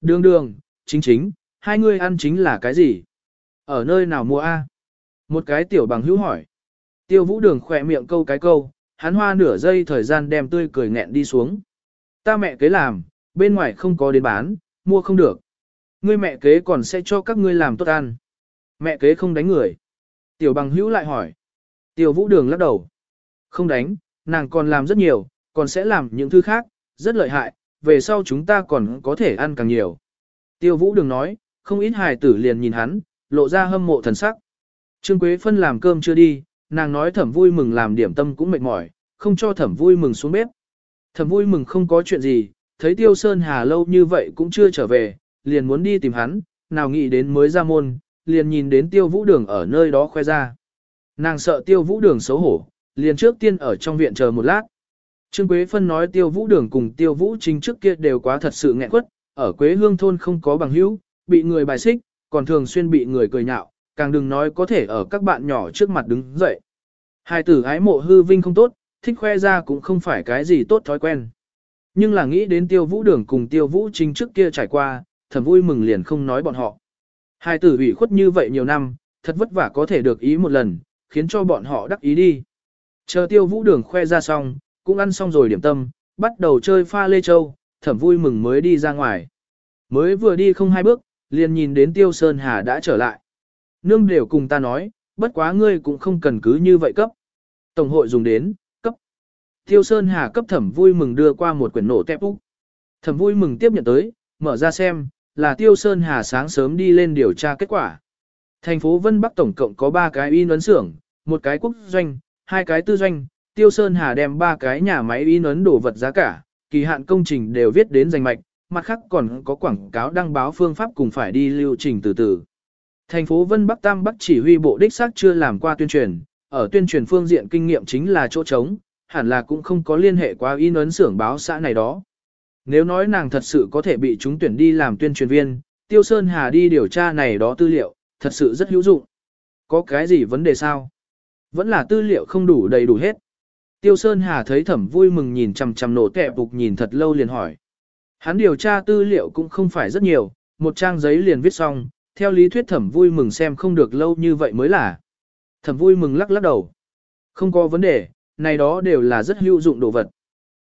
Đường đường, chính chính, hai người ăn chính là cái gì? Ở nơi nào mua a? Một cái tiểu bằng hữu hỏi. Tiêu vũ đường khỏe miệng câu cái câu, hắn hoa nửa giây thời gian đem tươi cười nghẹn đi xuống. Ta mẹ kế làm, bên ngoài không có đến bán, mua không được. Ngươi mẹ kế còn sẽ cho các ngươi làm tốt ăn. Mẹ kế không đánh người. Tiểu bằng hữu lại hỏi. Tiêu vũ đường lắc đầu. Không đánh, nàng còn làm rất nhiều, còn sẽ làm những thứ khác, rất lợi hại, về sau chúng ta còn có thể ăn càng nhiều. Tiêu vũ đường nói, không ít hài tử liền nhìn hắn, lộ ra hâm mộ thần sắc. Trương Quế Phân làm cơm chưa đi, nàng nói thẩm vui mừng làm điểm tâm cũng mệt mỏi, không cho thẩm vui mừng xuống bếp. Thẩm vui mừng không có chuyện gì, thấy Tiêu Sơn Hà lâu như vậy cũng chưa trở về, liền muốn đi tìm hắn, nào nghĩ đến mới ra môn, liền nhìn đến Tiêu Vũ Đường ở nơi đó khoe ra. Nàng sợ Tiêu Vũ Đường xấu hổ, liền trước tiên ở trong viện chờ một lát. Trương Quế Phân nói Tiêu Vũ Đường cùng Tiêu Vũ Chính trước kia đều quá thật sự nghẹn quất, ở Quế Hương thôn không có bằng hữu, bị người bài xích, còn thường xuyên bị người cười nhạo, càng đừng nói có thể ở các bạn nhỏ trước mặt đứng dậy. Hai tử ái mộ hư vinh không tốt, thích khoe ra cũng không phải cái gì tốt thói quen. Nhưng là nghĩ đến tiêu vũ đường cùng tiêu vũ chính trước kia trải qua, thầm vui mừng liền không nói bọn họ. Hai tử ủy khuất như vậy nhiều năm, thật vất vả có thể được ý một lần, khiến cho bọn họ đắc ý đi. Chờ tiêu vũ đường khoe ra xong, cũng ăn xong rồi điểm tâm, bắt đầu chơi pha lê châu, thẩm vui mừng mới đi ra ngoài. Mới vừa đi không hai bước, liền nhìn đến tiêu sơn hà đã trở lại. Nương đều cùng ta nói, bất quá ngươi cũng không cần cứ như vậy cấp. Tổng hội dùng đến, cấp. Tiêu Sơn Hà cấp thẩm vui mừng đưa qua một quyển nổ tép úc. Thẩm vui mừng tiếp nhận tới, mở ra xem, là Tiêu Sơn Hà sáng sớm đi lên điều tra kết quả. Thành phố Vân Bắc tổng cộng có 3 cái in ấn xưởng, một cái quốc doanh, hai cái tư doanh. Tiêu Sơn Hà đem ba cái nhà máy in ấn đổ vật giá cả, kỳ hạn công trình đều viết đến danh mạch, mặt khác còn có quảng cáo đăng báo phương pháp cùng phải đi lưu trình từ từ. Thành phố Vân Bắc Tam Bắc chỉ huy bộ đích xác chưa làm qua tuyên truyền, ở tuyên truyền phương diện kinh nghiệm chính là chỗ trống, hẳn là cũng không có liên hệ qua in ấn xưởng báo xã này đó. Nếu nói nàng thật sự có thể bị chúng tuyển đi làm tuyên truyền viên, Tiêu Sơn Hà đi điều tra này đó tư liệu, thật sự rất hữu dụng. Có cái gì vấn đề sao? Vẫn là tư liệu không đủ đầy đủ hết. Tiêu Sơn Hà thấy thẩm vui mừng nhìn chằm chằm nổ tẹp bục nhìn thật lâu liền hỏi. Hắn điều tra tư liệu cũng không phải rất nhiều, một trang giấy liền viết xong, theo lý thuyết thẩm vui mừng xem không được lâu như vậy mới là. Thẩm vui mừng lắc lắc đầu. Không có vấn đề, này đó đều là rất hữu dụng đồ vật.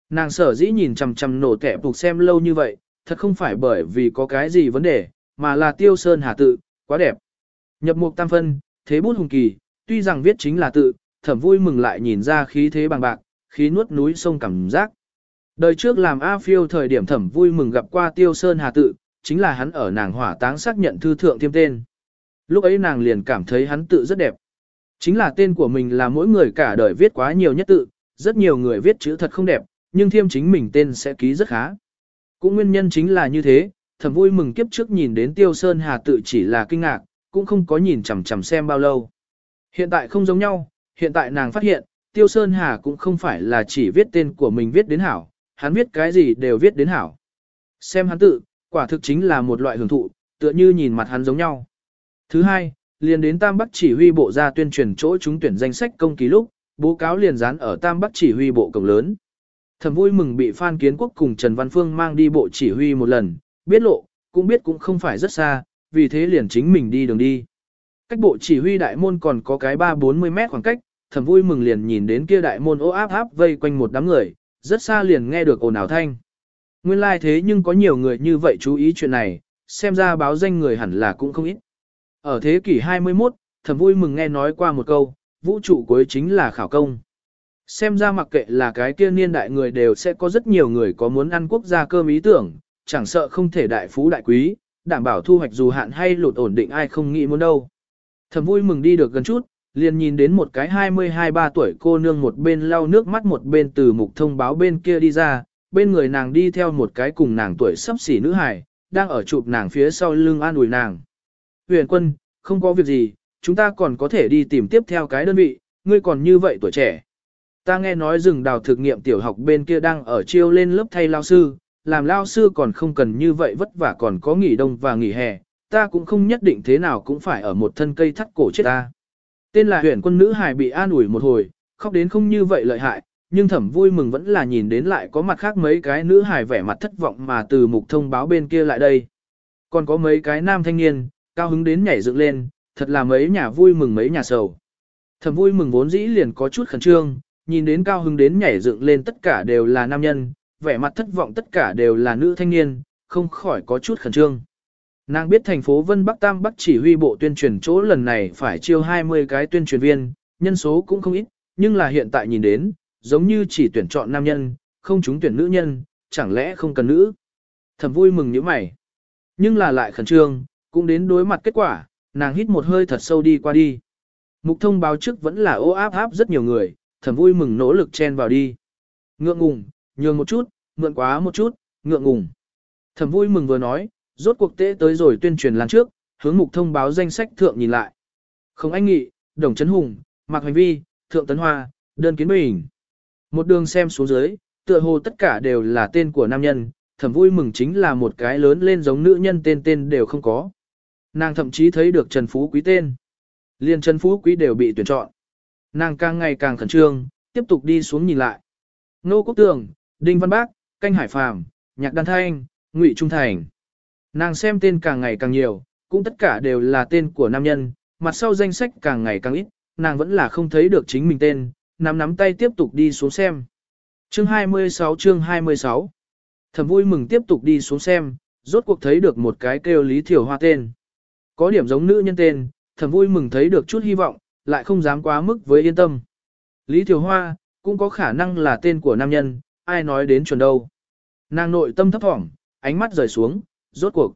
Nàng sở dĩ nhìn chằm chằm nổ kẹp bục xem lâu như vậy, thật không phải bởi vì có cái gì vấn đề, mà là tiêu sơn hà tự, quá đẹp. Nhập mục tam phân, thế bút hùng kỳ, tuy rằng viết chính là tự, thẩm vui mừng lại nhìn ra khí thế bằng bạc, khí nuốt núi sông cảm giác. Đời trước làm A phiêu thời điểm thẩm vui mừng gặp qua tiêu sơn hà tự, chính là hắn ở nàng hỏa táng xác nhận thư thượng thêm tên. Lúc ấy nàng liền cảm thấy hắn tự rất đẹp. Chính là tên của mình là mỗi người cả đời viết quá nhiều nhất tự, rất nhiều người viết chữ thật không đẹp, nhưng thiêm chính mình tên sẽ ký rất khá. Cũng nguyên nhân chính là như thế, thầm vui mừng kiếp trước nhìn đến Tiêu Sơn Hà tự chỉ là kinh ngạc, cũng không có nhìn chằm chằm xem bao lâu. Hiện tại không giống nhau, hiện tại nàng phát hiện, Tiêu Sơn Hà cũng không phải là chỉ viết tên của mình viết đến hảo, hắn viết cái gì đều viết đến hảo. Xem hắn tự, quả thực chính là một loại hưởng thụ, tựa như nhìn mặt hắn giống nhau. Thứ hai, liền đến Tam Bắc chỉ huy bộ ra tuyên truyền chỗ chúng tuyển danh sách công ký lúc, bố cáo liền dán ở Tam Bắc chỉ huy bộ cổng lớn. Thầm vui mừng bị Phan Kiến Quốc cùng Trần Văn Phương mang đi bộ chỉ huy một lần, biết lộ, cũng biết cũng không phải rất xa, vì thế liền chính mình đi đường đi. Cách bộ chỉ huy đại môn còn có cái 3-40 mét khoảng cách, thầm vui mừng liền nhìn đến kia đại môn ô áp áp vây quanh một đám người, rất xa liền nghe được ồn ào thanh. Nguyên lai like thế nhưng có nhiều người như vậy chú ý chuyện này, xem ra báo danh người hẳn là cũng không ít. Ở thế kỷ 21, thầm vui mừng nghe nói qua một câu, vũ trụ cuối chính là khảo công. Xem ra mặc kệ là cái kia niên đại người đều sẽ có rất nhiều người có muốn ăn quốc gia cơm ý tưởng, chẳng sợ không thể đại phú đại quý, đảm bảo thu hoạch dù hạn hay lụt ổn định ai không nghĩ muốn đâu. Thầm vui mừng đi được gần chút, liền nhìn đến một cái 22-3 tuổi cô nương một bên lau nước mắt một bên từ mục thông báo bên kia đi ra, bên người nàng đi theo một cái cùng nàng tuổi sắp xỉ nữ hài, đang ở chụp nàng phía sau lưng an ủi nàng. Huyền quân, không có việc gì, chúng ta còn có thể đi tìm tiếp theo cái đơn vị, ngươi còn như vậy tuổi trẻ. Ta nghe nói rừng đào thực nghiệm tiểu học bên kia đang ở chiêu lên lớp thay lao sư, làm lao sư còn không cần như vậy vất vả còn có nghỉ đông và nghỉ hè, ta cũng không nhất định thế nào cũng phải ở một thân cây thắt cổ chết ta. Tên là huyện quân nữ hài bị an ủi một hồi, khóc đến không như vậy lợi hại, nhưng thẩm vui mừng vẫn là nhìn đến lại có mặt khác mấy cái nữ hài vẻ mặt thất vọng mà từ mục thông báo bên kia lại đây. Còn có mấy cái nam thanh niên, cao hứng đến nhảy dựng lên, thật là mấy nhà vui mừng mấy nhà sầu. Thẩm vui mừng vốn dĩ liền có chút khẩn trương, nhìn đến cao hứng đến nhảy dựng lên tất cả đều là nam nhân, vẻ mặt thất vọng tất cả đều là nữ thanh niên, không khỏi có chút khẩn trương. Nàng biết thành phố Vân Bắc Tam Bắc chỉ huy bộ tuyên truyền chỗ lần này phải chiêu 20 cái tuyên truyền viên, nhân số cũng không ít, nhưng là hiện tại nhìn đến, giống như chỉ tuyển chọn nam nhân, không chúng tuyển nữ nhân, chẳng lẽ không cần nữ. Thầm vui mừng như mày. Nhưng là lại khẩn trương, cũng đến đối mặt kết quả, nàng hít một hơi thật sâu đi qua đi. Mục thông báo trước vẫn là ô áp áp rất nhiều người, thầm vui mừng nỗ lực chen vào đi. Ngượng ngùng, nhường một chút, mượn quá một chút, ngượng ngùng. Thầm vui mừng vừa nói, rốt cuộc tế tới rồi tuyên truyền lan trước, hướng mục thông báo danh sách thượng nhìn lại. Không anh nghị, đồng trấn hùng, mạc hoành vi, thượng tấn hoa, đơn kiến bình. Một đường xem xuống dưới, tựa hồ tất cả đều là tên của nam nhân, thầm vui mừng chính là một cái lớn lên giống nữ nhân tên tên đều không có. Nàng thậm chí thấy được Trần Phú Quý tên. Liên Trần Phú Quý đều bị tuyển chọn. Nàng càng ngày càng khẩn trương, tiếp tục đi xuống nhìn lại. Nô Quốc Tường, Đinh Văn Bác, Canh Hải Phàm, Nhạc Đan Thanh, Ngụy Trung Thành. Nàng xem tên càng ngày càng nhiều, cũng tất cả đều là tên của nam nhân, mặt sau danh sách càng ngày càng ít, nàng vẫn là không thấy được chính mình tên, nắm nắm tay tiếp tục đi xuống xem. Chương 26 chương 26 Thầm vui mừng tiếp tục đi xuống xem, rốt cuộc thấy được một cái kêu Lý Thiểu Hoa tên. Có điểm giống nữ nhân tên, thầm vui mừng thấy được chút hy vọng, lại không dám quá mức với yên tâm. Lý Thiểu Hoa, cũng có khả năng là tên của nam nhân, ai nói đến chuẩn đâu. Nàng nội tâm thấp thỏm, ánh mắt rời xuống, rốt cuộc.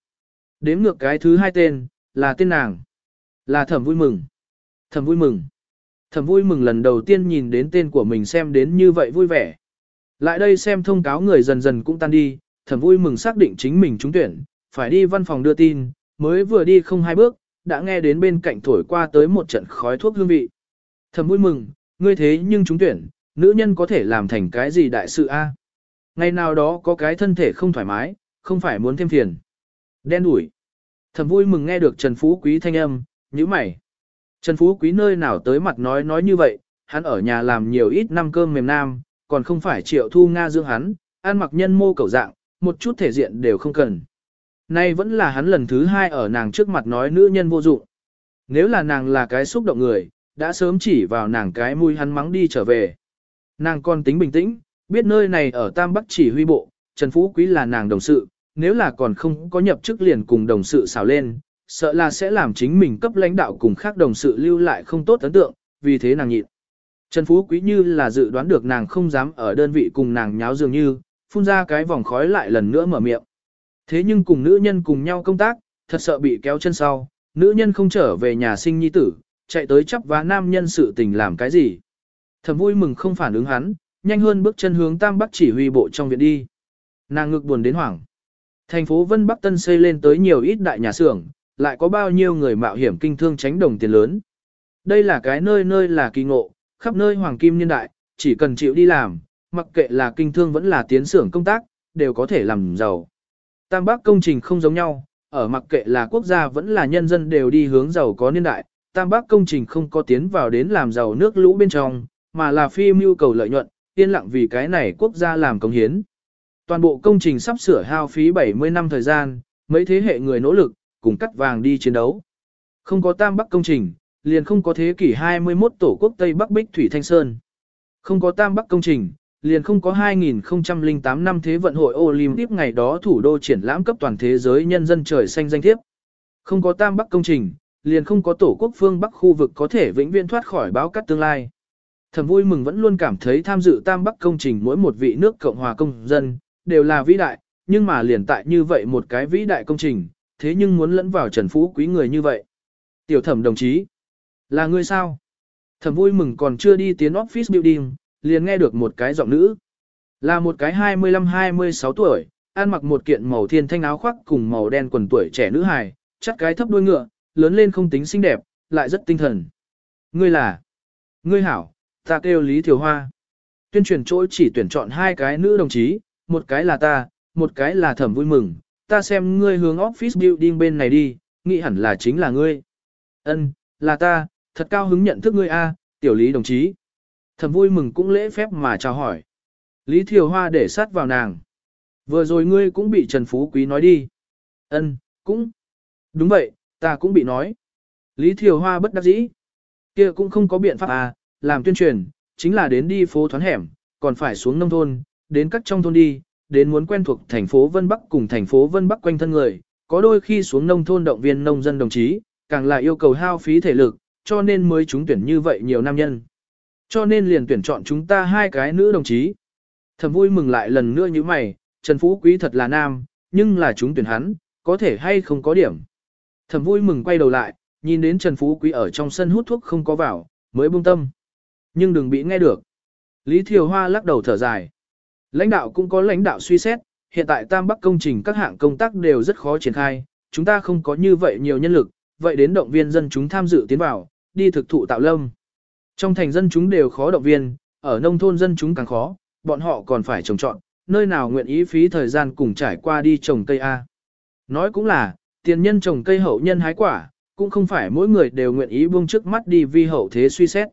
Đếm ngược cái thứ hai tên, là tên nàng. Là thẩm vui mừng. Thẩm vui mừng. Thẩm vui mừng lần đầu tiên nhìn đến tên của mình xem đến như vậy vui vẻ. Lại đây xem thông cáo người dần dần cũng tan đi, thẩm vui mừng xác định chính mình trúng tuyển, phải đi văn phòng đưa tin, mới vừa đi không hai bước, đã nghe đến bên cạnh thổi qua tới một trận khói thuốc hương vị. Thẩm vui mừng, ngươi thế nhưng trúng tuyển, nữ nhân có thể làm thành cái gì đại sự a? Ngày nào đó có cái thân thể không thoải mái, không phải muốn thêm phiền. Đen đủi. Thẩm vui mừng nghe được Trần Phú Quý thanh âm, như mày. Trần Phú Quý nơi nào tới mặt nói nói như vậy, hắn ở nhà làm nhiều ít năm cơm mềm nam, còn không phải triệu thu Nga dưỡng hắn, ăn mặc nhân mô cầu dạng, một chút thể diện đều không cần. Nay vẫn là hắn lần thứ hai ở nàng trước mặt nói nữ nhân vô dụng. Nếu là nàng là cái xúc động người, đã sớm chỉ vào nàng cái mũi hắn mắng đi trở về. Nàng còn tính bình tĩnh, biết nơi này ở Tam Bắc chỉ huy bộ, Trần Phú Quý là nàng đồng sự, nếu là còn không có nhập chức liền cùng đồng sự xào lên, sợ là sẽ làm chính mình cấp lãnh đạo cùng khác đồng sự lưu lại không tốt ấn tượng, vì thế nàng nhịn. Trần Phú Quý như là dự đoán được nàng không dám ở đơn vị cùng nàng nháo dường như, phun ra cái vòng khói lại lần nữa mở miệng. Thế nhưng cùng nữ nhân cùng nhau công tác, thật sợ bị kéo chân sau, nữ nhân không trở về nhà sinh nhi tử, chạy tới chấp vá nam nhân sự tình làm cái gì. Thầm vui mừng không phản ứng hắn, nhanh hơn bước chân hướng Tam Bắc chỉ huy bộ trong viện đi. Nàng ngực buồn đến hoảng. Thành phố Vân Bắc Tân xây lên tới nhiều ít đại nhà xưởng, lại có bao nhiêu người mạo hiểm kinh thương tránh đồng tiền lớn. Đây là cái nơi nơi là kỳ ngộ, khắp nơi hoàng kim niên đại, chỉ cần chịu đi làm, mặc kệ là kinh thương vẫn là tiến xưởng công tác, đều có thể làm giàu. Tam Bắc công trình không giống nhau, ở mặc kệ là quốc gia vẫn là nhân dân đều đi hướng giàu có niên đại, Tam Bắc công trình không có tiến vào đến làm giàu nước lũ bên trong, mà là phi mưu cầu lợi nhuận, yên lặng vì cái này quốc gia làm công hiến. Toàn bộ công trình sắp sửa hao phí 70 năm thời gian, mấy thế hệ người nỗ lực, cùng cắt vàng đi chiến đấu. Không có Tam Bắc công trình, liền không có thế kỷ 21 tổ quốc Tây Bắc Bích Thủy Thanh Sơn. Không có Tam Bắc công trình, liền không có 2008 năm Thế vận hội Olympic ngày đó thủ đô triển lãm cấp toàn thế giới nhân dân trời xanh danh thiếp. Không có Tam Bắc công trình, liền không có tổ quốc phương Bắc khu vực có thể vĩnh viễn thoát khỏi báo cắt tương lai. Thầm vui mừng vẫn luôn cảm thấy tham dự Tam Bắc công trình mỗi một vị nước Cộng hòa công dân, đều là vĩ đại, nhưng mà liền tại như vậy một cái vĩ đại công trình, thế nhưng muốn lẫn vào Trần Phú quý người như vậy. Tiểu thẩm đồng chí, là ngươi sao? Thẩm vui mừng còn chưa đi tiến office building, liền nghe được một cái giọng nữ. Là một cái 25-26 tuổi, ăn mặc một kiện màu thiên thanh áo khoác cùng màu đen quần tuổi trẻ nữ hài, chắc cái thấp đuôi ngựa, lớn lên không tính xinh đẹp, lại rất tinh thần. Ngươi là? Ngươi hảo, ta kêu Lý Thiều Hoa. Tuyên truyền chỗ chỉ tuyển chọn hai cái nữ đồng chí, một cái là ta, một cái là thẩm vui mừng, ta xem ngươi hướng office building bên này đi, nghĩ hẳn là chính là ngươi. Ân, là ta, thật cao hứng nhận thức ngươi a, tiểu lý đồng chí. Thẩm vui mừng cũng lễ phép mà chào hỏi. Lý Thiều Hoa để sát vào nàng. Vừa rồi ngươi cũng bị Trần Phú Quý nói đi. Ân, cũng. Đúng vậy, ta cũng bị nói. Lý Thiều Hoa bất đắc dĩ. kia cũng không có biện pháp à, làm tuyên truyền, chính là đến đi phố thoán hẻm, còn phải xuống nông thôn, đến các trong thôn đi, đến muốn quen thuộc thành phố Vân Bắc cùng thành phố Vân Bắc quanh thân người, có đôi khi xuống nông thôn động viên nông dân đồng chí, càng là yêu cầu hao phí thể lực, cho nên mới chúng tuyển như vậy nhiều nam nhân. Cho nên liền tuyển chọn chúng ta hai cái nữ đồng chí. Thầm vui mừng lại lần nữa như mày, Trần Phú Quý thật là nam, nhưng là chúng tuyển hắn, có thể hay không có điểm. Thầm vui mừng quay đầu lại, nhìn đến Trần Phú Quý ở trong sân hút thuốc không có vào, mới buông tâm. Nhưng đừng bị nghe được. Lý Thiều Hoa lắc đầu thở dài. Lãnh đạo cũng có lãnh đạo suy xét, hiện tại Tam Bắc công trình các hạng công tác đều rất khó triển khai, chúng ta không có như vậy nhiều nhân lực, vậy đến động viên dân chúng tham dự tiến vào, đi thực thụ tạo lâm. Trong thành dân chúng đều khó động viên, ở nông thôn dân chúng càng khó, bọn họ còn phải trồng trọt nơi nào nguyện ý phí thời gian cùng trải qua đi trồng cây A. Nói cũng là, tiền nhân trồng cây hậu nhân hái quả, cũng không phải mỗi người đều nguyện ý buông trước mắt đi vi hậu thế suy xét.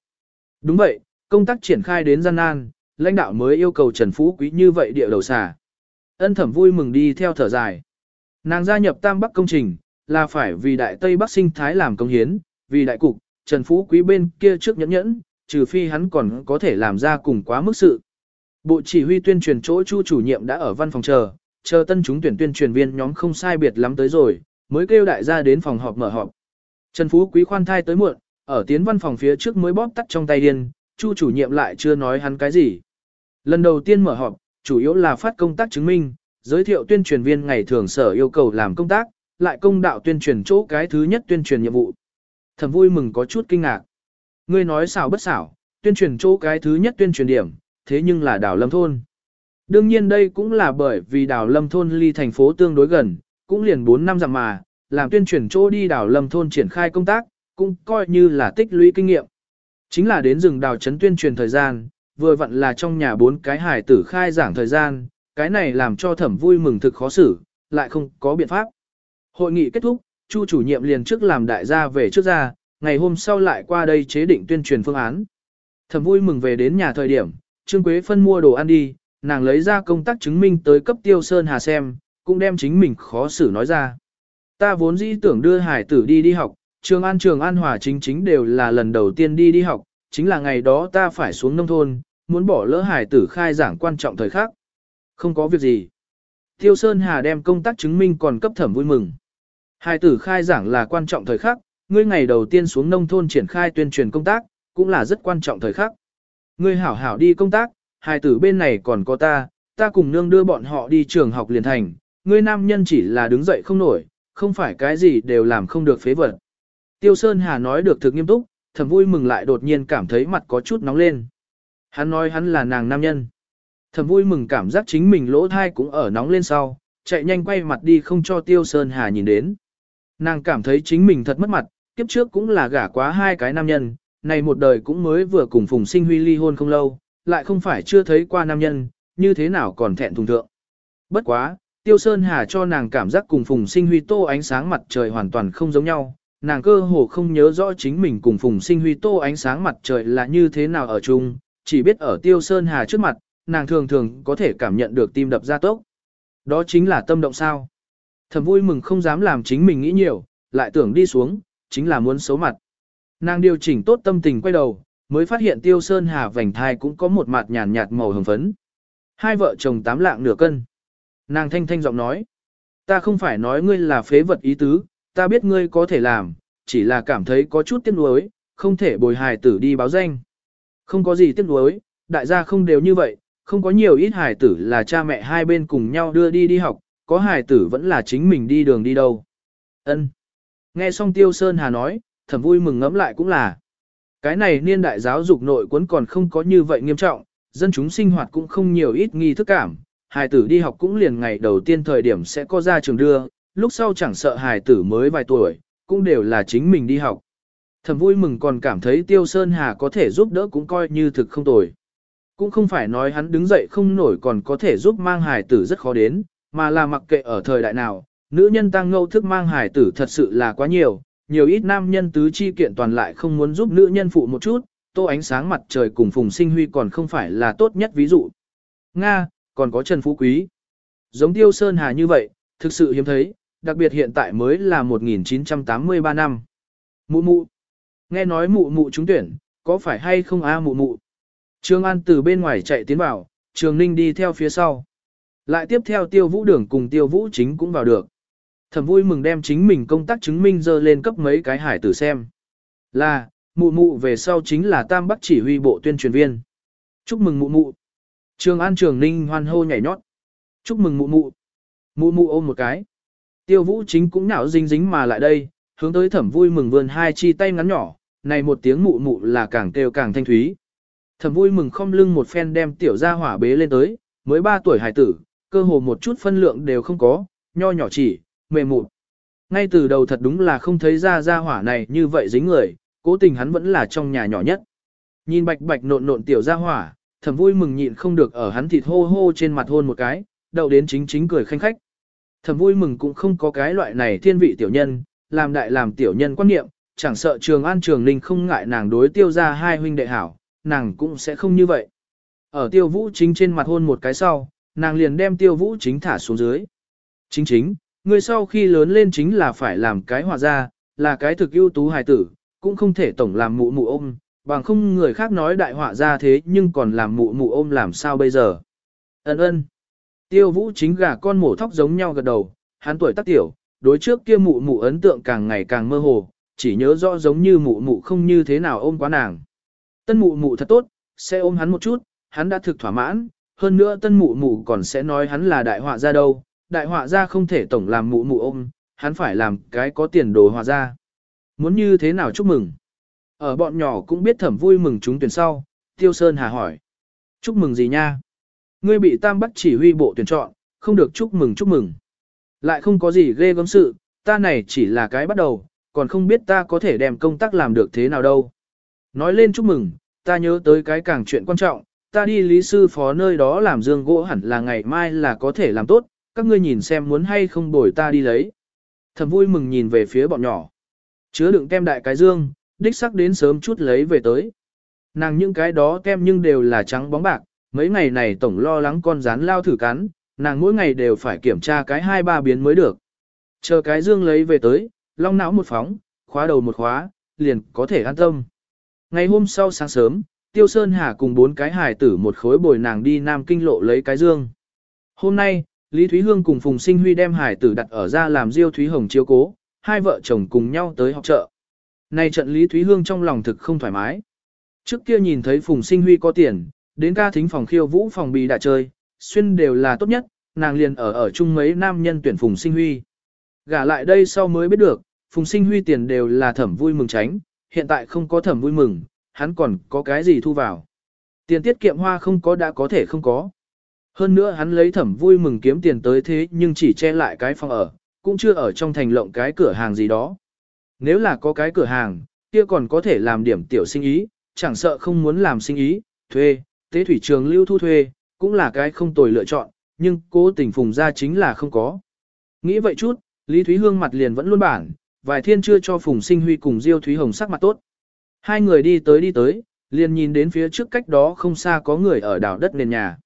Đúng vậy, công tác triển khai đến gian nan, lãnh đạo mới yêu cầu Trần Phú Quý như vậy địa đầu xà. Ân thẩm vui mừng đi theo thở dài. Nàng gia nhập Tam Bắc công trình, là phải vì Đại Tây Bắc sinh thái làm công hiến, vì đại cục, Trần Phú Quý bên kia trước nhẫn nhẫn, trừ phi hắn còn có thể làm ra cùng quá mức sự. Bộ chỉ huy tuyên truyền chỗ chu chủ nhiệm đã ở văn phòng chờ, chờ tân chúng tuyển tuyên truyền viên nhóm không sai biệt lắm tới rồi, mới kêu đại gia đến phòng họp mở họp. Trần Phú Quý khoan thai tới muộn, ở tiến văn phòng phía trước mới bóp tắt trong tay điên, chu chủ nhiệm lại chưa nói hắn cái gì. Lần đầu tiên mở họp, chủ yếu là phát công tác chứng minh, giới thiệu tuyên truyền viên ngày thường sở yêu cầu làm công tác, lại công đạo tuyên truyền chỗ cái thứ nhất tuyên truyền nhiệm vụ. Thẩm vui mừng có chút kinh ngạc. Ngươi nói xảo bất xảo, tuyên truyền chỗ cái thứ nhất tuyên truyền điểm, thế nhưng là đảo lâm thôn. Đương nhiên đây cũng là bởi vì đảo lâm thôn ly thành phố tương đối gần, cũng liền 4 năm dặm mà, làm tuyên truyền chỗ đi đảo lâm thôn triển khai công tác, cũng coi như là tích lũy kinh nghiệm. Chính là đến rừng đào trấn tuyên truyền thời gian, vừa vặn là trong nhà bốn cái hải tử khai giảng thời gian, cái này làm cho thẩm vui mừng thực khó xử, lại không có biện pháp. Hội nghị kết thúc, Chu chủ nhiệm liền trước làm đại gia về trước ra, ngày hôm sau lại qua đây chế định tuyên truyền phương án. Thẩm vui mừng về đến nhà thời điểm, Trương Quế Phân mua đồ ăn đi, nàng lấy ra công tác chứng minh tới cấp Tiêu Sơn Hà xem, cũng đem chính mình khó xử nói ra. Ta vốn dĩ tưởng đưa hải tử đi đi học, trường an trường an hòa chính chính đều là lần đầu tiên đi đi học, chính là ngày đó ta phải xuống nông thôn, muốn bỏ lỡ hải tử khai giảng quan trọng thời khắc. Không có việc gì. Tiêu Sơn Hà đem công tác chứng minh còn cấp thẩm vui mừng. Hải tử khai giảng là quan trọng thời khắc, ngươi ngày đầu tiên xuống nông thôn triển khai tuyên truyền công tác, cũng là rất quan trọng thời khắc. Ngươi hảo hảo đi công tác, hải tử bên này còn có ta, ta cùng nương đưa bọn họ đi trường học liền thành, ngươi nam nhân chỉ là đứng dậy không nổi, không phải cái gì đều làm không được phế vật. Tiêu Sơn Hà nói được thực nghiêm túc, thầm vui mừng lại đột nhiên cảm thấy mặt có chút nóng lên. Hắn nói hắn là nàng nam nhân. Thầm vui mừng cảm giác chính mình lỗ thai cũng ở nóng lên sau, chạy nhanh quay mặt đi không cho Tiêu Sơn Hà nhìn đến. Nàng cảm thấy chính mình thật mất mặt, kiếp trước cũng là gả quá hai cái nam nhân, này một đời cũng mới vừa cùng Phùng Sinh Huy ly hôn không lâu, lại không phải chưa thấy qua nam nhân, như thế nào còn thẹn thùng thượng. Bất quá, Tiêu Sơn Hà cho nàng cảm giác cùng Phùng Sinh Huy tô ánh sáng mặt trời hoàn toàn không giống nhau, nàng cơ hồ không nhớ rõ chính mình cùng Phùng Sinh Huy tô ánh sáng mặt trời là như thế nào ở chung, chỉ biết ở Tiêu Sơn Hà trước mặt, nàng thường thường có thể cảm nhận được tim đập ra tốc. Đó chính là tâm động sao. Thầm vui mừng không dám làm chính mình nghĩ nhiều, lại tưởng đi xuống, chính là muốn xấu mặt. Nàng điều chỉnh tốt tâm tình quay đầu, mới phát hiện Tiêu Sơn Hà vành thai cũng có một mặt nhàn nhạt màu hồng phấn. Hai vợ chồng tám lạng nửa cân. Nàng thanh thanh giọng nói. Ta không phải nói ngươi là phế vật ý tứ, ta biết ngươi có thể làm, chỉ là cảm thấy có chút tiếc nuối, không thể bồi hài tử đi báo danh. Không có gì tiếc nuối, đại gia không đều như vậy, không có nhiều ít hài tử là cha mẹ hai bên cùng nhau đưa đi đi học, có hài tử vẫn là chính mình đi đường đi đâu. Ân. Nghe xong Tiêu Sơn Hà nói, thầm vui mừng ngẫm lại cũng là. Cái này niên đại giáo dục nội quấn còn không có như vậy nghiêm trọng, dân chúng sinh hoạt cũng không nhiều ít nghi thức cảm, hài tử đi học cũng liền ngày đầu tiên thời điểm sẽ có ra trường đưa, lúc sau chẳng sợ hài tử mới vài tuổi, cũng đều là chính mình đi học. Thầm vui mừng còn cảm thấy Tiêu Sơn Hà có thể giúp đỡ cũng coi như thực không tồi. Cũng không phải nói hắn đứng dậy không nổi còn có thể giúp mang hài tử rất khó đến, mà là mặc kệ ở thời đại nào, nữ nhân tăng ngâu thức mang hài tử thật sự là quá nhiều, nhiều ít nam nhân tứ chi kiện toàn lại không muốn giúp nữ nhân phụ một chút, tô ánh sáng mặt trời cùng Phùng Sinh Huy còn không phải là tốt nhất ví dụ. Nga, còn có Trần Phú Quý. Giống Tiêu Sơn Hà như vậy, thực sự hiếm thấy, đặc biệt hiện tại mới là 1983 năm. Mụ mụ. Nghe nói mụ mụ trúng tuyển, có phải hay không a mụ mụ? Trương An từ bên ngoài chạy tiến vào, Trường Ninh đi theo phía sau. Lại tiếp theo tiêu vũ đường cùng tiêu vũ chính cũng vào được. Thẩm vui mừng đem chính mình công tác chứng minh dơ lên cấp mấy cái hải tử xem. Là, mụ mụ về sau chính là Tam Bắc chỉ huy bộ tuyên truyền viên. Chúc mừng mụ mụ. Trường An Trường Ninh hoan hô nhảy nhót. Chúc mừng mụ mụ. Mụ mụ ôm một cái. Tiêu vũ chính cũng nhảo dính dính mà lại đây, hướng tới thẩm vui mừng vươn hai chi tay ngắn nhỏ, này một tiếng mụ mụ là càng kêu càng thanh thúy. Thẩm vui mừng không lưng một phen đem tiểu gia hỏa bế lên tới, mới 3 tuổi hải tử, cơ hồ một chút phân lượng đều không có, nho nhỏ chỉ, mềm mụn. Ngay từ đầu thật đúng là không thấy ra gia hỏa này như vậy dính người, cố tình hắn vẫn là trong nhà nhỏ nhất. Nhìn bạch bạch nộn nộn tiểu gia hỏa, thẩm vui mừng nhịn không được ở hắn thịt hô hô trên mặt hôn một cái, đậu đến chính chính cười khanh khách. Thẩm vui mừng cũng không có cái loại này thiên vị tiểu nhân, làm đại làm tiểu nhân quan niệm, chẳng sợ trường an trường Ninh không ngại nàng đối tiêu ra hai huynh đệ hảo, nàng cũng sẽ không như vậy. Ở tiêu vũ chính trên mặt hôn một cái sau, nàng liền đem tiêu vũ chính thả xuống dưới. Chính chính, người sau khi lớn lên chính là phải làm cái hòa gia, là cái thực ưu tú hài tử, cũng không thể tổng làm mụ mụ ôm, bằng không người khác nói đại họa ra thế nhưng còn làm mụ mụ ôm làm sao bây giờ. Ấn ơn. Tiêu vũ chính gà con mổ thóc giống nhau gật đầu, hắn tuổi tác tiểu, đối trước kia mụ mụ ấn tượng càng ngày càng mơ hồ, chỉ nhớ rõ giống như mụ mụ không như thế nào ôm quá nàng. Tân mụ mụ thật tốt, sẽ ôm hắn một chút, hắn đã thực thỏa mãn, hơn nữa tân mụ mụ còn sẽ nói hắn là đại họa ra đâu, đại họa ra không thể tổng làm mụ mụ ôm, hắn phải làm cái có tiền đồ họa ra. Muốn như thế nào chúc mừng? Ở bọn nhỏ cũng biết thẩm vui mừng chúng tuyển sau, Tiêu Sơn Hà hỏi. Chúc mừng gì nha? Ngươi bị Tam Bắc chỉ huy bộ tuyển chọn, không được chúc mừng chúc mừng. Lại không có gì ghê gớm sự, ta này chỉ là cái bắt đầu, còn không biết ta có thể đem công tác làm được thế nào đâu. Nói lên chúc mừng, ta nhớ tới cái càng chuyện quan trọng, ta đi lý sư phó nơi đó làm dương gỗ hẳn là ngày mai là có thể làm tốt, các ngươi nhìn xem muốn hay không bồi ta đi lấy. Thầm vui mừng nhìn về phía bọn nhỏ. Chứa đựng kem đại cái dương, đích sắc đến sớm chút lấy về tới. Nàng những cái đó kem nhưng đều là trắng bóng bạc, mấy ngày này tổng lo lắng con rán lao thử cắn, nàng mỗi ngày đều phải kiểm tra cái hai ba biến mới được. Chờ cái dương lấy về tới, long não một phóng, khóa đầu một khóa, liền có thể an tâm. Ngày hôm sau sáng sớm, Tiêu Sơn Hà cùng bốn cái hài tử một khối bồi nàng đi Nam Kinh lộ lấy cái dương. Hôm nay, Lý Thúy Hương cùng Phùng Sinh Huy đem hài tử đặt ở ra làm Diêu Thúy Hồng chiếu cố, hai vợ chồng cùng nhau tới học chợ. Nay trận Lý Thúy Hương trong lòng thực không thoải mái. Trước kia nhìn thấy Phùng Sinh Huy có tiền, đến ca thính phòng khiêu vũ phòng bì đã chơi, xuyên đều là tốt nhất, nàng liền ở ở chung mấy nam nhân tuyển Phùng Sinh Huy. Gả lại đây sau mới biết được, Phùng Sinh Huy tiền đều là thẩm vui mừng tránh, hiện tại không có thẩm vui mừng, hắn còn có cái gì thu vào. Tiền tiết kiệm hoa không có đã có thể không có. Hơn nữa hắn lấy thẩm vui mừng kiếm tiền tới thế nhưng chỉ che lại cái phòng ở, cũng chưa ở trong thành lộng cái cửa hàng gì đó. Nếu là có cái cửa hàng, kia còn có thể làm điểm tiểu sinh ý, chẳng sợ không muốn làm sinh ý, thuê, tế thủy trường lưu thu thuê, cũng là cái không tồi lựa chọn, nhưng cố tình phùng ra chính là không có. Nghĩ vậy chút, Lý Thúy Hương mặt liền vẫn luôn bản, vài thiên chưa cho Phùng Sinh Huy cùng Diêu Thúy Hồng sắc mặt tốt. Hai người đi tới đi tới, liền nhìn đến phía trước cách đó không xa có người ở đảo đất nền nhà.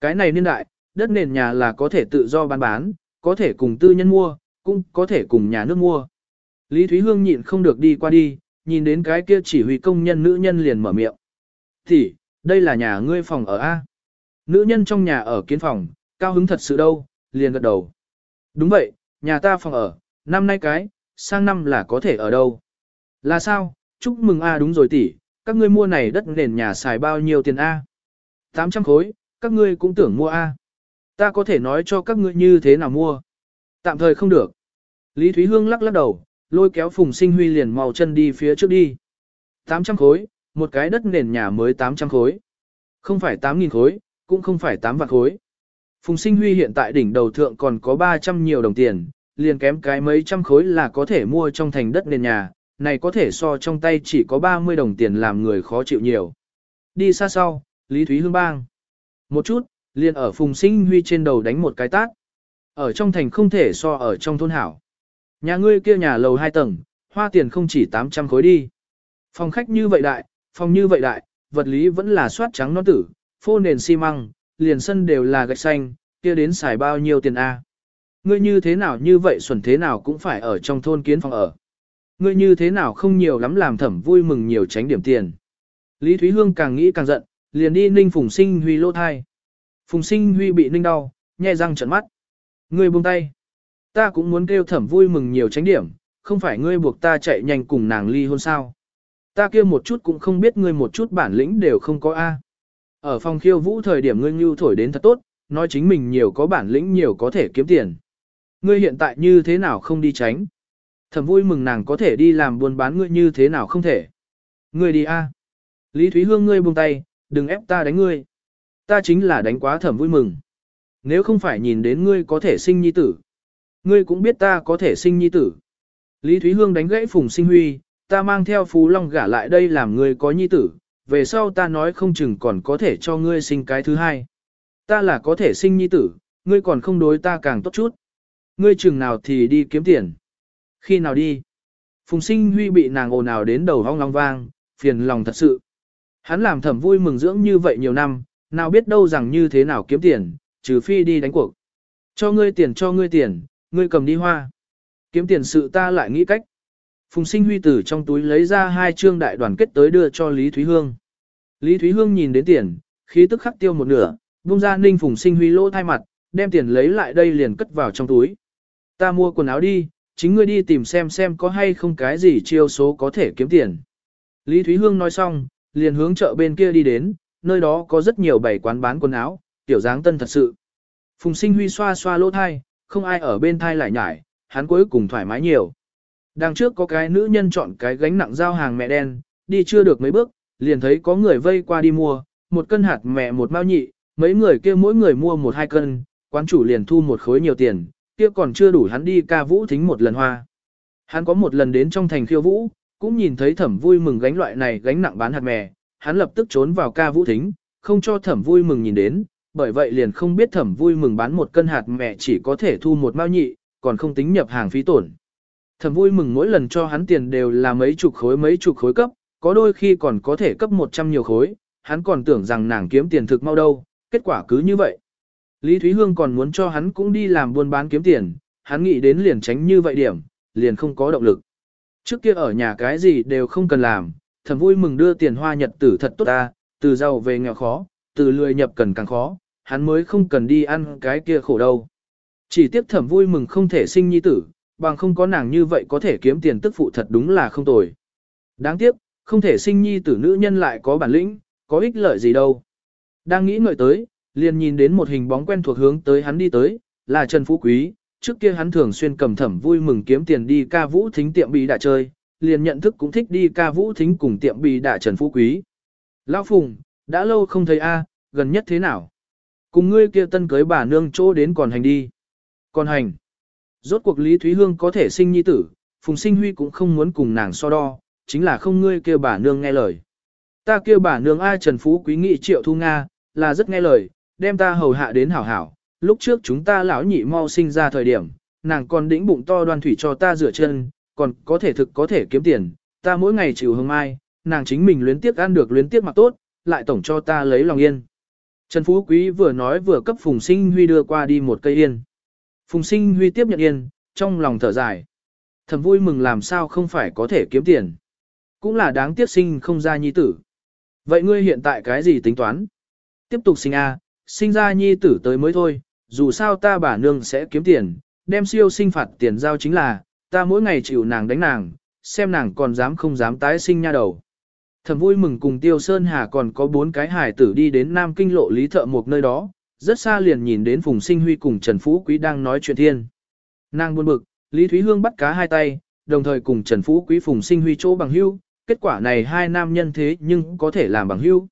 Cái này niên đại, đất nền nhà là có thể tự do bán bán, có thể cùng tư nhân mua, cũng có thể cùng nhà nước mua. Lý Thúy Hương nhịn không được đi qua đi, nhìn đến cái kia chỉ huy công nhân nữ nhân liền mở miệng. Thì, đây là nhà ngươi phòng ở A. Nữ nhân trong nhà ở kiến phòng, cao hứng thật sự đâu, liền gật đầu. Đúng vậy, nhà ta phòng ở, năm nay cái, sang năm là có thể ở đâu. Là sao, chúc mừng A đúng rồi tỷ, các ngươi mua này đất nền nhà xài bao nhiêu tiền A. 800 khối, các ngươi cũng tưởng mua A. Ta có thể nói cho các ngươi như thế nào mua. Tạm thời không được. Lý Thúy Hương lắc lắc đầu, lôi kéo Phùng Sinh Huy liền màu chân đi phía trước đi. 800 khối, một cái đất nền nhà mới 800 khối. Không phải 8.000 khối, cũng không phải 8 vạn khối. Phùng Sinh Huy hiện tại đỉnh đầu thượng còn có 300 nhiều đồng tiền, liền kém cái mấy trăm khối là có thể mua trong thành đất nền nhà, này có thể so trong tay chỉ có 30 đồng tiền làm người khó chịu nhiều. Đi xa sau, Lý Thúy Hương bang. Một chút, liền ở Phùng Sinh Huy trên đầu đánh một cái tát. Ở trong thành không thể so ở trong thôn hảo. Nhà ngươi kia nhà lầu 2 tầng, hoa tiền không chỉ 800 khối đi. Phòng khách như vậy đại, phòng như vậy đại, vật lý vẫn là soát trắng non tử, phô nền xi măng, liền sân đều là gạch xanh, kia đến xài bao nhiêu tiền a? Ngươi như thế nào như vậy xuẩn thế nào cũng phải ở trong thôn kiến phòng ở. Ngươi như thế nào không nhiều lắm làm thẩm vui mừng nhiều tránh điểm tiền. Lý Thúy Hương càng nghĩ càng giận, liền đi ninh Phùng Sinh Huy lỗ thai. Phùng Sinh Huy bị ninh đau, nhẹ răng trợn mắt. Ngươi buông tay. Ta cũng muốn kêu thẩm vui mừng nhiều tránh điểm, không phải ngươi buộc ta chạy nhanh cùng nàng ly hôn sao. Ta kia một chút cũng không biết ngươi một chút bản lĩnh đều không có A. Ở phòng khiêu vũ thời điểm ngươi như thổi đến thật tốt, nói chính mình nhiều có bản lĩnh nhiều có thể kiếm tiền. Ngươi hiện tại như thế nào không đi tránh? Thẩm vui mừng nàng có thể đi làm buôn bán ngươi như thế nào không thể. Ngươi đi a. Lý Thúy Hương ngươi buông tay, đừng ép ta đánh ngươi. Ta chính là đánh quá thẩm vui mừng. Nếu không phải nhìn đến ngươi có thể sinh nhi tử. Ngươi cũng biết ta có thể sinh nhi tử. Lý Thúy Hương đánh gãy Phùng Sinh Huy, ta mang theo Phú Long gả lại đây làm ngươi có nhi tử, về sau ta nói không chừng còn có thể cho ngươi sinh cái thứ hai. Ta là có thể sinh nhi tử, ngươi còn không đối ta càng tốt chút. Ngươi chừng nào thì đi kiếm tiền. Khi nào đi? Phùng sinh huy bị nàng ồn ào đến đầu hong long vang, phiền lòng thật sự. Hắn làm thẩm vui mừng dưỡng như vậy nhiều năm, nào biết đâu rằng như thế nào kiếm tiền, trừ phi đi đánh cuộc. Cho ngươi tiền cho ngươi tiền, ngươi cầm đi hoa. Kiếm tiền sự ta lại nghĩ cách. Phùng sinh huy từ trong túi lấy ra hai trương đại đoàn kết tới đưa cho Lý Thúy Hương. Lý Thúy Hương nhìn đến tiền, khí tức khắc tiêu một nửa, bung ra ninh phùng sinh huy lỗ thay mặt, đem tiền lấy lại đây liền cất vào trong túi. Ta mua quần áo đi, chính ngươi đi tìm xem xem có hay không cái gì chiêu số có thể kiếm tiền. Lý Thúy Hương nói xong, liền hướng chợ bên kia đi đến, nơi đó có rất nhiều bảy quán bán quần áo, tiểu dáng tân thật sự. Phùng sinh huy xoa xoa lỗ thai, không ai ở bên thai lại nhải, hắn cuối cùng thoải mái nhiều. Đằng trước có cái nữ nhân chọn cái gánh nặng giao hàng mẹ đen, đi chưa được mấy bước, liền thấy có người vây qua đi mua, một cân hạt mẹ một mao nhị, mấy người kia mỗi người mua một hai cân, quán chủ liền thu một khối nhiều tiền, kia còn chưa đủ hắn đi ca vũ thính một lần hoa. Hắn có một lần đến trong thành khiêu vũ, cũng nhìn thấy thẩm vui mừng gánh loại này gánh nặng bán hạt mè, hắn lập tức trốn vào ca vũ thính, không cho thẩm vui mừng nhìn đến, bởi vậy liền không biết thẩm vui mừng bán một cân hạt mè chỉ có thể thu một mao nhị, còn không tính nhập hàng phí tổn. Thẩm vui mừng mỗi lần cho hắn tiền đều là mấy chục khối mấy chục khối cấp, có đôi khi còn có thể cấp một trăm nhiều khối, hắn còn tưởng rằng nàng kiếm tiền thực mau đâu, kết quả cứ như vậy. Lý Thúy Hương còn muốn cho hắn cũng đi làm buôn bán kiếm tiền, hắn nghĩ đến liền tránh như vậy điểm, liền không có động lực. Trước kia ở nhà cái gì đều không cần làm, thầm vui mừng đưa tiền hoa nhật tử thật tốt ta, từ giàu về nghèo khó, từ lười nhập cần càng khó, hắn mới không cần đi ăn cái kia khổ đâu. Chỉ tiếc thẩm vui mừng không thể sinh nhi tử, bằng không có nàng như vậy có thể kiếm tiền tức phụ thật đúng là không tồi. Đáng tiếc, không thể sinh nhi tử nữ nhân lại có bản lĩnh, có ích lợi gì đâu. Đang nghĩ ngợi tới, liền nhìn đến một hình bóng quen thuộc hướng tới hắn đi tới, là Trần Phú Quý, trước kia hắn thường xuyên cầm thẩm vui mừng kiếm tiền đi ca vũ thính tiệm bì đã chơi, liền nhận thức cũng thích đi ca vũ thính cùng tiệm bì đã Trần Phú Quý. Lão Phùng, đã lâu không thấy a, gần nhất thế nào? Cùng ngươi kia tân cưới bà nương chỗ đến còn hành đi. Còn hành. Rốt cuộc Lý Thúy Hương có thể sinh nhi tử, Phùng Sinh Huy cũng không muốn cùng nàng so đo, chính là không ngươi kia bà nương nghe lời. Ta kia bà nương ai Trần Phú Quý nghị triệu thu Nga, là rất nghe lời, đem ta hầu hạ đến hảo hảo, lúc trước chúng ta lão nhị mau sinh ra thời điểm, nàng còn đĩnh bụng to đoan thủy cho ta rửa chân, còn có thể thực có thể kiếm tiền, ta mỗi ngày chịu hương mai, nàng chính mình luyến tiếc ăn được luyến tiếc mặc tốt, lại tổng cho ta lấy lòng yên. Trần Phú Quý vừa nói vừa cấp Phùng Sinh Huy đưa qua đi một cây yên. Phùng Sinh Huy tiếp nhận yên, trong lòng thở dài. Thầm vui mừng làm sao không phải có thể kiếm tiền. Cũng là đáng tiếc sinh không ra nhi tử. Vậy ngươi hiện tại cái gì tính toán? Tiếp tục sinh A, sinh ra nhi tử tới mới thôi, dù sao ta bà nương sẽ kiếm tiền, đem siêu sinh phạt tiền giao chính là, ta mỗi ngày chịu nàng đánh nàng, xem nàng còn dám không dám tái sinh nha đầu. Thầm vui mừng cùng Tiêu Sơn Hà còn có bốn cái hải tử đi đến Nam Kinh lộ Lý Thợ một nơi đó, rất xa liền nhìn đến Phùng Sinh Huy cùng Trần Phú Quý đang nói chuyện thiên. Nàng buồn bực, Lý Thúy Hương bắt cá hai tay, đồng thời cùng Trần Phú Quý Phùng Sinh Huy chỗ bằng hưu, kết quả này hai nam nhân thế nhưng có thể làm bằng hưu.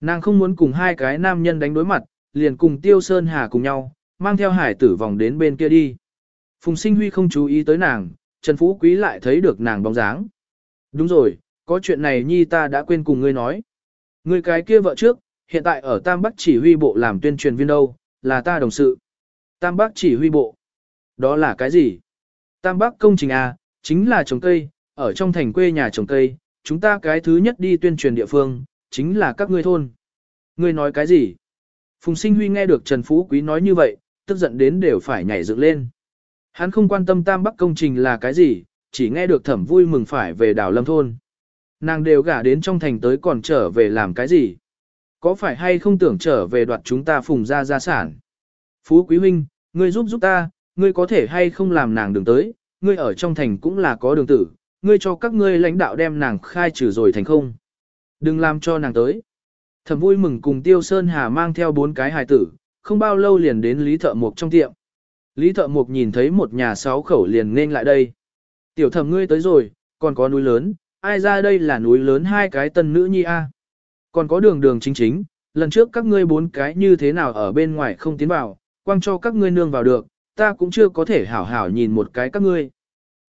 Nàng không muốn cùng hai cái nam nhân đánh đối mặt, liền cùng Tiêu Sơn Hà cùng nhau, mang theo hải tử vòng đến bên kia đi. Phùng Sinh Huy không chú ý tới nàng, Trần Phú Quý lại thấy được nàng bóng dáng. Đúng rồi, có chuyện này nhi ta đã quên cùng ngươi nói. Ngươi cái kia vợ trước, hiện tại ở Tam Bắc chỉ huy bộ làm tuyên truyền viên đâu, là ta đồng sự. Tam Bắc chỉ huy bộ. Đó là cái gì? Tam Bắc công trình A, chính là trồng cây, ở trong thành quê nhà trồng cây, chúng ta cái thứ nhất đi tuyên truyền địa phương, chính là các ngươi thôn. Ngươi nói cái gì? Phùng Sinh Huy nghe được Trần Phú Quý nói như vậy, tức giận đến đều phải nhảy dựng lên. Hắn không quan tâm Tam Bắc công trình là cái gì, chỉ nghe được thẩm vui mừng phải về đảo Lâm Thôn. Nàng đều gả đến trong thành tới còn trở về làm cái gì? Có phải hay không tưởng trở về đoạt chúng ta phùng ra gia sản? Phú Quý Huynh, ngươi giúp giúp ta, ngươi có thể hay không làm nàng đường tới, ngươi ở trong thành cũng là có đường tử, ngươi cho các ngươi lãnh đạo đem nàng khai trừ rồi thành không. Đừng làm cho nàng tới. Thẩm vui mừng cùng Tiêu Sơn Hà mang theo bốn cái hài tử, không bao lâu liền đến Lý Thợ Mục trong tiệm. Lý Thợ Mục nhìn thấy một nhà sáu khẩu liền nên lại đây. Tiểu thẩm ngươi tới rồi, còn có núi lớn, ai ra đây là núi lớn hai cái tân nữ nhi a. Còn có đường đường chính chính, lần trước các ngươi bốn cái như thế nào ở bên ngoài không tiến vào, quang cho các ngươi nương vào được, ta cũng chưa có thể hảo hảo nhìn một cái các ngươi.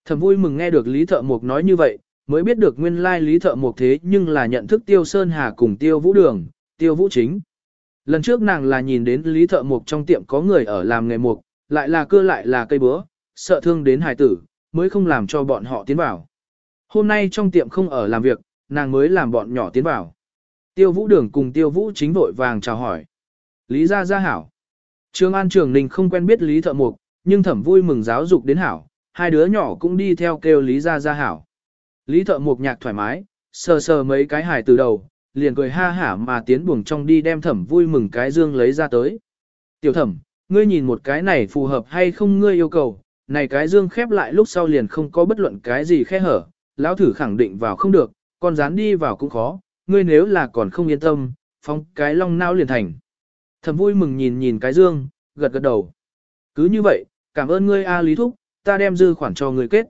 Thẩm vui mừng nghe được Lý Thợ Mục nói như vậy, mới biết được nguyên lai Lý Thợ Mục thế nhưng là nhận thức Tiêu Sơn Hà cùng Tiêu Vũ Đường, Tiêu Vũ Chính. Lần trước nàng là nhìn đến Lý Thợ Mục trong tiệm có người ở làm nghề mộc, lại là cưa lại là cây búa, sợ thương đến hài tử, mới không làm cho bọn họ tiến vào. Hôm nay trong tiệm không ở làm việc, nàng mới làm bọn nhỏ tiến vào. Tiêu Vũ Đường cùng Tiêu Vũ Chính vội vàng chào hỏi. Lý Gia Gia hảo. Trương An Trường Ninh không quen biết Lý Thợ Mục, nhưng thẩm vui mừng giáo dục đến hảo, hai đứa nhỏ cũng đi theo kêu Lý Gia Gia hảo. Lý Thợ Mục nhạc thoải mái, sờ sờ mấy cái hài từ đầu, liền cười ha hả mà tiến buồng trong đi đem thẩm vui mừng cái dương lấy ra tới. Tiểu thẩm, ngươi nhìn một cái này phù hợp hay không ngươi yêu cầu, này cái dương khép lại lúc sau liền không có bất luận cái gì khe hở, lão thử khẳng định vào không được, con dán đi vào cũng khó, ngươi nếu là còn không yên tâm, phong cái long não liền thành. Thẩm vui mừng nhìn nhìn cái dương, gật gật đầu. Cứ như vậy, cảm ơn ngươi A Lý Thúc, ta đem dư khoản cho ngươi kết.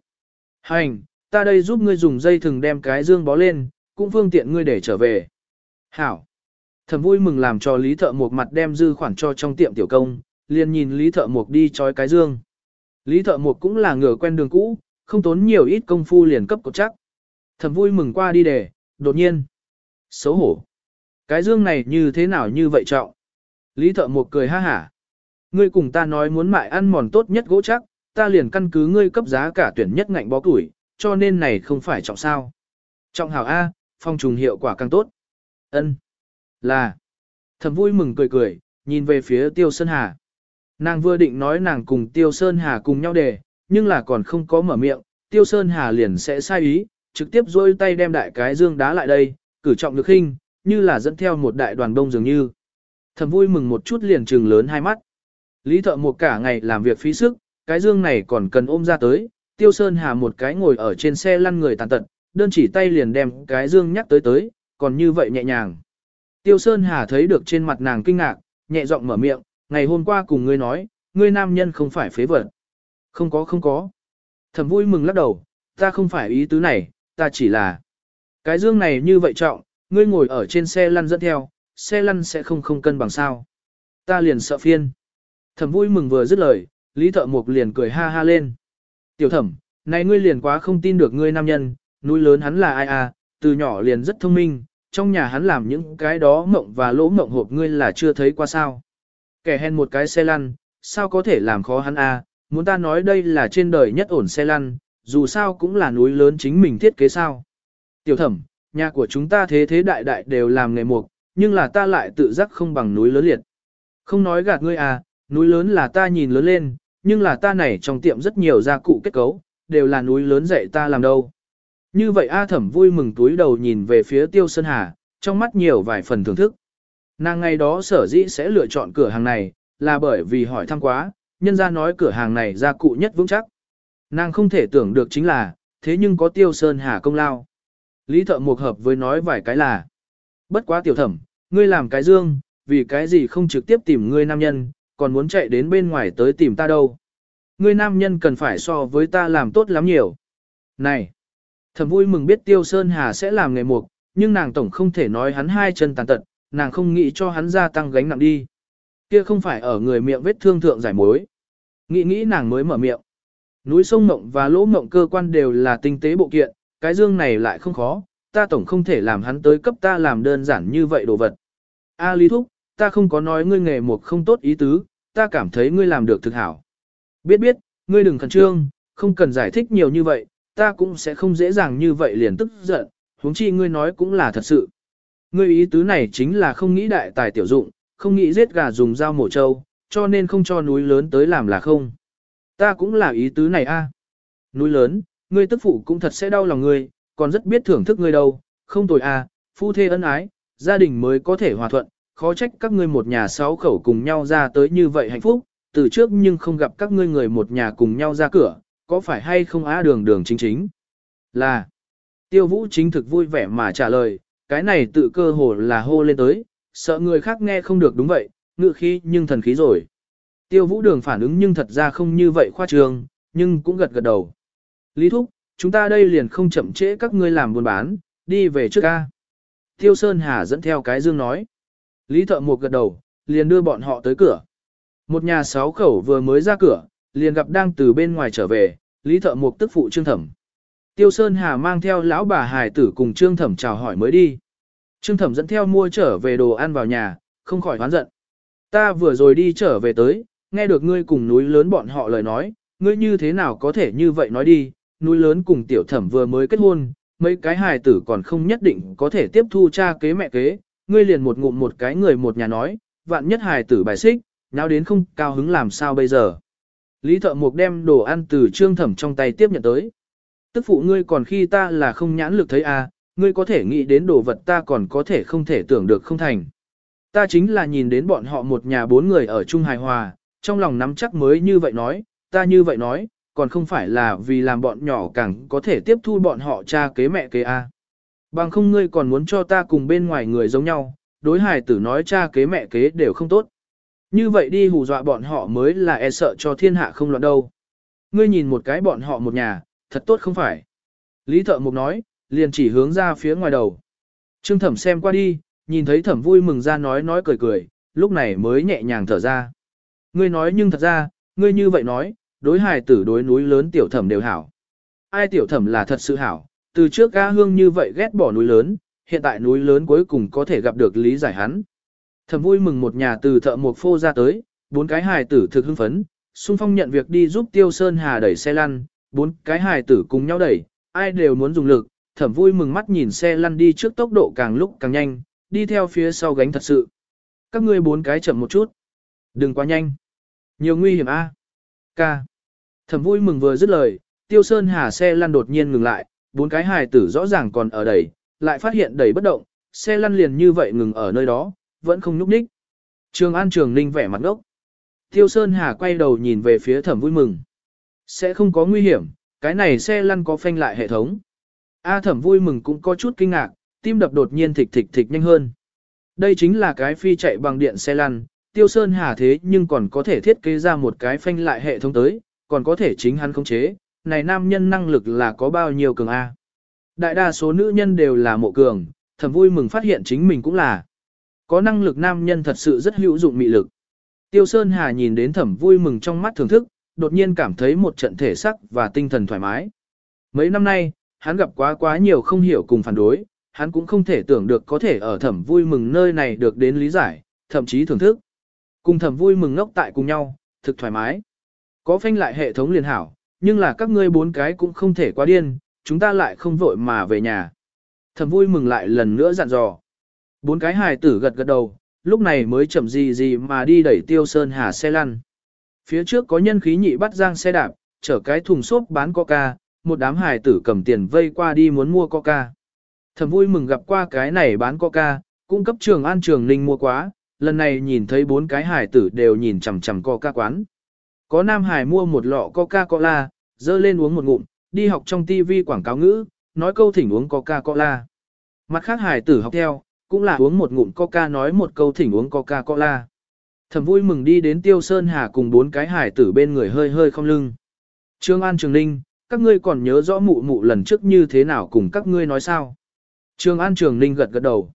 Hành, ta đây giúp ngươi dùng dây thừng đem cái dương bó lên, cũng phương tiện ngươi để trở về. Hảo. Thẩm vui mừng làm cho Lý Thợ Mộc mặt đem dư khoản cho trong tiệm tiểu công, liền nhìn Lý Thợ Mộc đi trói cái dương. Lý Thợ Mộc cũng là ngửa quen đường cũ, không tốn nhiều ít công phu liền cấp cột chắc. Thẩm vui mừng qua đi để, đột nhiên. Xấu hổ. Cái dương này như thế nào như vậy trọng? Lý Thợ Mộc cười ha hả. Ngươi cùng ta nói muốn mại ăn mòn tốt nhất gỗ chắc, ta liền căn cứ ngươi cấp giá cả tuyển nhất ngạnh bó củi, cho nên này không phải trọng sao. Trọng hảo A, phong trùng hiệu quả càng tốt. Ân, Là. thầm vui mừng cười cười, nhìn về phía Tiêu Sơn Hà. Nàng vừa định nói nàng cùng Tiêu Sơn Hà cùng nhau đề, nhưng là còn không có mở miệng, Tiêu Sơn Hà liền sẽ sai ý, trực tiếp dôi tay đem đại cái dương đá lại đây, cử trọng lực hình, như là dẫn theo một đại đoàn đông dường như. thầm vui mừng một chút liền trừng lớn hai mắt. Lý thợ một cả ngày làm việc phí sức, cái dương này còn cần ôm ra tới, Tiêu Sơn Hà một cái ngồi ở trên xe lăn người tàn tật, đơn chỉ tay liền đem cái dương nhắc tới tới, còn như vậy nhẹ nhàng. Tiêu Sơn Hà thấy được trên mặt nàng kinh ngạc, nhẹ giọng mở miệng, ngày hôm qua cùng ngươi nói, ngươi nam nhân không phải phế vật. Không có không có. Thẩm vui mừng lắc đầu, ta không phải ý tứ này, ta chỉ là. Cái dương này như vậy trọng, ngươi ngồi ở trên xe lăn dẫn theo, xe lăn sẽ không không cân bằng sao. Ta liền sợ phiên. Thẩm vui mừng vừa dứt lời, Lý Thợ Mục liền cười ha ha lên. Tiểu thẩm, này ngươi liền quá không tin được ngươi nam nhân, núi lớn hắn là ai à, từ nhỏ liền rất thông minh, trong nhà hắn làm những cái đó mộng và lỗ mộng hộp ngươi là chưa thấy qua sao. Kẻ hèn một cái xe lăn, sao có thể làm khó hắn à, muốn ta nói đây là trên đời nhất ổn xe lăn, dù sao cũng là núi lớn chính mình thiết kế sao. Tiểu thẩm, nhà của chúng ta thế thế đại đại đều làm nghề mục, nhưng là ta lại tự giác không bằng núi lớn liệt. Không nói gạt ngươi à, núi lớn là ta nhìn lớn lên, nhưng là ta này trong tiệm rất nhiều gia cụ kết cấu, đều là núi lớn dạy ta làm đâu. Như vậy A thẩm vui mừng túi đầu nhìn về phía Tiêu Sơn Hà, trong mắt nhiều vài phần thưởng thức. Nàng ngày đó sở dĩ sẽ lựa chọn cửa hàng này, là bởi vì hỏi thăm quá, nhân ra nói cửa hàng này gia cụ nhất vững chắc. Nàng không thể tưởng được chính là, thế nhưng có Tiêu Sơn Hà công lao. Lý thợ mục hợp với nói vài cái là, bất quá tiểu thẩm, ngươi làm cái dương, vì cái gì không trực tiếp tìm ngươi nam nhân, còn muốn chạy đến bên ngoài tới tìm ta đâu. Ngươi nam nhân cần phải so với ta làm tốt lắm nhiều. Này, thầm vui mừng biết Tiêu Sơn Hà sẽ làm nghề mục, nhưng nàng tổng không thể nói hắn hai chân tàn tật, nàng không nghĩ cho hắn gia tăng gánh nặng đi. Kia không phải ở người miệng vết thương thượng giải mối. Nghĩ nghĩ nàng mới mở miệng. Núi sông mộng và lỗ mộng cơ quan đều là tinh tế bộ kiện, cái dương này lại không khó, ta tổng không thể làm hắn tới cấp ta làm đơn giản như vậy đồ vật. A Lý Thúc, ta không có nói ngươi nghề mục không tốt ý tứ, ta cảm thấy ngươi làm được thực hảo. Biết biết, ngươi đừng khẩn trương, không cần giải thích nhiều như vậy, ta cũng sẽ không dễ dàng như vậy liền tức giận, huống chi ngươi nói cũng là thật sự. Ngươi ý tứ này chính là không nghĩ đại tài tiểu dụng, không nghĩ giết gà dùng dao mổ trâu, cho nên không cho núi lớn tới làm là không. Ta cũng là ý tứ này a. À. Núi lớn, ngươi tức phụ cũng thật sẽ đau lòng ngươi, còn rất biết thưởng thức ngươi đâu, không tồi a, phu thê ân ái, gia đình mới có thể hòa thuận, khó trách các ngươi một nhà sáu khẩu cùng nhau ra tới như vậy hạnh phúc, từ trước nhưng không gặp các ngươi người một nhà cùng nhau ra cửa, có phải hay không á đường đường chính chính? Là, tiêu vũ chính thực vui vẻ mà trả lời, cái này tự cơ hồ là hô lên tới, sợ người khác nghe không được đúng vậy, ngự khí nhưng thần khí rồi. Tiêu vũ đường phản ứng nhưng thật ra không như vậy khoa trường, nhưng cũng gật gật đầu. Lý Thúc, chúng ta đây liền không chậm trễ các ngươi làm buôn bán, đi về trước ca. Tiêu Sơn Hà dẫn theo cái dương nói. Lý Thợ một gật đầu, liền đưa bọn họ tới cửa. Một nhà sáu khẩu vừa mới ra cửa, liền gặp đang từ bên ngoài trở về, Lý Thợ một tức phụ Trương Thẩm. Tiêu Sơn Hà mang theo lão bà Hải tử cùng Trương Thẩm chào hỏi mới đi. Trương Thẩm dẫn theo mua trở về đồ ăn vào nhà, không khỏi hoán giận. Ta vừa rồi đi trở về tới, nghe được ngươi cùng núi lớn bọn họ lời nói, ngươi như thế nào có thể như vậy nói đi, núi lớn cùng tiểu thẩm vừa mới kết hôn, mấy cái hài tử còn không nhất định có thể tiếp thu cha kế mẹ kế, ngươi liền một ngụm một cái người một nhà nói, vạn nhất hài tử bài xích, nháo đến không cao hứng làm sao bây giờ. Lý thợ mục đem đồ ăn từ trương thẩm trong tay tiếp nhận tới. Tức phụ ngươi còn khi ta là không nhãn lực thấy à, ngươi có thể nghĩ đến đồ vật ta còn có thể không thể tưởng được không thành. Ta chính là nhìn đến bọn họ một nhà bốn người ở chung hài hòa, trong lòng nắm chắc mới như vậy nói, ta như vậy nói, còn không phải là vì làm bọn nhỏ càng có thể tiếp thu bọn họ cha kế mẹ kế a. Bằng không ngươi còn muốn cho ta cùng bên ngoài người giống nhau, đối hài tử nói cha kế mẹ kế đều không tốt. Như vậy đi hù dọa bọn họ mới là e sợ cho thiên hạ không loạn đâu. Ngươi nhìn một cái bọn họ một nhà, thật tốt không phải. Lý thợ mục nói, liền chỉ hướng ra phía ngoài đầu. Trương thẩm xem qua đi, nhìn thấy thẩm vui mừng ra nói nói cười cười, lúc này mới nhẹ nhàng thở ra. Ngươi nói nhưng thật ra, ngươi như vậy nói, đối hài tử đối núi lớn tiểu thẩm đều hảo. Ai tiểu thẩm là thật sự hảo, từ trước ca hương như vậy ghét bỏ núi lớn, hiện tại núi lớn cuối cùng có thể gặp được lý giải hắn. thầm vui mừng một nhà từ thợ một phô ra tới, bốn cái hài tử thực hưng phấn, xung phong nhận việc đi giúp Tiêu Sơn Hà đẩy xe lăn, bốn cái hài tử cùng nhau đẩy, ai đều muốn dùng lực, thẩm vui mừng mắt nhìn xe lăn đi trước tốc độ càng lúc càng nhanh, đi theo phía sau gánh thật sự. Các ngươi bốn cái chậm một chút. Đừng quá nhanh. Nhiều nguy hiểm a. Ca. Thẩm vui mừng vừa dứt lời, Tiêu Sơn Hà xe lăn đột nhiên ngừng lại, bốn cái hài tử rõ ràng còn ở đẩy, lại phát hiện đẩy bất động, xe lăn liền như vậy ngừng ở nơi đó, vẫn không nhúc nhích. Trường An Trường Ninh vẻ mặt ngốc. Tiêu Sơn Hà quay đầu nhìn về phía thẩm vui mừng. Sẽ không có nguy hiểm, cái này xe lăn có phanh lại hệ thống. A thẩm vui mừng cũng có chút kinh ngạc, tim đập đột nhiên thịch thịch thịch nhanh hơn. Đây chính là cái phi chạy bằng điện xe lăn, Tiêu Sơn Hà thế nhưng còn có thể thiết kế ra một cái phanh lại hệ thống tới, còn có thể chính hắn khống chế, này nam nhân năng lực là có bao nhiêu cường A. Đại đa số nữ nhân đều là mộ cường, thầm vui mừng phát hiện chính mình cũng là. Có năng lực nam nhân thật sự rất hữu dụng mị lực. Tiêu Sơn Hà nhìn đến thẩm vui mừng trong mắt thưởng thức, đột nhiên cảm thấy một trận thể sắc và tinh thần thoải mái. Mấy năm nay, hắn gặp quá quá nhiều không hiểu cùng phản đối, hắn cũng không thể tưởng được có thể ở thẩm vui mừng nơi này được đến lý giải, thậm chí thưởng thức. Cùng thẩm vui mừng ngốc tại cùng nhau, thực thoải mái. Có phanh lại hệ thống liền hảo, nhưng là các ngươi bốn cái cũng không thể quá điên, chúng ta lại không vội mà về nhà. thầm vui mừng lại lần nữa dặn dò. Bốn cái hài tử gật gật đầu, lúc này mới chậm gì gì mà đi đẩy tiêu sơn hà xe lăn. Phía trước có nhân khí nhị bắt giang xe đạp, chở cái thùng xốp bán coca, một đám hài tử cầm tiền vây qua đi muốn mua coca. thầm vui mừng gặp qua cái này bán coca, cung cấp trường an trường ninh mua quá, lần này nhìn thấy bốn cái hải tử đều nhìn chằm chằm coca quán. Có nam hải mua một lọ coca-cola, dơ lên uống một ngụm, đi học trong TV quảng cáo ngữ, nói câu thỉnh uống coca-cola. Mặt khác hải tử học theo, cũng là uống một ngụm coca nói một câu thỉnh uống coca-cola. Thẩm vui mừng đi đến Tiêu Sơn Hà cùng bốn cái hải tử bên người hơi hơi không lưng. Trương An Trường Ninh, các ngươi còn nhớ rõ mụ mụ lần trước như thế nào cùng các ngươi nói sao? Trương An Trường Ninh gật gật đầu.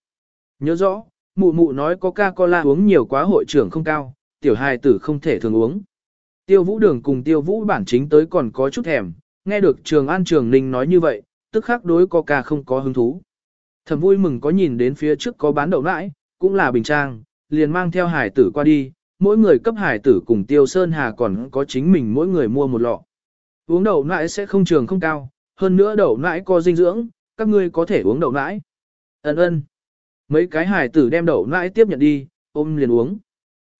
Nhớ rõ, mụ mụ nói Coca-Cola uống nhiều quá hội trưởng không cao, tiểu hài tử không thể thường uống. Tiêu vũ đường cùng tiêu vũ bản chính tới còn có chút thèm, nghe được trường an trường ninh nói như vậy, tức khắc đối có ca không có hứng thú. Thầm vui mừng có nhìn đến phía trước có bán đậu nãi, cũng là bình trang, liền mang theo hải tử qua đi, mỗi người cấp hải tử cùng tiêu sơn hà còn có chính mình mỗi người mua một lọ. Uống đậu nãi sẽ không trường không cao, hơn nữa đậu nãi có dinh dưỡng, các ngươi có thể uống đậu nãi. Ấn ơn. Mấy cái hải tử đem đậu nãi tiếp nhận đi, ôm liền uống.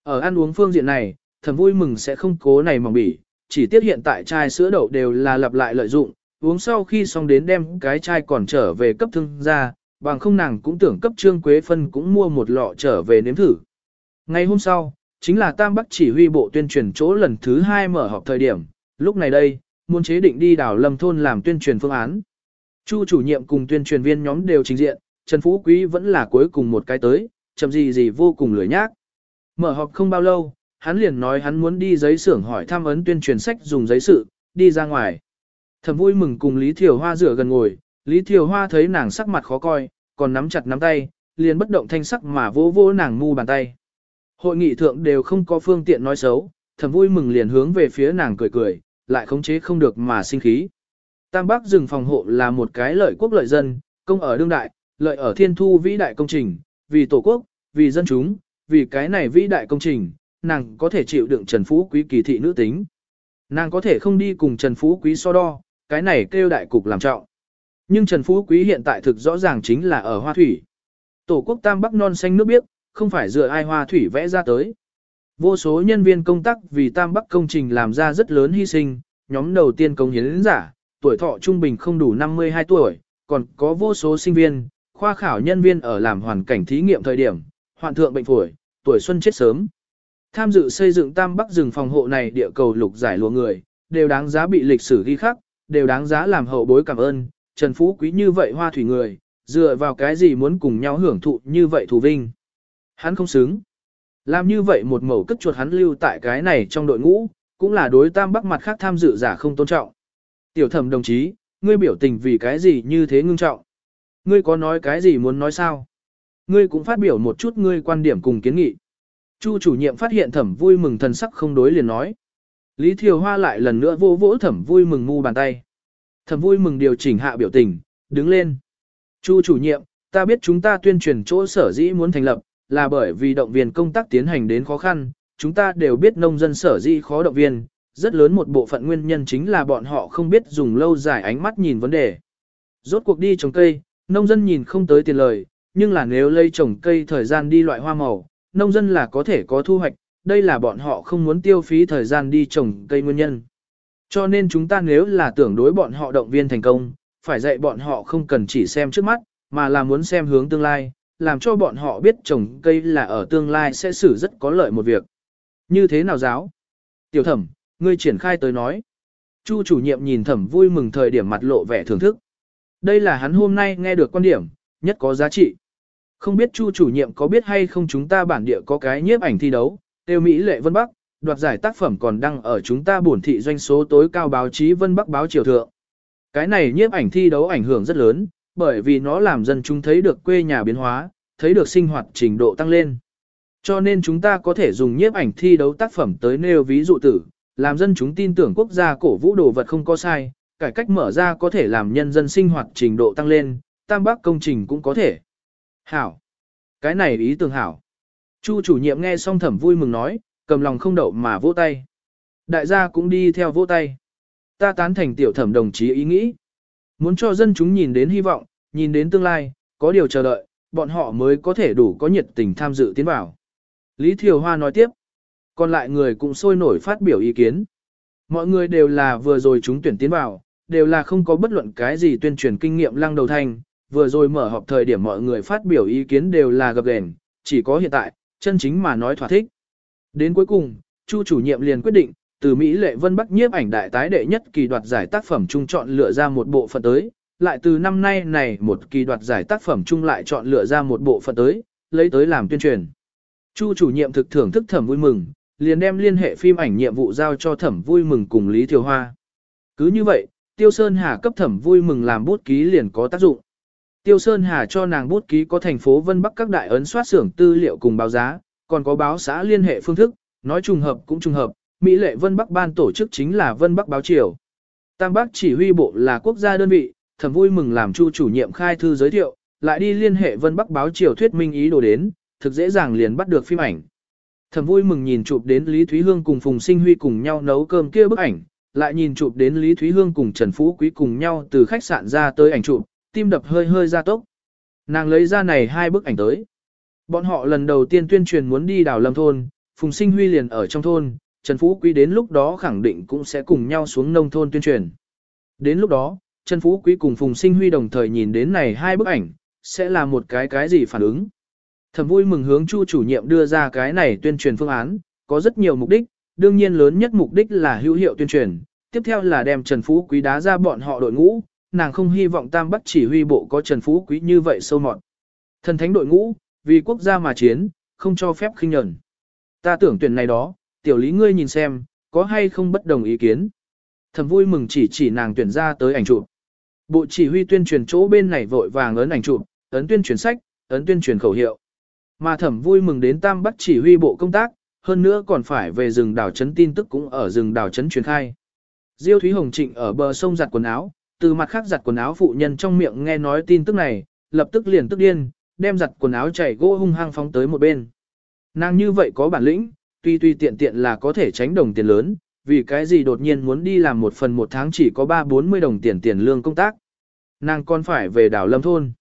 Ở ăn uống phương diện này, thầm vui mừng sẽ không cố này mỏng bỉ, chỉ tiếc hiện tại chai sữa đậu đều là lặp lại lợi dụng, uống sau khi xong đến đem cái chai còn trở về cấp thương ra, bằng không nàng cũng tưởng cấp Trương Quế Phân cũng mua một lọ trở về nếm thử. Ngày hôm sau, chính là Tam Bắc chỉ huy bộ tuyên truyền chỗ lần thứ hai mở họp thời điểm, lúc này đây, muốn chế định đi đảo lâm thôn làm tuyên truyền phương án. Chu chủ nhiệm cùng tuyên truyền viên nhóm đều trình diện, Trần Phú Quý vẫn là cuối cùng một cái tới, chậm gì gì vô cùng lười nhác. Mở họp không bao lâu, hắn liền nói hắn muốn đi giấy xưởng hỏi tham ấn tuyên truyền sách dùng giấy sự, đi ra ngoài. Thầm vui mừng cùng Lý Thiều Hoa rửa gần ngồi, Lý Thiều Hoa thấy nàng sắc mặt khó coi, còn nắm chặt nắm tay, liền bất động thanh sắc mà vỗ vỗ nàng mu bàn tay. Hội nghị thượng đều không có phương tiện nói xấu, thầm vui mừng liền hướng về phía nàng cười cười, lại khống chế không được mà sinh khí. Tam Bắc rừng phòng hộ là một cái lợi quốc lợi dân, công ở đương đại, lợi ở thiên thu vĩ đại công trình, vì tổ quốc, vì dân chúng, vì cái này vĩ đại công trình, nàng có thể chịu đựng Trần Phú Quý kỳ thị nữ tính. Nàng có thể không đi cùng Trần Phú Quý so đo, cái này kêu đại cục làm trọng. Nhưng Trần Phú Quý hiện tại thực rõ ràng chính là ở Hoa Thủy. Tổ quốc Tam Bắc non xanh nước biếc, không phải dựa ai Hoa Thủy vẽ ra tới. Vô số nhân viên công tác vì Tam Bắc công trình làm ra rất lớn hy sinh, nhóm đầu tiên công hiến giả, tuổi thọ trung bình không đủ 52 tuổi, còn có vô số sinh viên, khoa khảo nhân viên ở làm hoàn cảnh thí nghiệm thời điểm, hoạn thượng bệnh phổi, tuổi xuân chết sớm. Tham dự xây dựng Tam Bắc rừng phòng hộ này địa cầu lục giải lúa người, đều đáng giá bị lịch sử ghi khắc, đều đáng giá làm hậu bối cảm ơn, Trần Phú Quý như vậy hoa thủy người, dựa vào cái gì muốn cùng nhau hưởng thụ như vậy thù vinh. Hắn không xứng. Làm như vậy một mẩu cất chuột hắn lưu tại cái này trong đội ngũ, cũng là đối tam bắc mặt khác tham dự giả không tôn trọng. Tiểu thẩm đồng chí, ngươi biểu tình vì cái gì như thế ngưng trọng? Ngươi có nói cái gì muốn nói sao? Ngươi cũng phát biểu một chút ngươi quan điểm cùng kiến nghị. Chu chủ nhiệm phát hiện thẩm vui mừng thần sắc không đối liền nói. Lý Thiều Hoa lại lần nữa vô vỗ thẩm vui mừng ngu bàn tay. Thẩm vui mừng điều chỉnh hạ biểu tình, đứng lên. Chu chủ nhiệm, ta biết chúng ta tuyên truyền chỗ sở dĩ muốn thành lập, là bởi vì động viên công tác tiến hành đến khó khăn, chúng ta đều biết nông dân sở dĩ khó động viên, rất lớn một bộ phận nguyên nhân chính là bọn họ không biết dùng lâu dài ánh mắt nhìn vấn đề. Rốt cuộc đi trồng cây, nông dân nhìn không tới tiền lời, nhưng là nếu lây trồng cây thời gian đi loại hoa màu, nông dân là có thể có thu hoạch, đây là bọn họ không muốn tiêu phí thời gian đi trồng cây nguyên nhân. Cho nên chúng ta nếu là tưởng đối bọn họ động viên thành công, phải dạy bọn họ không cần chỉ xem trước mắt, mà là muốn xem hướng tương lai, làm cho bọn họ biết trồng cây là ở tương lai sẽ xử rất có lợi một việc. Như thế nào giáo? Tiểu thẩm, ngươi triển khai tới nói. Chu chủ nhiệm nhìn thẩm vui mừng thời điểm mặt lộ vẻ thưởng thức. Đây là hắn hôm nay nghe được quan điểm, nhất có giá trị. Không biết Chu chủ nhiệm có biết hay không chúng ta bản địa có cái nhiếp ảnh thi đấu, tiêu Mỹ Lệ Vân Bắc, đoạt giải tác phẩm còn đăng ở chúng ta bổn thị doanh số tối cao báo chí Vân Bắc báo triều thượng. Cái này nhiếp ảnh thi đấu ảnh hưởng rất lớn, bởi vì nó làm dân chúng thấy được quê nhà biến hóa, thấy được sinh hoạt trình độ tăng lên. Cho nên chúng ta có thể dùng nhiếp ảnh thi đấu tác phẩm tới nêu ví dụ tử, làm dân chúng tin tưởng quốc gia cổ vũ đồ vật không có sai, cải cách mở ra có thể làm nhân dân sinh hoạt trình độ tăng lên, tam bác công trình cũng có thể. Hảo. Cái này ý tưởng hảo. Chu chủ nhiệm nghe xong thẩm vui mừng nói, cầm lòng không đậu mà vỗ tay. Đại gia cũng đi theo vỗ tay. Ta tán thành tiểu thẩm đồng chí ý nghĩ. Muốn cho dân chúng nhìn đến hy vọng, nhìn đến tương lai, có điều chờ đợi, bọn họ mới có thể đủ có nhiệt tình tham dự tiến vào. Lý Thiều Hoa nói tiếp. Còn lại người cũng sôi nổi phát biểu ý kiến. Mọi người đều là vừa rồi chúng tuyển tiến vào, đều là không có bất luận cái gì tuyên truyền kinh nghiệm lăng đầu thành vừa rồi mở họp thời điểm mọi người phát biểu ý kiến đều là gập ghềnh, chỉ có hiện tại, chân chính mà nói thỏa thích. Đến cuối cùng, Chu chủ nhiệm liền quyết định, từ Mỹ Lệ Vân Bắc nhiếp ảnh đại tái đệ nhất kỳ đoạt giải tác phẩm trung chọn lựa ra một bộ phận tới, lại từ năm nay này một kỳ đoạt giải tác phẩm chung lại chọn lựa ra một bộ phận tới, lấy tới làm tuyên truyền. Chu chủ nhiệm thực thưởng thức thẩm vui mừng, liền đem liên hệ phim ảnh nhiệm vụ giao cho thẩm vui mừng cùng Lý Thiều Hoa. Cứ như vậy, Tiêu Sơn Hà cấp thẩm vui mừng làm bút ký liền có tác dụng. Tiêu Sơn Hà cho nàng bút ký có thành phố Vân Bắc các đại ấn soát xưởng tư liệu cùng báo giá, còn có báo xã liên hệ phương thức, nói trùng hợp cũng trùng hợp, Mỹ lệ Vân Bắc ban tổ chức chính là Vân Bắc báo triều. Tam Bắc chỉ huy bộ là quốc gia đơn vị, thẩm vui mừng làm chu chủ nhiệm khai thư giới thiệu, lại đi liên hệ Vân Bắc báo triều thuyết minh ý đồ đến, thực dễ dàng liền bắt được phim ảnh. Thẩm vui mừng nhìn chụp đến Lý Thúy Hương cùng Phùng Sinh Huy cùng nhau nấu cơm kia bức ảnh, lại nhìn chụp đến Lý Thúy Hương cùng Trần Phú Quý cùng nhau từ khách sạn ra tới ảnh chụp, tim đập hơi hơi ra tốc. Nàng lấy ra này hai bức ảnh tới. Bọn họ lần đầu tiên tuyên truyền muốn đi đảo lâm thôn, Phùng Sinh Huy liền ở trong thôn, Trần Phú Quý đến lúc đó khẳng định cũng sẽ cùng nhau xuống nông thôn tuyên truyền. Đến lúc đó, Trần Phú Quý cùng Phùng Sinh Huy đồng thời nhìn đến này hai bức ảnh, sẽ là một cái cái gì phản ứng. Thầm vui mừng hướng Chu chủ nhiệm đưa ra cái này tuyên truyền phương án, có rất nhiều mục đích, đương nhiên lớn nhất mục đích là hữu hiệu tuyên truyền, tiếp theo là đem Trần Phú Quý đá ra bọn họ đội ngũ, nàng không hy vọng Tam Bắc chỉ huy bộ có Trần Phú Quý như vậy sâu mọt. Thần thánh đội ngũ, vì quốc gia mà chiến, không cho phép khinh nhẫn. Ta tưởng tuyển này đó, tiểu lý ngươi nhìn xem, có hay không bất đồng ý kiến. Thầm vui mừng chỉ chỉ nàng tuyển ra tới ảnh chụp. Bộ chỉ huy tuyên truyền chỗ bên này vội vàng ấn ảnh chụp, ấn tuyên truyền sách, ấn tuyên truyền khẩu hiệu. Mà thẩm vui mừng đến Tam Bắc chỉ huy bộ công tác, hơn nữa còn phải về rừng đảo trấn tin tức cũng ở rừng đảo trấn truyền khai. Diêu Thúy Hồng Trịnh ở bờ sông giặt quần áo, từ mặt khác giặt quần áo phụ nhân trong miệng nghe nói tin tức này, lập tức liền tức điên, đem giặt quần áo chảy gỗ hung hăng phóng tới một bên. Nàng như vậy có bản lĩnh, tuy tuy tiện tiện là có thể tránh đồng tiền lớn, vì cái gì đột nhiên muốn đi làm một phần một tháng chỉ có 3-40 đồng tiền tiền lương công tác. Nàng còn phải về đảo lâm thôn.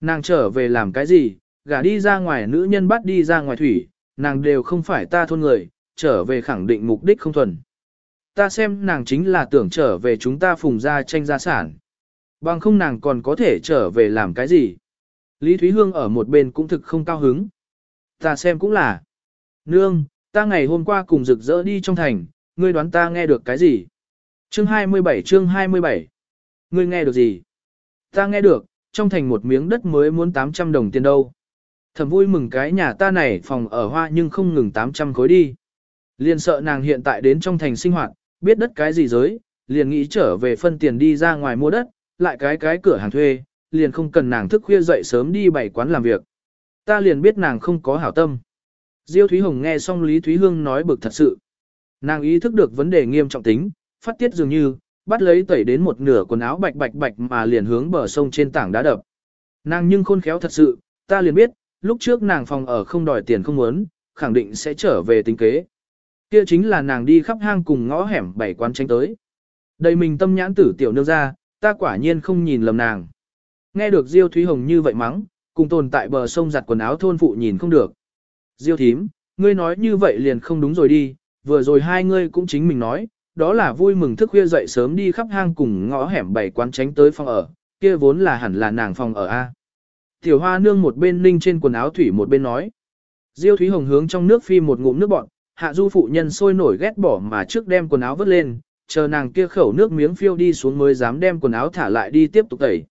Nàng trở về làm cái gì, gả đi ra ngoài nữ nhân bắt đi ra ngoài thủy, nàng đều không phải ta thôn người, trở về khẳng định mục đích không thuần. Ta xem nàng chính là tưởng trở về chúng ta phùng ra tranh gia sản. Bằng không nàng còn có thể trở về làm cái gì. Lý Thúy Hương ở một bên cũng thực không cao hứng. Ta xem cũng là. Nương, ta ngày hôm qua cùng rực rỡ đi trong thành, ngươi đoán ta nghe được cái gì? Chương 27 chương 27 Ngươi nghe được gì? Ta nghe được, trong thành một miếng đất mới muốn 800 đồng tiền đâu. Thầm vui mừng cái nhà ta này phòng ở hoa nhưng không ngừng 800 khối đi. Liền sợ nàng hiện tại đến trong thành sinh hoạt, biết đất cái gì giới, liền nghĩ trở về phân tiền đi ra ngoài mua đất, lại cái cái cửa hàng thuê, liền không cần nàng thức khuya dậy sớm đi bảy quán làm việc. Ta liền biết nàng không có hảo tâm. Diêu Thúy Hồng nghe xong Lý Thúy Hương nói bực thật sự. Nàng ý thức được vấn đề nghiêm trọng tính, phát tiết dường như, bắt lấy tẩy đến một nửa quần áo bạch bạch bạch mà liền hướng bờ sông trên tảng đá đập. Nàng nhưng khôn khéo thật sự, ta liền biết, lúc trước nàng phòng ở không đòi tiền không muốn, khẳng định sẽ trở về tính kế. Kia chính là nàng đi khắp hang cùng ngõ hẻm bảy quán tranh tới. Đây mình tâm nhãn tử tiểu nương ra, ta quả nhiên không nhìn lầm nàng. Nghe được Diêu Thúy Hồng như vậy mắng, cùng tồn tại bờ sông giặt quần áo thôn phụ nhìn không được. Diêu thím, ngươi nói như vậy liền không đúng rồi đi, vừa rồi hai ngươi cũng chính mình nói, đó là vui mừng thức khuya dậy sớm đi khắp hang cùng ngõ hẻm bảy quán tránh tới phòng ở, kia vốn là hẳn là nàng phòng ở A. Tiểu hoa nương một bên ninh trên quần áo thủy một bên nói. Diêu Thúy Hồng hướng trong nước phi một ngụm nước bọn, hạ du phụ nhân sôi nổi ghét bỏ mà trước đem quần áo vứt lên, chờ nàng kia khẩu nước miếng phiêu đi xuống mới dám đem quần áo thả lại đi tiếp tục tẩy.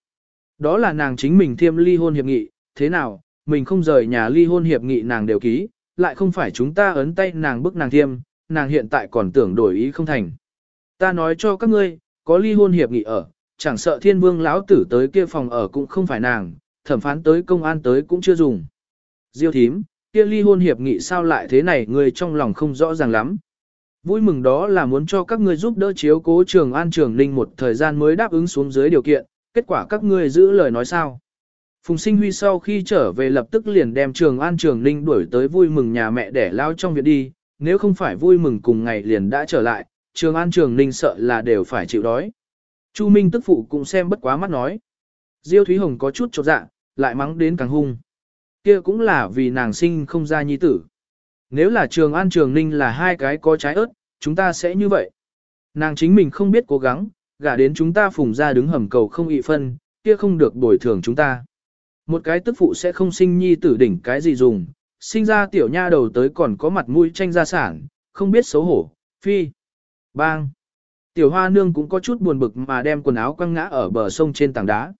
Đó là nàng chính mình thiêm ly hôn hiệp nghị, thế nào, mình không rời nhà ly hôn hiệp nghị nàng đều ký, lại không phải chúng ta ấn tay nàng bức nàng thiêm, nàng hiện tại còn tưởng đổi ý không thành. Ta nói cho các ngươi, có ly hôn hiệp nghị ở, chẳng sợ thiên vương lão tử tới kia phòng ở cũng không phải nàng, thẩm phán tới công an tới cũng chưa dùng. Diêu thím, kia ly hôn hiệp nghị sao lại thế này người trong lòng không rõ ràng lắm. Vui mừng đó là muốn cho các ngươi giúp đỡ chiếu cố trường an trường ninh một thời gian mới đáp ứng xuống dưới điều kiện, kết quả các ngươi giữ lời nói sao. Phùng sinh huy sau khi trở về lập tức liền đem trường an trường ninh đuổi tới vui mừng nhà mẹ để lao trong viện đi, nếu không phải vui mừng cùng ngày liền đã trở lại, trường an trường ninh sợ là đều phải chịu đói. Chu Minh tức phụ cũng xem bất quá mắt nói. Diêu Thúy Hồng có chút chột dạ, lại mắng đến càng hung. Kia cũng là vì nàng sinh không ra nhi tử. Nếu là trường an trường ninh là hai cái có trái ớt, chúng ta sẽ như vậy. Nàng chính mình không biết cố gắng, gả đến chúng ta phùng ra đứng hầm cầu không ị phân, kia không được bồi thường chúng ta. Một cái tức phụ sẽ không sinh nhi tử đỉnh cái gì dùng, sinh ra tiểu nha đầu tới còn có mặt mũi tranh gia sản, không biết xấu hổ, phi. Bang. Tiểu hoa nương cũng có chút buồn bực mà đem quần áo quăng ngã ở bờ sông trên tảng đá.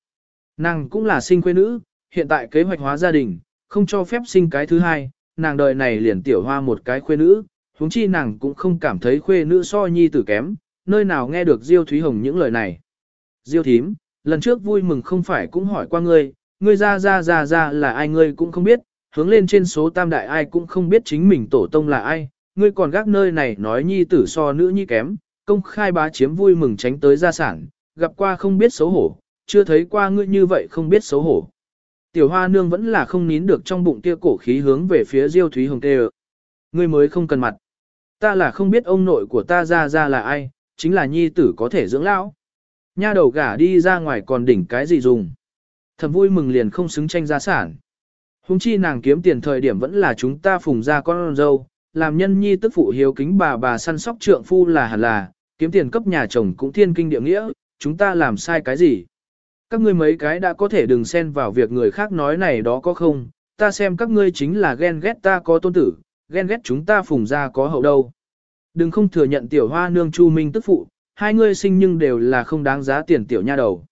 Nàng cũng là sinh quê nữ, hiện tại kế hoạch hóa gia đình, không cho phép sinh cái thứ hai, nàng đời này liền tiểu hoa một cái khuê nữ, huống chi nàng cũng không cảm thấy khuê nữ so nhi tử kém, nơi nào nghe được Diêu Thúy Hồng những lời này. Diêu thím, lần trước vui mừng không phải cũng hỏi qua ngươi, ngươi ra ra ra ra là ai ngươi cũng không biết, hướng lên trên số tam đại ai cũng không biết chính mình tổ tông là ai, ngươi còn gác nơi này nói nhi tử so nữ nhi kém, công khai bá chiếm vui mừng tránh tới gia sản, gặp qua không biết xấu hổ, chưa thấy qua ngươi như vậy không biết xấu hổ. Tiểu hoa nương vẫn là không nín được trong bụng kia cổ khí hướng về phía Diêu Thúy Hồng tê Ngươi mới không cần mặt. Ta là không biết ông nội của ta ra ra là ai, chính là nhi tử có thể dưỡng lão. Nha đầu gả đi ra ngoài còn đỉnh cái gì dùng. Thầm vui mừng liền không xứng tranh gia sản. Hùng chi nàng kiếm tiền thời điểm vẫn là chúng ta phùng ra con dâu, làm nhân nhi tức phụ hiếu kính bà bà săn sóc trượng phu là hẳn là, kiếm tiền cấp nhà chồng cũng thiên kinh địa nghĩa, chúng ta làm sai cái gì. Các ngươi mấy cái đã có thể đừng xen vào việc người khác nói này đó có không, ta xem các ngươi chính là ghen ghét ta có tôn tử, ghen ghét chúng ta phùng ra có hậu đâu. Đừng không thừa nhận tiểu hoa nương chu minh tức phụ, hai ngươi sinh nhưng đều là không đáng giá tiền tiểu nha đầu.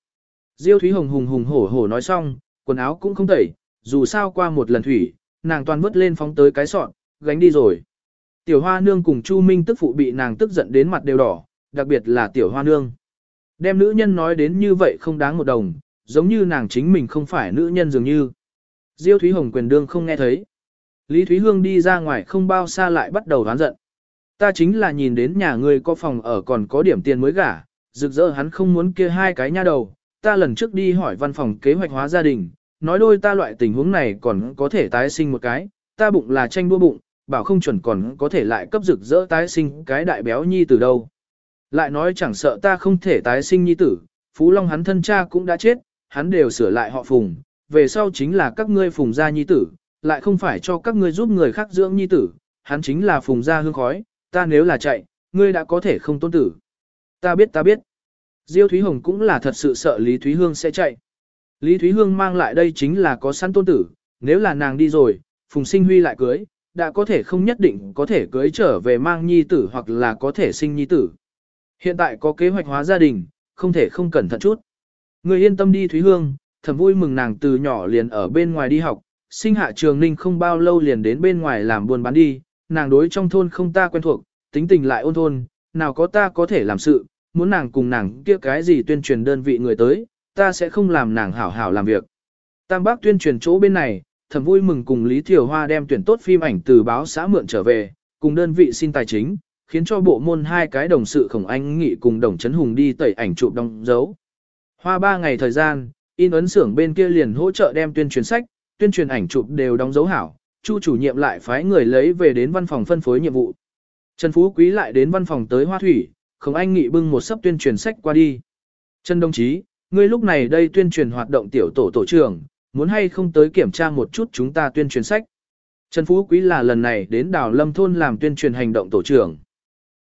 Diêu Thúy Hồng hùng hùng hổ hổ nói xong, quần áo cũng không tẩy, dù sao qua một lần thủy, nàng toàn vứt lên phóng tới cái sọn, gánh đi rồi. Tiểu hoa nương cùng Chu Minh tức phụ bị nàng tức giận đến mặt đều đỏ, đặc biệt là tiểu hoa nương. Đem nữ nhân nói đến như vậy không đáng một đồng, giống như nàng chính mình không phải nữ nhân dường như. Diêu Thúy Hồng quyền đương không nghe thấy. Lý Thúy Hương đi ra ngoài không bao xa lại bắt đầu đoán giận. Ta chính là nhìn đến nhà ngươi có phòng ở còn có điểm tiền mới gả, rực rỡ hắn không muốn kia hai cái nha đầu. Ta lần trước đi hỏi văn phòng kế hoạch hóa gia đình, nói đôi ta loại tình huống này còn có thể tái sinh một cái, ta bụng là tranh đua bụng, bảo không chuẩn còn có thể lại cấp rực rỡ tái sinh cái đại béo nhi từ đâu. Lại nói chẳng sợ ta không thể tái sinh nhi tử, Phú Long hắn thân cha cũng đã chết, hắn đều sửa lại họ phùng, về sau chính là các ngươi phùng gia nhi tử, lại không phải cho các ngươi giúp người khác dưỡng nhi tử, hắn chính là phùng gia hương khói, ta nếu là chạy, ngươi đã có thể không tôn tử. Ta biết ta biết. Diêu Thúy Hồng cũng là thật sự sợ Lý Thúy Hương sẽ chạy. Lý Thúy Hương mang lại đây chính là có sẵn tôn tử, nếu là nàng đi rồi, Phùng Sinh Huy lại cưới, đã có thể không nhất định có thể cưới trở về mang nhi tử hoặc là có thể sinh nhi tử. Hiện tại có kế hoạch hóa gia đình, không thể không cẩn thận chút. Người yên tâm đi Thúy Hương, thầm vui mừng nàng từ nhỏ liền ở bên ngoài đi học, sinh hạ trường ninh không bao lâu liền đến bên ngoài làm buôn bán đi, nàng đối trong thôn không ta quen thuộc, tính tình lại ôn thôn, nào có ta có thể làm sự, muốn nàng cùng nàng kia cái gì tuyên truyền đơn vị người tới, ta sẽ không làm nàng hảo hảo làm việc. Tam bác tuyên truyền chỗ bên này, thầm vui mừng cùng Lý Thiều Hoa đem tuyển tốt phim ảnh từ báo xã mượn trở về, cùng đơn vị xin tài chính, khiến cho bộ môn hai cái đồng sự khổng anh nghị cùng đồng chấn hùng đi tẩy ảnh chụp đóng dấu. Hoa ba ngày thời gian, in ấn xưởng bên kia liền hỗ trợ đem tuyên truyền sách, tuyên truyền ảnh chụp đều đóng dấu hảo, Chu chủ nhiệm lại phái người lấy về đến văn phòng phân phối nhiệm vụ. Trần Phú Quý lại đến văn phòng tới Hoa Thủy, khổng anh nghị bưng một sấp tuyên truyền sách qua đi. Trần đồng chí, ngươi lúc này đây tuyên truyền hoạt động tiểu tổ tổ trưởng, muốn hay không tới kiểm tra một chút chúng ta tuyên truyền sách. Trần Phú Quý là lần này đến đào Lâm Thôn làm tuyên truyền hành động tổ trưởng.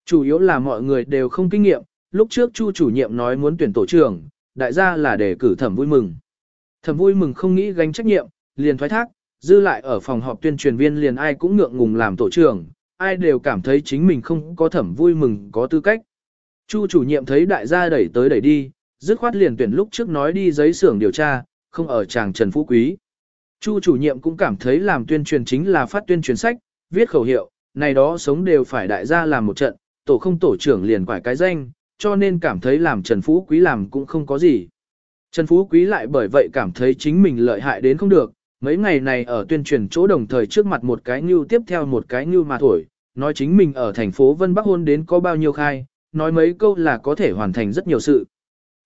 Chủ yếu là mọi người đều không kinh nghiệm, lúc trước Chu chủ nhiệm nói muốn tuyển tổ trưởng, đại gia là để cử thẩm vui mừng. Thẩm vui mừng không nghĩ gánh trách nhiệm, liền thoái thác, dư lại ở phòng họp tuyên truyền viên liền ai cũng ngượng ngùng làm tổ trưởng, ai đều cảm thấy chính mình không có thẩm vui mừng có tư cách. Chu chủ nhiệm thấy đại gia đẩy tới đẩy đi, dứt khoát liền tuyển lúc trước nói đi giấy xưởng điều tra, không ở chàng Trần Phú Quý. Chu chủ nhiệm cũng cảm thấy làm tuyên truyền chính là phát tuyên truyền sách, viết khẩu hiệu, này đó sống đều phải đại gia làm một trận, tổ không tổ trưởng liền quải cái danh, cho nên cảm thấy làm Trần Phú Quý làm cũng không có gì. Trần Phú Quý lại bởi vậy cảm thấy chính mình lợi hại đến không được, mấy ngày này ở tuyên truyền chỗ đồng thời trước mặt một cái ngưu tiếp theo một cái ngưu mà thổi, nói chính mình ở thành phố Vân Bắc hôn đến có bao nhiêu khai, nói mấy câu là có thể hoàn thành rất nhiều sự.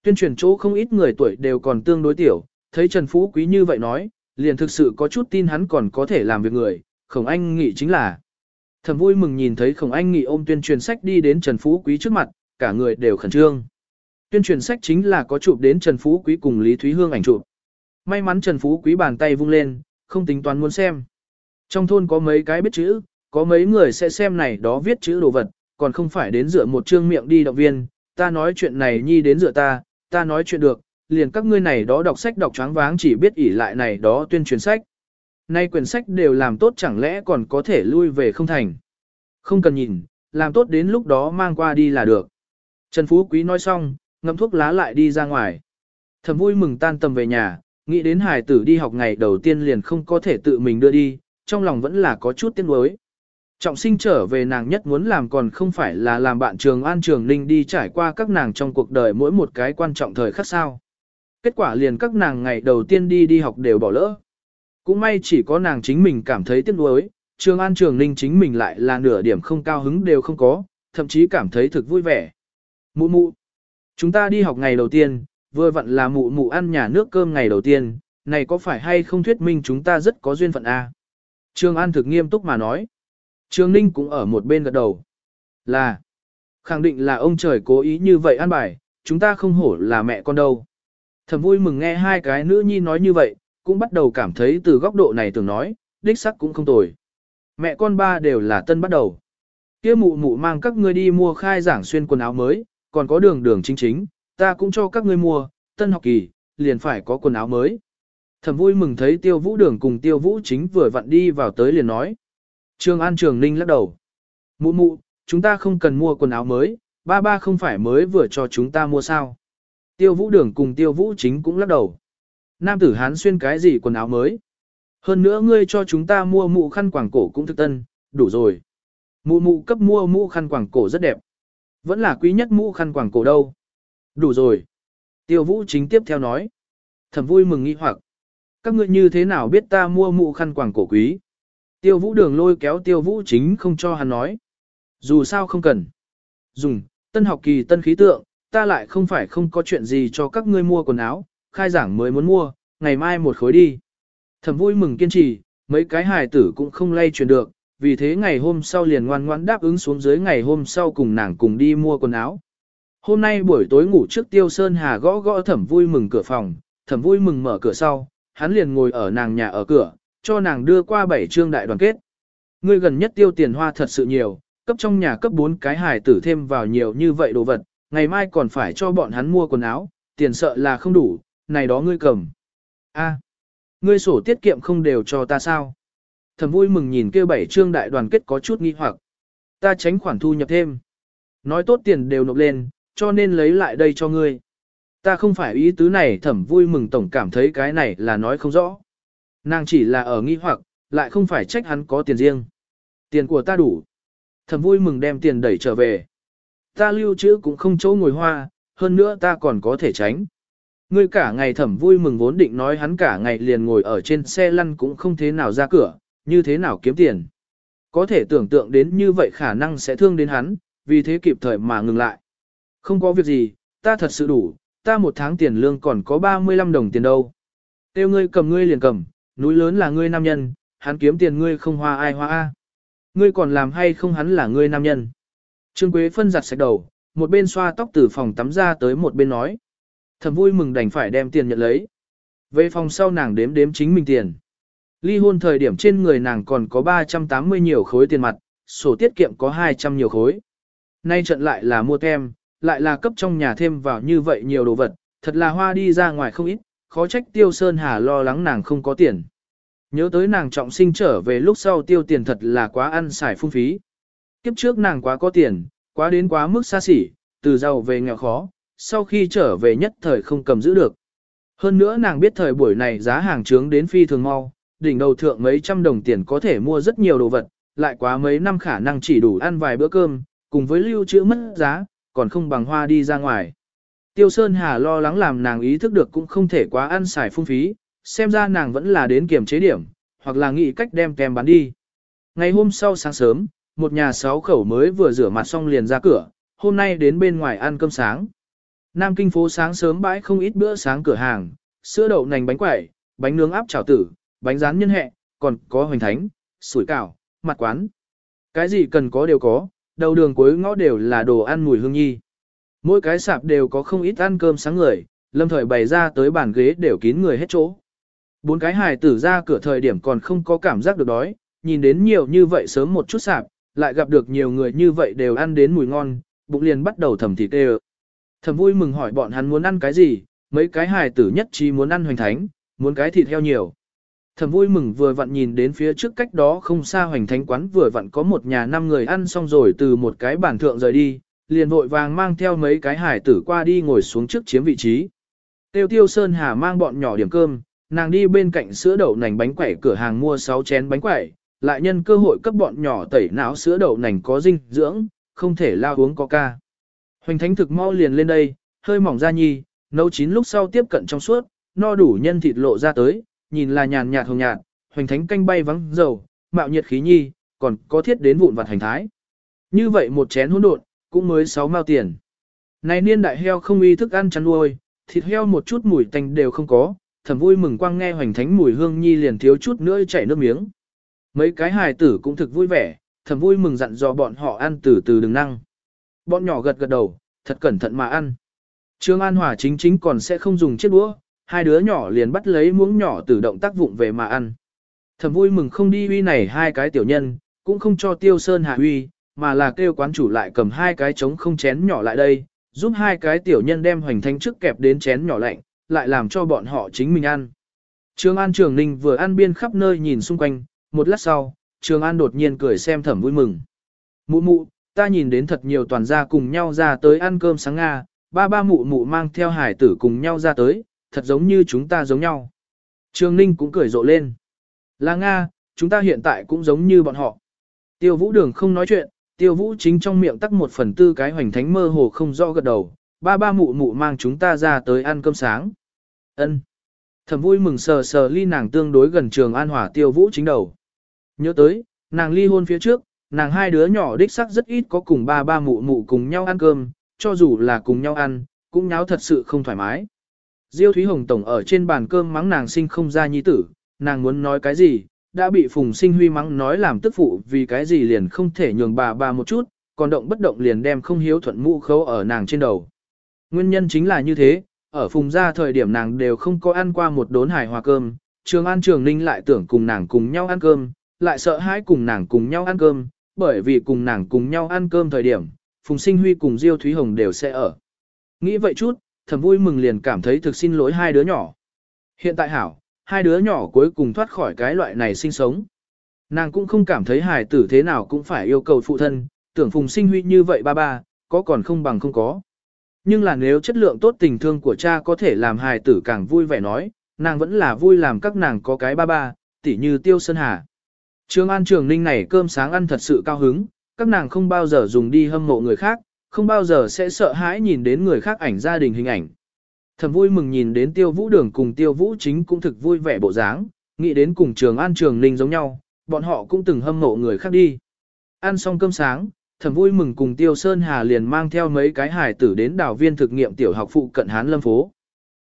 Tuyên truyền chỗ không ít người tuổi đều còn tương đối tiểu, thấy Trần Phú Quý như vậy nói, liền thực sự có chút tin hắn còn có thể làm việc người, khổng anh nghĩ chính là. Thầm vui mừng nhìn thấy khổng anh nghị ôm tuyên truyền sách đi đến Trần Phú Quý trước mặt, cả người đều khẩn trương. Tuyên truyền sách chính là có chụp đến Trần Phú Quý cùng Lý Thúy Hương ảnh chụp. May mắn Trần Phú Quý bàn tay vung lên, không tính toán muốn xem. Trong thôn có mấy cái biết chữ, có mấy người sẽ xem này đó viết chữ đồ vật, còn không phải đến dựa một trương miệng đi động viên, ta nói chuyện này nhi đến dựa ta, ta nói chuyện được, liền các ngươi này đó đọc sách đọc choáng váng chỉ biết ỉ lại này đó tuyên truyền sách. Nay quyển sách đều làm tốt chẳng lẽ còn có thể lui về không thành. Không cần nhìn, làm tốt đến lúc đó mang qua đi là được. Trần Phú Quý nói xong, ngậm thuốc lá lại đi ra ngoài. Thầm vui mừng tan tầm về nhà, nghĩ đến hài tử đi học ngày đầu tiên liền không có thể tự mình đưa đi, trong lòng vẫn là có chút tiếc nuối. Trọng sinh trở về nàng nhất muốn làm còn không phải là làm bạn trường an trường ninh đi trải qua các nàng trong cuộc đời mỗi một cái quan trọng thời khắc sao. Kết quả liền các nàng ngày đầu tiên đi đi học đều bỏ lỡ. Cũng may chỉ có nàng chính mình cảm thấy tiếc nuối, trường an trường ninh chính mình lại là nửa điểm không cao hứng đều không có, thậm chí cảm thấy thực vui vẻ. Mụ mụ, chúng ta đi học ngày đầu tiên, vừa vặn là mụ mụ ăn nhà nước cơm ngày đầu tiên, này có phải hay không thuyết minh chúng ta rất có duyên phận a? À? Trường An thực nghiêm túc mà nói. Trường Ninh cũng ở một bên gật đầu. Là, khẳng định là ông trời cố ý như vậy an bài, chúng ta không hổ là mẹ con đâu. Thầm vui mừng nghe hai cái nữ nhi nói như vậy, cũng bắt đầu cảm thấy từ góc độ này tưởng nói, đích sắc cũng không tồi. Mẹ con ba đều là tân bắt đầu. Kia mụ mụ mang các ngươi đi mua khai giảng xuyên quần áo mới, còn có đường đường chính chính, ta cũng cho các ngươi mua, tân học kỳ, liền phải có quần áo mới. Thẩm vui mừng thấy tiêu vũ đường cùng tiêu vũ chính vừa vặn đi vào tới liền nói. Trường An Trường Ninh lắc đầu. Mụ mụ, chúng ta không cần mua quần áo mới, ba ba không phải mới vừa cho chúng ta mua sao. Tiêu vũ đường cùng tiêu vũ chính cũng lắc đầu. Nam tử hán xuyên cái gì quần áo mới. Hơn nữa ngươi cho chúng ta mua mũ khăn quảng cổ cũng thực tân, đủ rồi. Mụ mụ cấp mua mũ khăn quàng cổ rất đẹp. Vẫn là quý nhất mũ khăn quàng cổ đâu. Đủ rồi. Tiêu vũ chính tiếp theo nói. Thẩm vui mừng nghi hoặc. Các ngươi như thế nào biết ta mua mũ khăn quàng cổ quý? Tiêu vũ đường lôi kéo tiêu vũ chính không cho hắn nói. Dù sao không cần. Dùng, tân học kỳ tân khí tượng, ta lại không phải không có chuyện gì cho các ngươi mua quần áo, khai giảng mới muốn mua, ngày mai một khối đi. Thẩm vui mừng kiên trì, mấy cái hài tử cũng không lay truyền được, vì thế ngày hôm sau liền ngoan ngoãn đáp ứng xuống dưới ngày hôm sau cùng nàng cùng đi mua quần áo. Hôm nay buổi tối ngủ trước Tiêu Sơn Hà gõ gõ thẩm vui mừng cửa phòng, thẩm vui mừng mở cửa sau, hắn liền ngồi ở nàng nhà ở cửa, cho nàng đưa qua bảy trương đại đoàn kết. Ngươi gần nhất tiêu tiền hoa thật sự nhiều, cấp trong nhà cấp 4 cái hài tử thêm vào nhiều như vậy đồ vật, ngày mai còn phải cho bọn hắn mua quần áo, tiền sợ là không đủ, này đó ngươi cầm. A, ngươi sổ tiết kiệm không đều cho ta sao? thầm vui mừng nhìn kêu bảy trương đại đoàn kết có chút nghi hoặc. Ta tránh khoản thu nhập thêm. Nói tốt tiền đều nộp lên, cho nên lấy lại đây cho ngươi. Ta không phải ý tứ này thẩm vui mừng tổng cảm thấy cái này là nói không rõ. Nàng chỉ là ở nghi hoặc, lại không phải trách hắn có tiền riêng. Tiền của ta đủ. Thẩm vui mừng đem tiền đẩy trở về. Ta lưu trữ cũng không chỗ ngồi hoa, hơn nữa ta còn có thể tránh. Ngươi cả ngày thẩm vui mừng vốn định nói hắn cả ngày liền ngồi ở trên xe lăn cũng không thế nào ra cửa, như thế nào kiếm tiền. Có thể tưởng tượng đến như vậy khả năng sẽ thương đến hắn, vì thế kịp thời mà ngừng lại. Không có việc gì, ta thật sự đủ, ta một tháng tiền lương còn có 35 đồng tiền đâu. Tiêu ngươi cầm ngươi liền cầm, núi lớn là ngươi nam nhân, hắn kiếm tiền ngươi không hoa ai hoa a. Ngươi còn làm hay không hắn là ngươi nam nhân. Trương Quế phân giặt sạch đầu, một bên xoa tóc từ phòng tắm ra tới một bên nói. Thầm vui mừng đành phải đem tiền nhận lấy. Về phòng sau nàng đếm đếm chính mình tiền. Ly hôn thời điểm trên người nàng còn có 380 nhiều khối tiền mặt, sổ tiết kiệm có 200 nhiều khối. Nay trận lại là mua kem, lại là cấp trong nhà thêm vào như vậy nhiều đồ vật, thật là hoa đi ra ngoài không ít, khó trách Tiêu Sơn Hà lo lắng nàng không có tiền. Nhớ tới nàng trọng sinh trở về lúc sau tiêu tiền thật là quá ăn xài phung phí. Kiếp trước nàng quá có tiền, quá đến quá mức xa xỉ, từ giàu về nghèo khó, sau khi trở về nhất thời không cầm giữ được. Hơn nữa nàng biết thời buổi này giá hàng trướng đến phi thường mau, đỉnh đầu thượng mấy trăm đồng tiền có thể mua rất nhiều đồ vật, lại quá mấy năm khả năng chỉ đủ ăn vài bữa cơm, cùng với lưu trữ mất giá, còn không bằng hoa đi ra ngoài. Tiêu Sơn Hà lo lắng làm nàng ý thức được cũng không thể quá ăn xài phung phí, xem ra nàng vẫn là đến kiểm chế điểm, hoặc là nghĩ cách đem kem bán đi. Ngày hôm sau sáng sớm, một nhà sáu khẩu mới vừa rửa mặt xong liền ra cửa, hôm nay đến bên ngoài ăn cơm sáng. Nam Kinh phố sáng sớm bãi không ít bữa sáng cửa hàng, sữa đậu nành bánh quẩy, bánh nướng áp chảo tử, bánh rán nhân hệ, còn có hoành thánh, sủi cảo, mặt quán. Cái gì cần có đều có, đầu đường cuối ngõ đều là đồ ăn mùi hương nhi. Mỗi cái sạp đều có không ít ăn cơm sáng người, lâm thời bày ra tới bàn ghế đều kín người hết chỗ. Bốn cái hài tử ra cửa thời điểm còn không có cảm giác được đói, nhìn đến nhiều như vậy sớm một chút sạp, lại gặp được nhiều người như vậy đều ăn đến mùi ngon, bụng liền bắt đầu thầm thịt đều. Thầm vui mừng hỏi bọn hắn muốn ăn cái gì, mấy cái hài tử nhất trí muốn ăn hoành thánh, muốn cái thịt heo nhiều. Thầm vui mừng vừa vặn nhìn đến phía trước cách đó không xa hoành thánh quán vừa vặn có một nhà năm người ăn xong rồi từ một cái bàn thượng rời đi, liền vội vàng mang theo mấy cái hải tử qua đi ngồi xuống trước chiếm vị trí. Tiêu tiêu Sơn Hà mang bọn nhỏ điểm cơm, nàng đi bên cạnh sữa đậu nành bánh quẩy cửa hàng mua 6 chén bánh quẩy, lại nhân cơ hội cấp bọn nhỏ tẩy não sữa đậu nành có dinh dưỡng, không thể lao uống coca. Hoành thánh thực mau liền lên đây, hơi mỏng da nhi, nấu chín lúc sau tiếp cận trong suốt, no đủ nhân thịt lộ ra tới, nhìn là nhàn nhạt hồng nhạt, hoành thánh canh bay vắng dầu, mạo nhiệt khí nhi, còn có thiết đến vụn vặt hành thái. Như vậy một chén hỗn độn, cũng mới 6 mao tiền. Này niên đại heo không y thức ăn chăn nuôi, thịt heo một chút mùi tanh đều không có, thầm vui mừng quang nghe hoành thánh mùi hương nhi liền thiếu chút nữa chảy nước miếng. Mấy cái hài tử cũng thực vui vẻ, thầm vui mừng dặn dò bọn họ ăn từ từ đừng năng. Bọn nhỏ gật gật đầu, thật cẩn thận mà ăn. Trương An Hòa chính chính còn sẽ không dùng chiếc đũa, hai đứa nhỏ liền bắt lấy muỗng nhỏ tự động tác vụng về mà ăn. Thầm vui mừng không đi uy này hai cái tiểu nhân, cũng không cho tiêu sơn hạ uy, mà là kêu quán chủ lại cầm hai cái trống không chén nhỏ lại đây, giúp hai cái tiểu nhân đem hoành thánh trước kẹp đến chén nhỏ lạnh, lại làm cho bọn họ chính mình ăn. Trường An Trường Ninh vừa ăn biên khắp nơi nhìn xung quanh, một lát sau, Trường An đột nhiên cười xem thẩm vui mừng. Mụ mụ, ta nhìn đến thật nhiều toàn gia cùng nhau ra tới ăn cơm sáng Nga, ba ba mụ mụ mang theo hải tử cùng nhau ra tới, thật giống như chúng ta giống nhau. Trường Ninh cũng cười rộ lên. Là Nga, chúng ta hiện tại cũng giống như bọn họ. Tiêu vũ đường không nói chuyện, tiêu vũ chính trong miệng tắc một phần tư cái hoành thánh mơ hồ không rõ gật đầu, ba ba mụ mụ mang chúng ta ra tới ăn cơm sáng. ân Thầm vui mừng sờ sờ ly nàng tương đối gần trường an hỏa tiêu vũ chính đầu. Nhớ tới, nàng ly hôn phía trước, nàng hai đứa nhỏ đích sắc rất ít có cùng ba ba mụ mụ cùng nhau ăn cơm, cho dù là cùng nhau ăn, cũng nháo thật sự không thoải mái. Diêu Thúy Hồng Tổng ở trên bàn cơm mắng nàng sinh không ra nhi tử, nàng muốn nói cái gì, đã bị Phùng Sinh Huy mắng nói làm tức phụ vì cái gì liền không thể nhường bà bà một chút, còn động bất động liền đem không hiếu thuận mũ khấu ở nàng trên đầu. Nguyên nhân chính là như thế, ở Phùng gia thời điểm nàng đều không có ăn qua một đốn hài hòa cơm, Trường An Trường Ninh lại tưởng cùng nàng cùng nhau ăn cơm, lại sợ hãi cùng nàng cùng nhau ăn cơm, bởi vì cùng nàng cùng nhau ăn cơm thời điểm, Phùng Sinh Huy cùng Diêu Thúy Hồng đều sẽ ở. Nghĩ vậy chút, thầm vui mừng liền cảm thấy thực xin lỗi hai đứa nhỏ. Hiện tại hảo, hai đứa nhỏ cuối cùng thoát khỏi cái loại này sinh sống. Nàng cũng không cảm thấy hài tử thế nào cũng phải yêu cầu phụ thân, tưởng Phùng Sinh Huy như vậy ba ba, có còn không bằng không có. Nhưng là nếu chất lượng tốt tình thương của cha có thể làm hài tử càng vui vẻ nói, nàng vẫn là vui làm các nàng có cái ba ba, tỉ như Tiêu Sơn Hà. Trường An Trường Ninh này cơm sáng ăn thật sự cao hứng, các nàng không bao giờ dùng đi hâm mộ người khác, không bao giờ sẽ sợ hãi nhìn đến người khác ảnh gia đình hình ảnh. Thầm vui mừng nhìn đến tiêu vũ đường cùng tiêu vũ chính cũng thực vui vẻ bộ dáng, nghĩ đến cùng trường an trường ninh giống nhau, bọn họ cũng từng hâm mộ người khác đi. Ăn xong cơm sáng, thầm vui mừng cùng tiêu sơn hà liền mang theo mấy cái hải tử đến đảo viên thực nghiệm tiểu học phụ cận Hán Lâm Phố.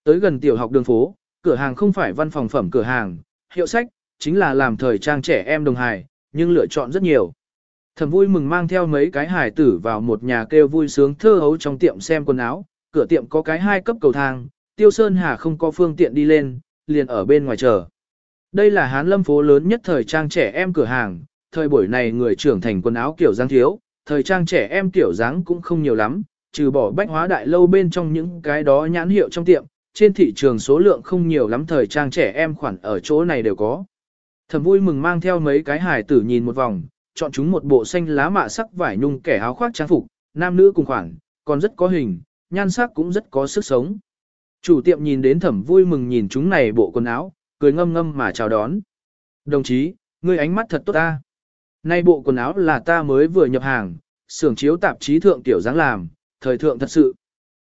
Tới gần tiểu học đường phố, cửa hàng không phải văn phòng phẩm cửa hàng, hiệu sách, chính là làm thời trang trẻ em đồng hài, nhưng lựa chọn rất nhiều. Thẩm vui mừng mang theo mấy cái hài tử vào một nhà kêu vui sướng thơ hấu trong tiệm xem quần áo, cửa tiệm có cái hai cấp cầu thang, Tiêu Sơn Hà không có phương tiện đi lên, liền ở bên ngoài chờ. Đây là Hán Lâm phố lớn nhất thời trang trẻ em cửa hàng, thời buổi này người trưởng thành quần áo kiểu dáng thiếu, thời trang trẻ em kiểu dáng cũng không nhiều lắm, trừ bỏ bách hóa đại lâu bên trong những cái đó nhãn hiệu trong tiệm, trên thị trường số lượng không nhiều lắm thời trang trẻ em khoản ở chỗ này đều có. Thầm vui mừng mang theo mấy cái hải tử nhìn một vòng, chọn chúng một bộ xanh lá mạ sắc vải nhung kẻ áo khoác trang phục, nam nữ cùng khoảng, còn rất có hình, nhan sắc cũng rất có sức sống. Chủ tiệm nhìn đến thẩm vui mừng nhìn chúng này bộ quần áo, cười ngâm ngâm mà chào đón. Đồng chí, ngươi ánh mắt thật tốt ta. Nay bộ quần áo là ta mới vừa nhập hàng, xưởng chiếu tạp chí thượng tiểu dáng làm, thời thượng thật sự.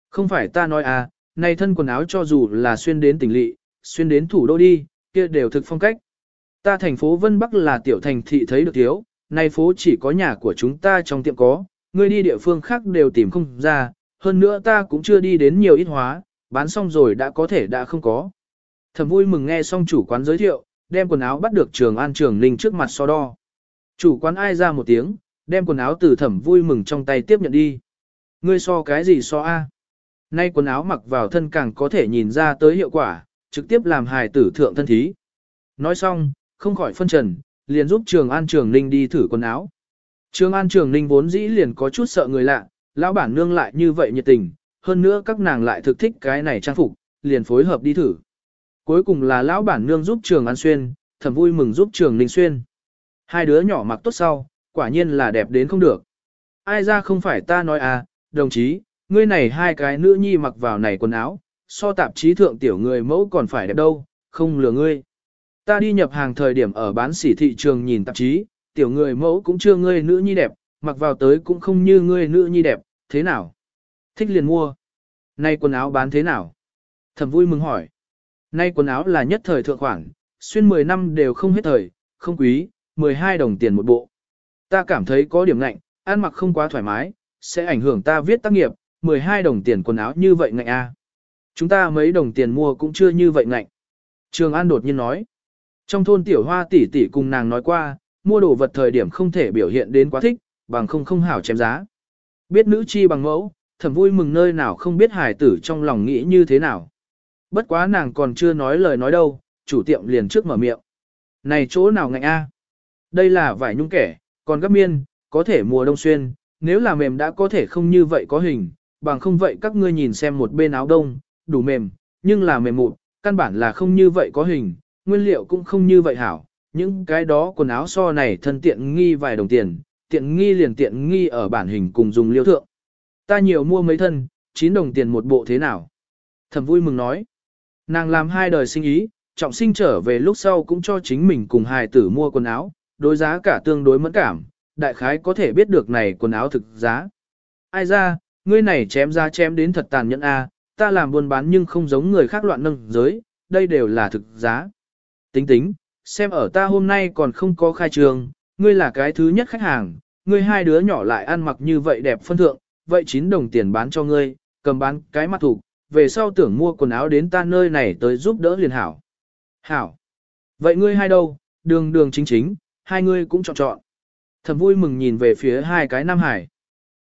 Không phải ta nói à, nay thân quần áo cho dù là xuyên đến tỉnh lỵ, xuyên đến thủ đô đi, kia đều thực phong cách. Ta thành phố Vân Bắc là tiểu thành thị thấy được thiếu, nay phố chỉ có nhà của chúng ta trong tiệm có, ngươi đi địa phương khác đều tìm không ra, hơn nữa ta cũng chưa đi đến nhiều ít hóa, bán xong rồi đã có thể đã không có. Thầm vui mừng nghe xong chủ quán giới thiệu, đem quần áo bắt được trường an trường ninh trước mặt so đo. Chủ quán ai ra một tiếng, đem quần áo từ thẩm vui mừng trong tay tiếp nhận đi. Ngươi so cái gì so a? Nay quần áo mặc vào thân càng có thể nhìn ra tới hiệu quả, trực tiếp làm hài tử thượng thân thí. Nói xong, không khỏi phân trần, liền giúp Trường An Trường Ninh đi thử quần áo. Trường An Trường Ninh vốn dĩ liền có chút sợ người lạ, lão bản nương lại như vậy nhiệt tình, hơn nữa các nàng lại thực thích cái này trang phục, liền phối hợp đi thử. Cuối cùng là lão bản nương giúp Trường An xuyên, thầm vui mừng giúp Trường Ninh xuyên. Hai đứa nhỏ mặc tốt sau, quả nhiên là đẹp đến không được. Ai ra không phải ta nói à, đồng chí, ngươi này hai cái nữ nhi mặc vào này quần áo, so tạp chí thượng tiểu người mẫu còn phải đẹp đâu, không lừa ngươi. Ta đi nhập hàng thời điểm ở bán sỉ thị trường nhìn tạp chí, tiểu người mẫu cũng chưa ngươi nữ nhi đẹp, mặc vào tới cũng không như ngươi nữ nhi đẹp, thế nào? Thích liền mua. Nay quần áo bán thế nào? Thẩm vui mừng hỏi. Nay quần áo là nhất thời thượng khoản, xuyên 10 năm đều không hết thời, không quý, 12 đồng tiền một bộ. Ta cảm thấy có điểm ngạnh, ăn mặc không quá thoải mái, sẽ ảnh hưởng ta viết tác nghiệp, 12 đồng tiền quần áo như vậy ngạnh a. À. Chúng ta mấy đồng tiền mua cũng chưa như vậy ngạnh. Trường An đột nhiên nói. Trong thôn tiểu hoa tỷ tỷ cùng nàng nói qua, mua đồ vật thời điểm không thể biểu hiện đến quá thích, bằng không không hảo chém giá. Biết nữ chi bằng mẫu, thầm vui mừng nơi nào không biết hài tử trong lòng nghĩ như thế nào. Bất quá nàng còn chưa nói lời nói đâu, chủ tiệm liền trước mở miệng. Này chỗ nào ngạnh a? Đây là vải nhung kẻ, còn gấp miên, có thể mùa đông xuyên, nếu là mềm đã có thể không như vậy có hình, bằng không vậy các ngươi nhìn xem một bên áo đông, đủ mềm, nhưng là mềm mụn, căn bản là không như vậy có hình, nguyên liệu cũng không như vậy hảo, những cái đó quần áo so này thân tiện nghi vài đồng tiền, tiện nghi liền tiện nghi ở bản hình cùng dùng liêu thượng. Ta nhiều mua mấy thân, 9 đồng tiền một bộ thế nào? Thẩm vui mừng nói. Nàng làm hai đời sinh ý, trọng sinh trở về lúc sau cũng cho chính mình cùng hài tử mua quần áo, đối giá cả tương đối mẫn cảm, đại khái có thể biết được này quần áo thực giá. Ai ra, ngươi này chém ra chém đến thật tàn nhẫn a, ta làm buôn bán nhưng không giống người khác loạn nâng giới, đây đều là thực giá. Tính tính, xem ở ta hôm nay còn không có khai trường, ngươi là cái thứ nhất khách hàng, ngươi hai đứa nhỏ lại ăn mặc như vậy đẹp phân thượng, vậy 9 đồng tiền bán cho ngươi, cầm bán cái mặt thủ, về sau tưởng mua quần áo đến ta nơi này tới giúp đỡ liền hảo. Hảo. Vậy ngươi hai đâu, đường đường chính chính, hai ngươi cũng chọn chọn. Thầm vui mừng nhìn về phía hai cái Nam Hải.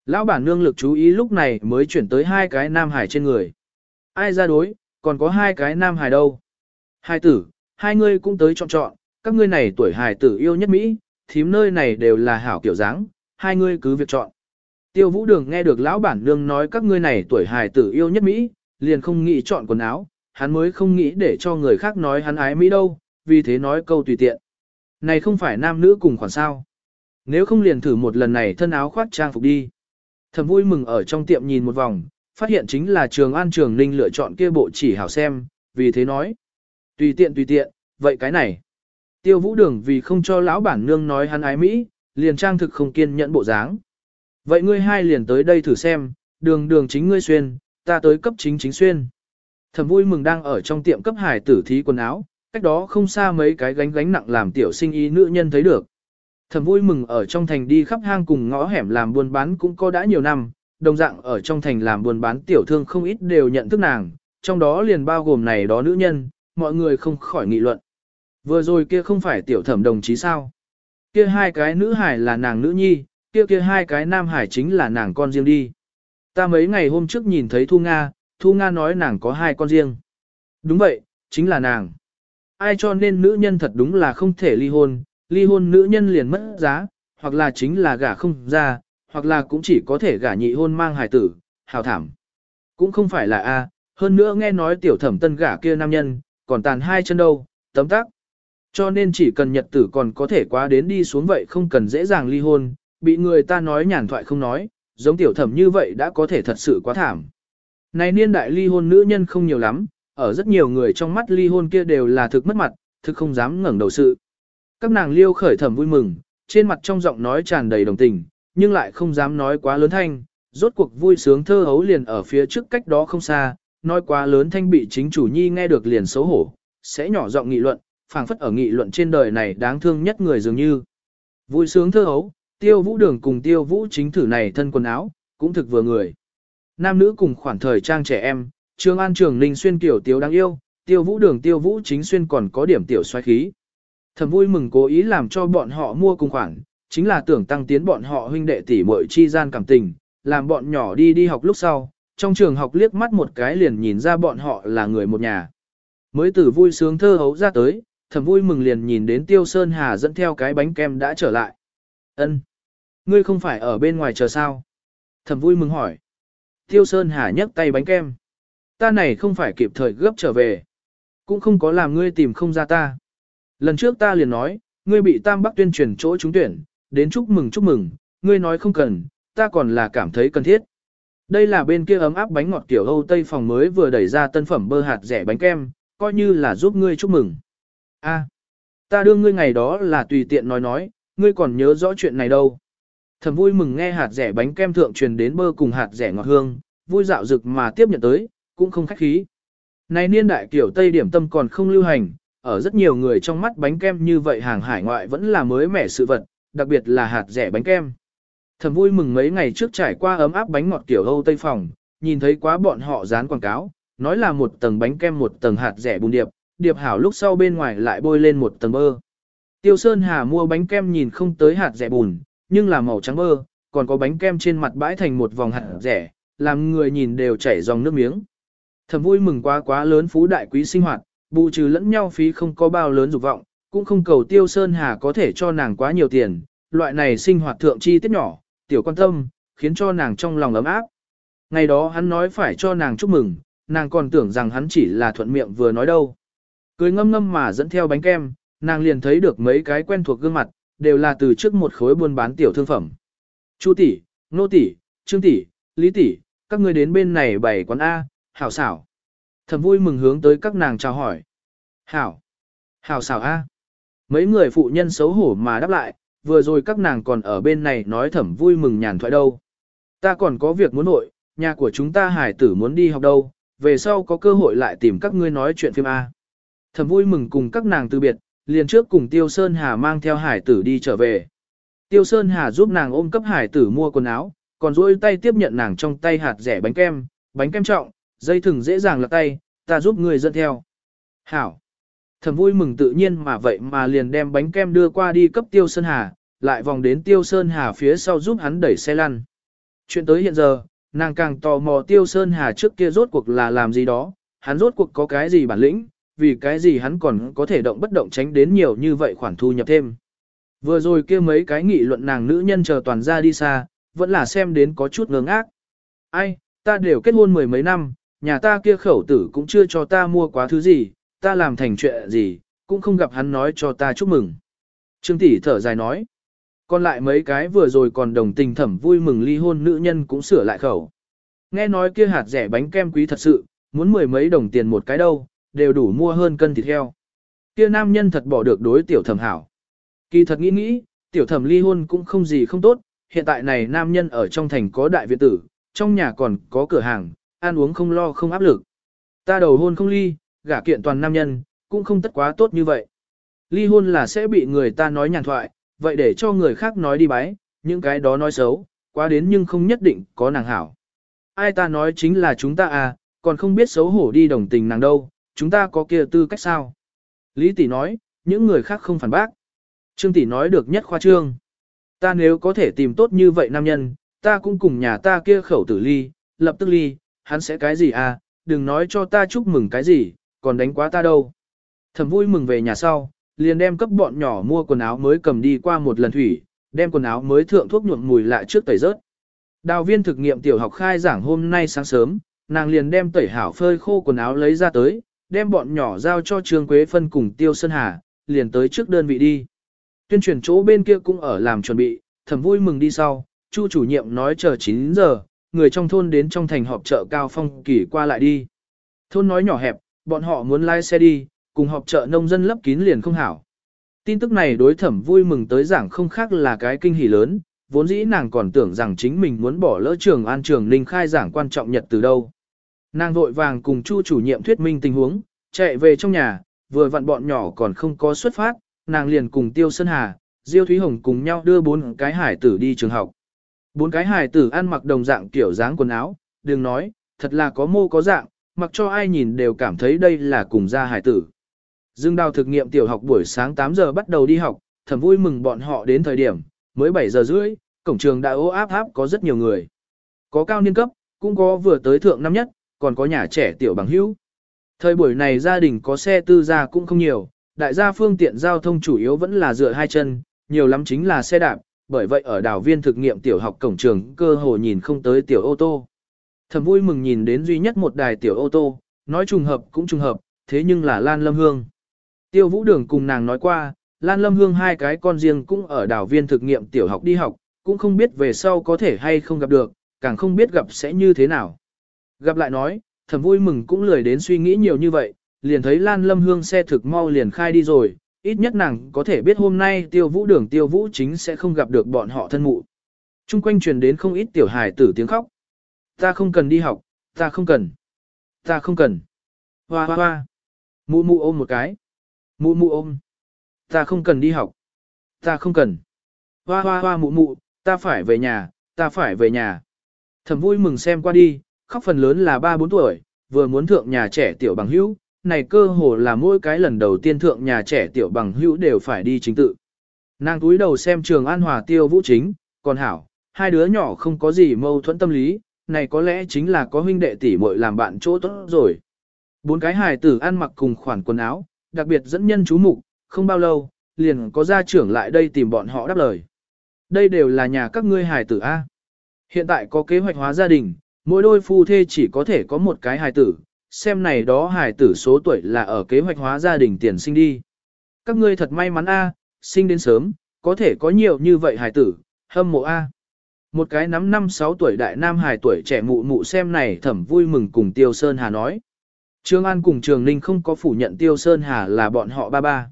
Lão bản nương lực chú ý lúc này mới chuyển tới hai cái Nam Hải trên người. Ai ra đối, còn có hai cái Nam Hải đâu. Hai tử, hai ngươi cũng tới chọn chọn, các ngươi này tuổi hài tử yêu nhất Mỹ, thím nơi này đều là hảo kiểu dáng, hai ngươi cứ việc chọn. Tiêu vũ đường nghe được lão bản nương nói các ngươi này tuổi hài tử yêu nhất Mỹ, liền không nghĩ chọn quần áo, hắn mới không nghĩ để cho người khác nói hắn ái Mỹ đâu, vì thế nói câu tùy tiện. Này không phải nam nữ cùng khoản sao. Nếu không liền thử một lần này thân áo khoác trang phục đi. Thầm vui mừng ở trong tiệm nhìn một vòng, phát hiện chính là trường an trường ninh lựa chọn kia bộ chỉ hảo xem, vì thế nói. Tùy tiện tùy tiện, vậy cái này. Tiêu vũ đường vì không cho lão bản nương nói hắn ái Mỹ, liền trang thực không kiên nhẫn bộ dáng. Vậy ngươi hai liền tới đây thử xem, đường đường chính ngươi xuyên, ta tới cấp chính chính xuyên. Thầm vui mừng đang ở trong tiệm cấp hải tử thí quần áo, cách đó không xa mấy cái gánh gánh nặng làm tiểu sinh ý nữ nhân thấy được. Thầm vui mừng ở trong thành đi khắp hang cùng ngõ hẻm làm buôn bán cũng có đã nhiều năm, đồng dạng ở trong thành làm buôn bán tiểu thương không ít đều nhận thức nàng, trong đó liền bao gồm này đó nữ nhân, mọi người không khỏi nghị luận. Vừa rồi kia không phải tiểu thẩm đồng chí sao? Kia hai cái nữ hải là nàng nữ nhi, kia kia hai cái nam hải chính là nàng con riêng đi. Ta mấy ngày hôm trước nhìn thấy Thu Nga, Thu Nga nói nàng có hai con riêng. Đúng vậy, chính là nàng. Ai cho nên nữ nhân thật đúng là không thể ly hôn, ly hôn nữ nhân liền mất giá, hoặc là chính là gả không ra, hoặc là cũng chỉ có thể gả nhị hôn mang hài tử, hào thảm. Cũng không phải là A, hơn nữa nghe nói tiểu thẩm tân gả kia nam nhân, còn tàn hai chân đâu, tấm tắc. Cho nên chỉ cần nhật tử còn có thể quá đến đi xuống vậy không cần dễ dàng ly hôn, bị người ta nói nhàn thoại không nói, giống tiểu thẩm như vậy đã có thể thật sự quá thảm. Này niên đại ly hôn nữ nhân không nhiều lắm, ở rất nhiều người trong mắt ly hôn kia đều là thực mất mặt, thực không dám ngẩng đầu sự. Các nàng liêu khởi thẩm vui mừng, trên mặt trong giọng nói tràn đầy đồng tình, nhưng lại không dám nói quá lớn thanh, rốt cuộc vui sướng thơ hấu liền ở phía trước cách đó không xa, nói quá lớn thanh bị chính chủ nhi nghe được liền xấu hổ, sẽ nhỏ giọng nghị luận, phảng phất ở nghị luận trên đời này đáng thương nhất người dường như. Vui sướng thơ hấu, tiêu vũ đường cùng tiêu vũ chính thử này thân quần áo, cũng thực vừa người. Nam nữ cùng khoảng thời trang trẻ em, Trương An Trường Ninh xuyên kiểu tiếu đáng yêu, tiêu vũ đường tiêu vũ chính xuyên còn có điểm tiểu xoay khí. Thầm vui mừng cố ý làm cho bọn họ mua cùng khoản, chính là tưởng tăng tiến bọn họ huynh đệ tỷ muội chi gian cảm tình, làm bọn nhỏ đi đi học lúc sau, trong trường học liếc mắt một cái liền nhìn ra bọn họ là người một nhà. Mới từ vui sướng thơ hấu ra tới, thầm vui mừng liền nhìn đến Tiêu Sơn Hà dẫn theo cái bánh kem đã trở lại. Ân, Ngươi không phải ở bên ngoài chờ sao? Thầm vui mừng hỏi. Tiêu Sơn Hà nhấc tay bánh kem. Ta này không phải kịp thời gấp trở về. Cũng không có làm ngươi tìm không ra ta. Lần trước ta liền nói, ngươi bị Tam Bắc tuyên truyền chỗ trúng tuyển, đến chúc mừng chúc mừng, ngươi nói không cần, ta còn là cảm thấy cần thiết. Đây là bên kia ấm áp bánh ngọt kiểu Âu Tây phòng mới vừa đẩy ra tân phẩm bơ hạt rẻ bánh kem, coi như là giúp ngươi chúc mừng. A, ta đưa ngươi ngày đó là tùy tiện nói nói, ngươi còn nhớ rõ chuyện này đâu. Thầm vui mừng nghe hạt rẻ bánh kem thượng truyền đến bơ cùng hạt rẻ ngọt hương, vui dạo dực mà tiếp nhận tới, cũng không khách khí. Này niên đại kiểu Tây điểm tâm còn không lưu hành, ở rất nhiều người trong mắt bánh kem như vậy hàng hải ngoại vẫn là mới mẻ sự vật, đặc biệt là hạt rẻ bánh kem. Thầm vui mừng mấy ngày trước trải qua ấm áp bánh ngọt kiểu Âu Tây phòng, nhìn thấy quá bọn họ dán quảng cáo, nói là một tầng bánh kem một tầng hạt rẻ bùn điệp, điệp hảo lúc sau bên ngoài lại bôi lên một tầng bơ. Tiêu Sơn Hà mua bánh kem nhìn không tới hạt rẻ bùn, nhưng là màu trắng bơ, còn có bánh kem trên mặt bãi thành một vòng hạt rẻ, làm người nhìn đều chảy dòng nước miếng. Thầm vui mừng quá quá lớn phú đại quý sinh hoạt, bù trừ lẫn nhau phí không có bao lớn dục vọng, cũng không cầu Tiêu Sơn Hà có thể cho nàng quá nhiều tiền, loại này sinh hoạt thượng chi tiết nhỏ, tiểu quan tâm, khiến cho nàng trong lòng ấm áp. Ngày đó hắn nói phải cho nàng chúc mừng, nàng còn tưởng rằng hắn chỉ là thuận miệng vừa nói đâu. Cười ngâm ngâm mà dẫn theo bánh kem, nàng liền thấy được mấy cái quen thuộc gương mặt, đều là từ trước một khối buôn bán tiểu thương phẩm. Chu tỷ, nô tỷ, trương tỷ, lý tỷ, các ngươi đến bên này bày quán A, hảo xảo. Thầm vui mừng hướng tới các nàng chào hỏi. Hảo, hảo xảo A. Mấy người phụ nhân xấu hổ mà đáp lại, vừa rồi các nàng còn ở bên này nói thẩm vui mừng nhàn thoại đâu. Ta còn có việc muốn nội, nhà của chúng ta hải tử muốn đi học đâu, về sau có cơ hội lại tìm các ngươi nói chuyện phim A. Thẩm vui mừng cùng các nàng từ biệt, liền trước cùng Tiêu Sơn Hà mang theo hải tử đi trở về. Tiêu Sơn Hà giúp nàng ôm cấp hải tử mua quần áo, còn duỗi tay tiếp nhận nàng trong tay hạt rẻ bánh kem, bánh kem trọng, dây thừng dễ dàng là tay, ta giúp người dẫn theo. Hảo. Thẩm vui mừng tự nhiên mà vậy mà liền đem bánh kem đưa qua đi cấp Tiêu Sơn Hà, lại vòng đến Tiêu Sơn Hà phía sau giúp hắn đẩy xe lăn. Chuyện tới hiện giờ, nàng càng tò mò Tiêu Sơn Hà trước kia rốt cuộc là làm gì đó, hắn rốt cuộc có cái gì bản lĩnh, vì cái gì hắn còn có thể động bất động tránh đến nhiều như vậy khoản thu nhập thêm. Vừa rồi kia mấy cái nghị luận nàng nữ nhân chờ toàn ra đi xa, vẫn là xem đến có chút ngớ ngác Ai, ta đều kết hôn mười mấy năm, nhà ta kia khẩu tử cũng chưa cho ta mua quá thứ gì, ta làm thành chuyện gì, cũng không gặp hắn nói cho ta chúc mừng. Trương tỷ thở dài nói. Còn lại mấy cái vừa rồi còn đồng tình thẩm vui mừng ly hôn nữ nhân cũng sửa lại khẩu. Nghe nói kia hạt rẻ bánh kem quý thật sự, muốn mười mấy đồng tiền một cái đâu, đều đủ mua hơn cân thịt heo. Kia nam nhân thật bỏ được đối tiểu thẩm hảo. Kỳ thật nghĩ nghĩ, tiểu thẩm ly hôn cũng không gì không tốt, hiện tại này nam nhân ở trong thành có đại viện tử, trong nhà còn có cửa hàng, ăn uống không lo không áp lực. Ta đầu hôn không ly, gả kiện toàn nam nhân, cũng không tất quá tốt như vậy. Ly hôn là sẽ bị người ta nói nhàn thoại, vậy để cho người khác nói đi bái, những cái đó nói xấu, quá đến nhưng không nhất định có nàng hảo. Ai ta nói chính là chúng ta à, còn không biết xấu hổ đi đồng tình nàng đâu, chúng ta có kia tư cách sao? Lý tỷ nói, những người khác không phản bác. Trương tỷ nói được nhất khoa trương. Ta nếu có thể tìm tốt như vậy nam nhân, ta cũng cùng nhà ta kia khẩu tử ly, lập tức ly, hắn sẽ cái gì à, đừng nói cho ta chúc mừng cái gì, còn đánh quá ta đâu. Thầm vui mừng về nhà sau, liền đem cấp bọn nhỏ mua quần áo mới cầm đi qua một lần thủy, đem quần áo mới thượng thuốc nhuộm mùi lại trước tẩy rớt. Đào viên thực nghiệm tiểu học khai giảng hôm nay sáng sớm, nàng liền đem tẩy hảo phơi khô quần áo lấy ra tới, đem bọn nhỏ giao cho Trương Quế Phân cùng Tiêu Sơn Hà, liền tới trước đơn vị đi. Tuyên truyền chỗ bên kia cũng ở làm chuẩn bị, thầm vui mừng đi sau, Chu chủ nhiệm nói chờ 9 giờ, người trong thôn đến trong thành họp chợ cao phong kỳ qua lại đi. Thôn nói nhỏ hẹp, bọn họ muốn lái xe đi, cùng họp chợ nông dân lấp kín liền không hảo. Tin tức này đối thẩm vui mừng tới giảng không khác là cái kinh hỉ lớn, vốn dĩ nàng còn tưởng rằng chính mình muốn bỏ lỡ trường an trường ninh khai giảng quan trọng nhật từ đâu. Nàng vội vàng cùng chu chủ nhiệm thuyết minh tình huống, chạy về trong nhà, vừa vặn bọn nhỏ còn không có xuất phát, nàng liền cùng Tiêu Sơn Hà, Diêu Thúy Hồng cùng nhau đưa bốn cái hải tử đi trường học. Bốn cái hải tử ăn mặc đồng dạng kiểu dáng quần áo, đừng nói, thật là có mô có dạng, mặc cho ai nhìn đều cảm thấy đây là cùng gia hải tử. Dương đào thực nghiệm tiểu học buổi sáng 8 giờ bắt đầu đi học, thầm vui mừng bọn họ đến thời điểm, mới 7 giờ rưỡi, cổng trường đã ô áp áp có rất nhiều người. Có cao niên cấp, cũng có vừa tới thượng năm nhất, còn có nhà trẻ tiểu bằng hữu. Thời buổi này gia đình có xe tư gia cũng không nhiều, đại gia phương tiện giao thông chủ yếu vẫn là dựa hai chân, nhiều lắm chính là xe đạp, bởi vậy ở đảo viên thực nghiệm tiểu học cổng trường cơ hồ nhìn không tới tiểu ô tô. Thầm vui mừng nhìn đến duy nhất một đài tiểu ô tô, nói trùng hợp cũng trùng hợp, thế nhưng là Lan Lâm Hương. Tiêu Vũ Đường cùng nàng nói qua, Lan Lâm Hương hai cái con riêng cũng ở đảo viên thực nghiệm tiểu học đi học, cũng không biết về sau có thể hay không gặp được, càng không biết gặp sẽ như thế nào. Gặp lại nói, thầm vui mừng cũng lười đến suy nghĩ nhiều như vậy, liền thấy Lan Lâm Hương xe thực mau liền khai đi rồi, ít nhất nàng có thể biết hôm nay tiêu vũ đường tiêu vũ chính sẽ không gặp được bọn họ thân mụ. Trung quanh truyền đến không ít tiểu hài tử tiếng khóc. Ta không cần đi học, ta không cần, ta không cần. Hoa hoa hoa. Mụ mụ ôm một cái. Mụ mụ ôm. Ta không cần đi học. Ta không cần. Hoa hoa hoa mụ mụ, ta phải về nhà, ta phải về nhà. Thầm vui mừng xem qua đi, khóc phần lớn là 3-4 tuổi, vừa muốn thượng nhà trẻ tiểu bằng hữu, này cơ hồ là mỗi cái lần đầu tiên thượng nhà trẻ tiểu bằng hữu đều phải đi chính tự. Nàng túi đầu xem trường an hòa tiêu vũ chính, còn hảo, hai đứa nhỏ không có gì mâu thuẫn tâm lý, này có lẽ chính là có huynh đệ tỷ muội làm bạn chỗ tốt rồi. Bốn cái hài tử ăn mặc cùng khoản quần áo, đặc biệt dẫn nhân chú mục, không bao lâu, liền có gia trưởng lại đây tìm bọn họ đáp lời. đây đều là nhà các ngươi hài tử A. Hiện tại có kế hoạch hóa gia đình, mỗi đôi phu thê chỉ có thể có một cái hài tử, xem này đó hài tử số tuổi là ở kế hoạch hóa gia đình tiền sinh đi. Các ngươi thật may mắn A, sinh đến sớm, có thể có nhiều như vậy hài tử, hâm mộ A. Một cái nắm năm sáu tuổi đại nam hài tuổi trẻ mụ mụ xem này thẩm vui mừng cùng Tiêu Sơn Hà nói. Trương An cùng Trường Ninh không có phủ nhận Tiêu Sơn Hà là bọn họ ba ba.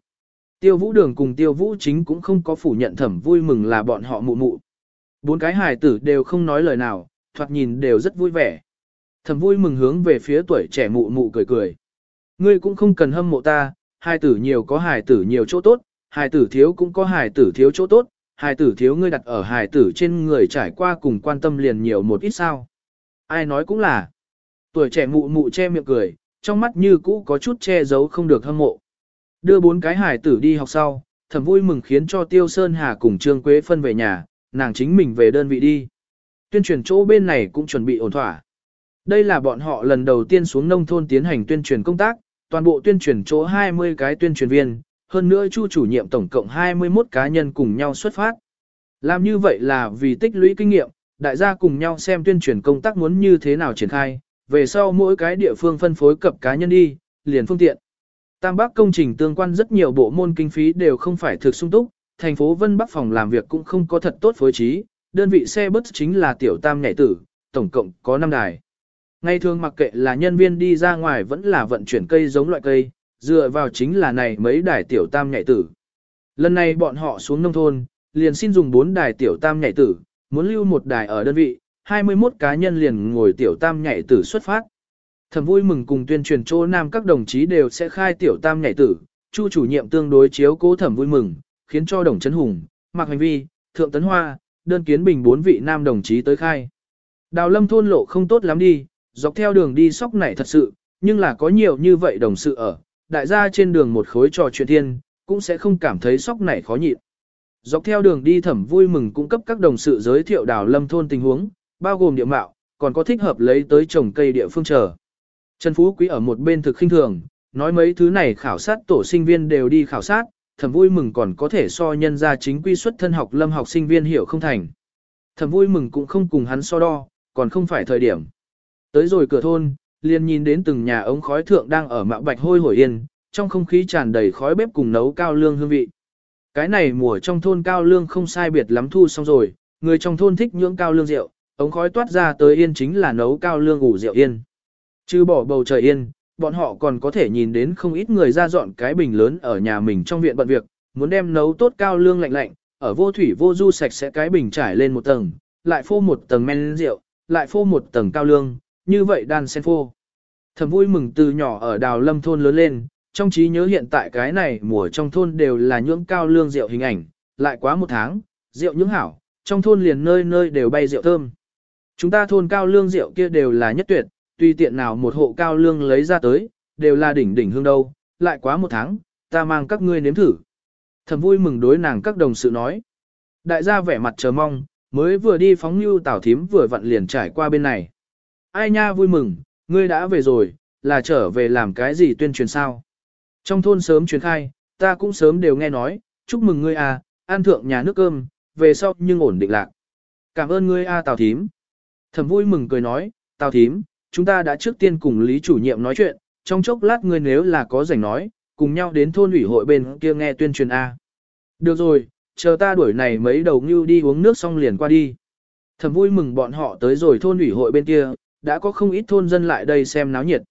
Tiêu Vũ Đường cùng Tiêu Vũ Chính cũng không có phủ nhận thẩm vui mừng là bọn họ mụ mụ. Bốn cái hài tử đều không nói lời nào, thoạt nhìn đều rất vui vẻ. Thẩm vui mừng hướng về phía tuổi trẻ mụ mụ cười cười. Ngươi cũng không cần hâm mộ ta, hài tử nhiều có hài tử nhiều chỗ tốt, hài tử thiếu cũng có hài tử thiếu chỗ tốt, hài tử thiếu ngươi đặt ở hài tử trên người trải qua cùng quan tâm liền nhiều một ít sao. Ai nói cũng là. Tuổi trẻ mụ mụ che miệng cười, trong mắt như cũ có chút che giấu không được hâm mộ. Đưa bốn cái hài tử đi học sau, thầm vui mừng khiến cho Tiêu Sơn Hà cùng Trương Quế phân về nhà, nàng chính mình về đơn vị đi. Tuyên truyền chỗ bên này cũng chuẩn bị ổn thỏa. Đây là bọn họ lần đầu tiên xuống nông thôn tiến hành tuyên truyền công tác, toàn bộ tuyên truyền chỗ 20 cái tuyên truyền viên, hơn nữa chu chủ nhiệm tổng cộng 21 cá nhân cùng nhau xuất phát. Làm như vậy là vì tích lũy kinh nghiệm, đại gia cùng nhau xem tuyên truyền công tác muốn như thế nào triển khai, về sau mỗi cái địa phương phân phối cập cá nhân đi, liền phương tiện. Tam Bắc công trình tương quan rất nhiều bộ môn kinh phí đều không phải thực sung túc, thành phố Vân Bắc phòng làm việc cũng không có thật tốt phối trí, đơn vị xe bus chính là tiểu tam nhảy tử, tổng cộng có 5 đài. Ngay thường mặc kệ là nhân viên đi ra ngoài vẫn là vận chuyển cây giống loại cây, dựa vào chính là này mấy đài tiểu tam nhảy tử. Lần này bọn họ xuống nông thôn, liền xin dùng 4 đài tiểu tam nhảy tử, muốn lưu một đài ở đơn vị, 21 cá nhân liền ngồi tiểu tam nhảy tử xuất phát. Thầm vui mừng cùng tuyên truyền chỗ nam các đồng chí đều sẽ khai tiểu tam nhảy tử, chu chủ nhiệm tương đối chiếu cố thẩm vui mừng, khiến cho đồng chấn hùng, mặc hành vi, thượng tấn hoa, đơn kiến bình bốn vị nam đồng chí tới khai. Đào lâm thôn lộ không tốt lắm đi, dọc theo đường đi sóc này thật sự, nhưng là có nhiều như vậy đồng sự ở, đại gia trên đường một khối trò chuyện thiên, cũng sẽ không cảm thấy sóc này khó nhịn. Dọc theo đường đi thẩm vui mừng cung cấp các đồng sự giới thiệu đào lâm thôn tình huống, bao gồm địa mạo, còn có thích hợp lấy tới trồng cây địa phương chờ. Trần Phú Quý ở một bên thực khinh thường, nói mấy thứ này khảo sát tổ sinh viên đều đi khảo sát, thầm vui mừng còn có thể so nhân ra chính quy xuất thân học lâm học sinh viên hiểu không thành. Thầm vui mừng cũng không cùng hắn so đo, còn không phải thời điểm. Tới rồi cửa thôn, liền nhìn đến từng nhà ống khói thượng đang ở mạo bạch hôi hổi yên, trong không khí tràn đầy khói bếp cùng nấu cao lương hương vị. Cái này mùa trong thôn cao lương không sai biệt lắm thu xong rồi, người trong thôn thích nhưỡng cao lương rượu, ống khói toát ra tới yên chính là nấu cao lương ủ rượu yên. Chứ bỏ bầu trời yên, bọn họ còn có thể nhìn đến không ít người ra dọn cái bình lớn ở nhà mình trong viện bận việc, muốn đem nấu tốt cao lương lạnh lạnh, ở vô thủy vô du sạch sẽ cái bình trải lên một tầng, lại phô một tầng men rượu, lại phô một tầng cao lương, như vậy đan sen phô. Thầm vui mừng từ nhỏ ở đào lâm thôn lớn lên, trong trí nhớ hiện tại cái này mùa trong thôn đều là nhưỡng cao lương rượu hình ảnh, lại quá một tháng, rượu nhưỡng hảo, trong thôn liền nơi nơi đều bay rượu thơm. Chúng ta thôn cao lương rượu kia đều là nhất tuyệt, tùy tiện nào một hộ cao lương lấy ra tới, đều là đỉnh đỉnh hương đâu, lại quá một tháng, ta mang các ngươi nếm thử. Thầm vui mừng đối nàng các đồng sự nói. Đại gia vẻ mặt chờ mong, mới vừa đi phóng như tảo thím vừa vặn liền trải qua bên này. Ai nha vui mừng, ngươi đã về rồi, là trở về làm cái gì tuyên truyền sao? Trong thôn sớm truyền khai, ta cũng sớm đều nghe nói, chúc mừng ngươi à, an thượng nhà nước cơm, về sau nhưng ổn định lạc. Cảm ơn ngươi a à, Tào Thím. Thẩm vui mừng cười nói, Tào Thím, chúng ta đã trước tiên cùng Lý chủ nhiệm nói chuyện, trong chốc lát ngươi nếu là có rảnh nói, cùng nhau đến thôn ủy hội bên kia nghe tuyên truyền A. Được rồi, chờ ta đuổi này mấy đầu ngưu đi uống nước xong liền qua đi. Thẩm vui mừng bọn họ tới rồi thôn ủy hội bên kia, đã có không ít thôn dân lại đây xem náo nhiệt.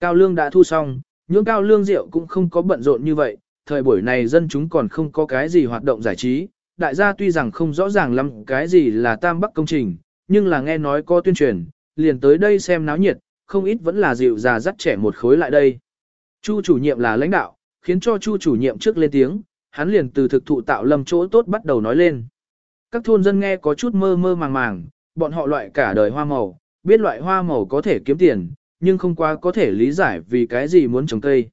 Cao lương đã thu xong, những cao lương rượu cũng không có bận rộn như vậy, thời buổi này dân chúng còn không có cái gì hoạt động giải trí, đại gia tuy rằng không rõ ràng lắm cái gì là tam bắc công trình, nhưng là nghe nói có tuyên truyền, liền tới đây xem náo nhiệt, không ít vẫn là dịu già dắt trẻ một khối lại đây. Chu chủ nhiệm là lãnh đạo, khiến cho chu chủ nhiệm trước lên tiếng, hắn liền từ thực thụ tạo lâm chỗ tốt bắt đầu nói lên. Các thôn dân nghe có chút mơ mơ màng màng, bọn họ loại cả đời hoa màu, biết loại hoa màu có thể kiếm tiền, nhưng không quá có thể lý giải vì cái gì muốn trồng cây.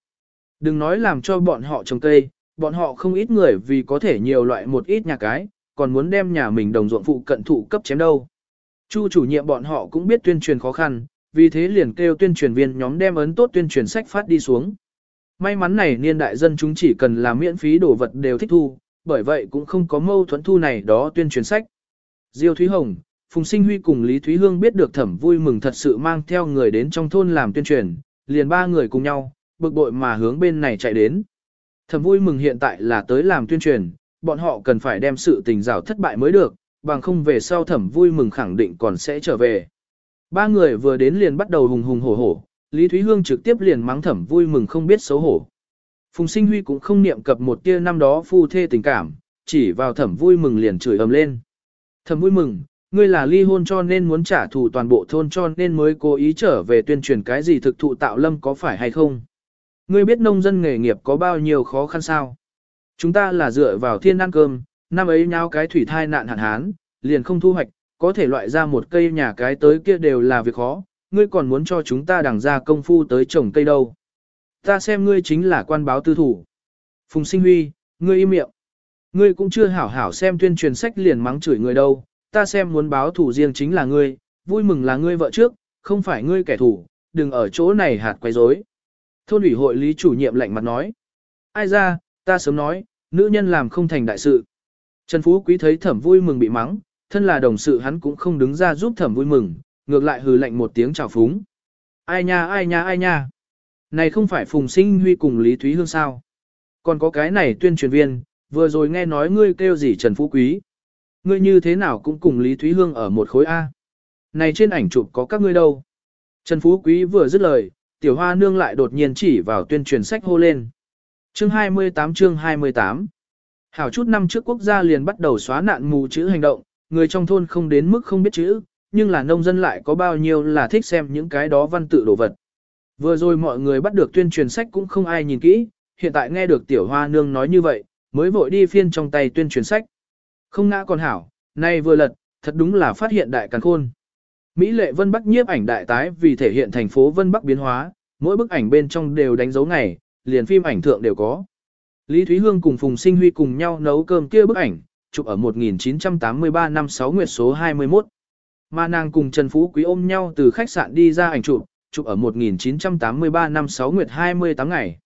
Đừng nói làm cho bọn họ trồng cây, bọn họ không ít người vì có thể nhiều loại một ít nhà cái, còn muốn đem nhà mình đồng ruộng phụ cận thụ cấp chém đâu. Chu chủ nhiệm bọn họ cũng biết tuyên truyền khó khăn, vì thế liền kêu tuyên truyền viên nhóm đem ấn tốt tuyên truyền sách phát đi xuống. May mắn này niên đại dân chúng chỉ cần là miễn phí đồ vật đều thích thu, bởi vậy cũng không có mâu thuẫn thu này đó tuyên truyền sách. Diêu Thúy Hồng, Phùng Sinh Huy cùng Lý Thúy Hương biết được thẩm vui mừng thật sự mang theo người đến trong thôn làm tuyên truyền, liền ba người cùng nhau, bực bội mà hướng bên này chạy đến. Thẩm vui mừng hiện tại là tới làm tuyên truyền, bọn họ cần phải đem sự tình rào thất bại mới được, bằng không về sau thẩm vui mừng khẳng định còn sẽ trở về. Ba người vừa đến liền bắt đầu hùng hùng hổ hổ, Lý Thúy Hương trực tiếp liền mắng thẩm vui mừng không biết xấu hổ. Phùng Sinh Huy cũng không niệm cập một tia năm đó phu thê tình cảm, chỉ vào thẩm vui mừng liền chửi ầm lên. Thẩm vui mừng, ngươi là ly hôn cho nên muốn trả thù toàn bộ thôn cho nên mới cố ý trở về tuyên truyền cái gì thực thụ tạo lâm có phải hay không. Ngươi biết nông dân nghề nghiệp có bao nhiêu khó khăn sao? Chúng ta là dựa vào thiên ăn cơm, năm ấy nháo cái thủy thai nạn hạn hán, liền không thu hoạch, có thể loại ra một cây nhà cái tới kia đều là việc khó, ngươi còn muốn cho chúng ta đằng ra công phu tới trồng cây đâu. Ta xem ngươi chính là quan báo tư thủ. Phùng sinh huy, ngươi im miệng. Ngươi cũng chưa hảo hảo xem tuyên truyền sách liền mắng chửi người đâu, ta xem muốn báo thủ riêng chính là ngươi, vui mừng là ngươi vợ trước, không phải ngươi kẻ thù, đừng ở chỗ này hạt quay rối. Thôn ủy hội lý chủ nhiệm lạnh mặt nói. Ai ra, ta sớm nói, nữ nhân làm không thành đại sự. Trần Phú Quý thấy thẩm vui mừng bị mắng, thân là đồng sự hắn cũng không đứng ra giúp thẩm vui mừng, ngược lại hừ lạnh một tiếng chào phúng. Ai nha ai nha ai nha. Này không phải Phùng Sinh Huy cùng Lý Thúy Hương sao? Còn có cái này tuyên truyền viên, vừa rồi nghe nói ngươi kêu gì Trần Phú Quý. Ngươi như thế nào cũng cùng Lý Thúy Hương ở một khối A. Này trên ảnh chụp có các ngươi đâu? Trần Phú Quý vừa dứt lời, tiểu hoa nương lại đột nhiên chỉ vào tuyên truyền sách hô lên. Chương 28 chương 28 Hảo chút năm trước quốc gia liền bắt đầu xóa nạn mù chữ hành động, người trong thôn không đến mức không biết chữ, nhưng là nông dân lại có bao nhiêu là thích xem những cái đó văn tự đồ vật. Vừa rồi mọi người bắt được tuyên truyền sách cũng không ai nhìn kỹ, hiện tại nghe được tiểu hoa nương nói như vậy, mới vội đi phiên trong tay tuyên truyền sách. Không ngã còn hảo, nay vừa lật, thật đúng là phát hiện đại càng khôn. Mỹ lệ Vân Bắc nhiếp ảnh đại tái vì thể hiện thành phố Vân Bắc biến hóa, mỗi bức ảnh bên trong đều đánh dấu ngày, liền phim ảnh thượng đều có. Lý Thúy Hương cùng Phùng Sinh Huy cùng nhau nấu cơm kia bức ảnh, chụp ở 1983 năm 6 nguyệt số 21. Mà nàng cùng Trần Phú Quý ôm nhau từ khách sạn đi ra ảnh chụp, chụp ở 1983 năm 6 nguyệt 28 ngày.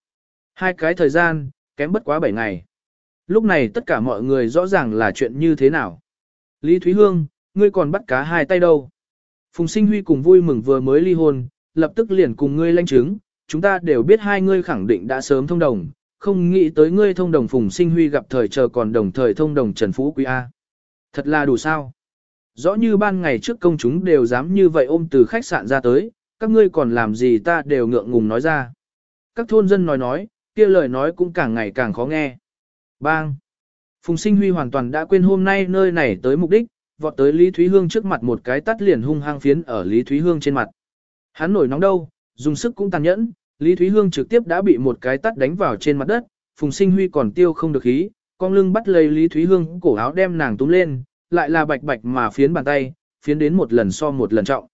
Hai cái thời gian, kém bất quá 7 ngày. Lúc này tất cả mọi người rõ ràng là chuyện như thế nào. Lý Thúy Hương, ngươi còn bắt cá hai tay đâu. Phùng Sinh Huy cùng vui mừng vừa mới ly hôn, lập tức liền cùng ngươi lanh chứng, chúng ta đều biết hai ngươi khẳng định đã sớm thông đồng, không nghĩ tới ngươi thông đồng Phùng Sinh Huy gặp thời chờ còn đồng thời thông đồng Trần Phú Quý A. Thật là đủ sao. Rõ như ban ngày trước công chúng đều dám như vậy ôm từ khách sạn ra tới, các ngươi còn làm gì ta đều ngượng ngùng nói ra. Các thôn dân nói nói, kia lời nói cũng càng ngày càng khó nghe. Bang! Phùng Sinh Huy hoàn toàn đã quên hôm nay nơi này tới mục đích, vọt tới Lý Thúy Hương trước mặt một cái tắt liền hung hăng phiến ở Lý Thúy Hương trên mặt. Hắn nổi nóng đâu, dùng sức cũng tàn nhẫn, Lý Thúy Hương trực tiếp đã bị một cái tắt đánh vào trên mặt đất, Phùng Sinh Huy còn tiêu không được khí, con lưng bắt lấy Lý Thúy Hương cổ áo đem nàng túm lên, lại là bạch bạch mà phiến bàn tay, phiến đến một lần so một lần trọng.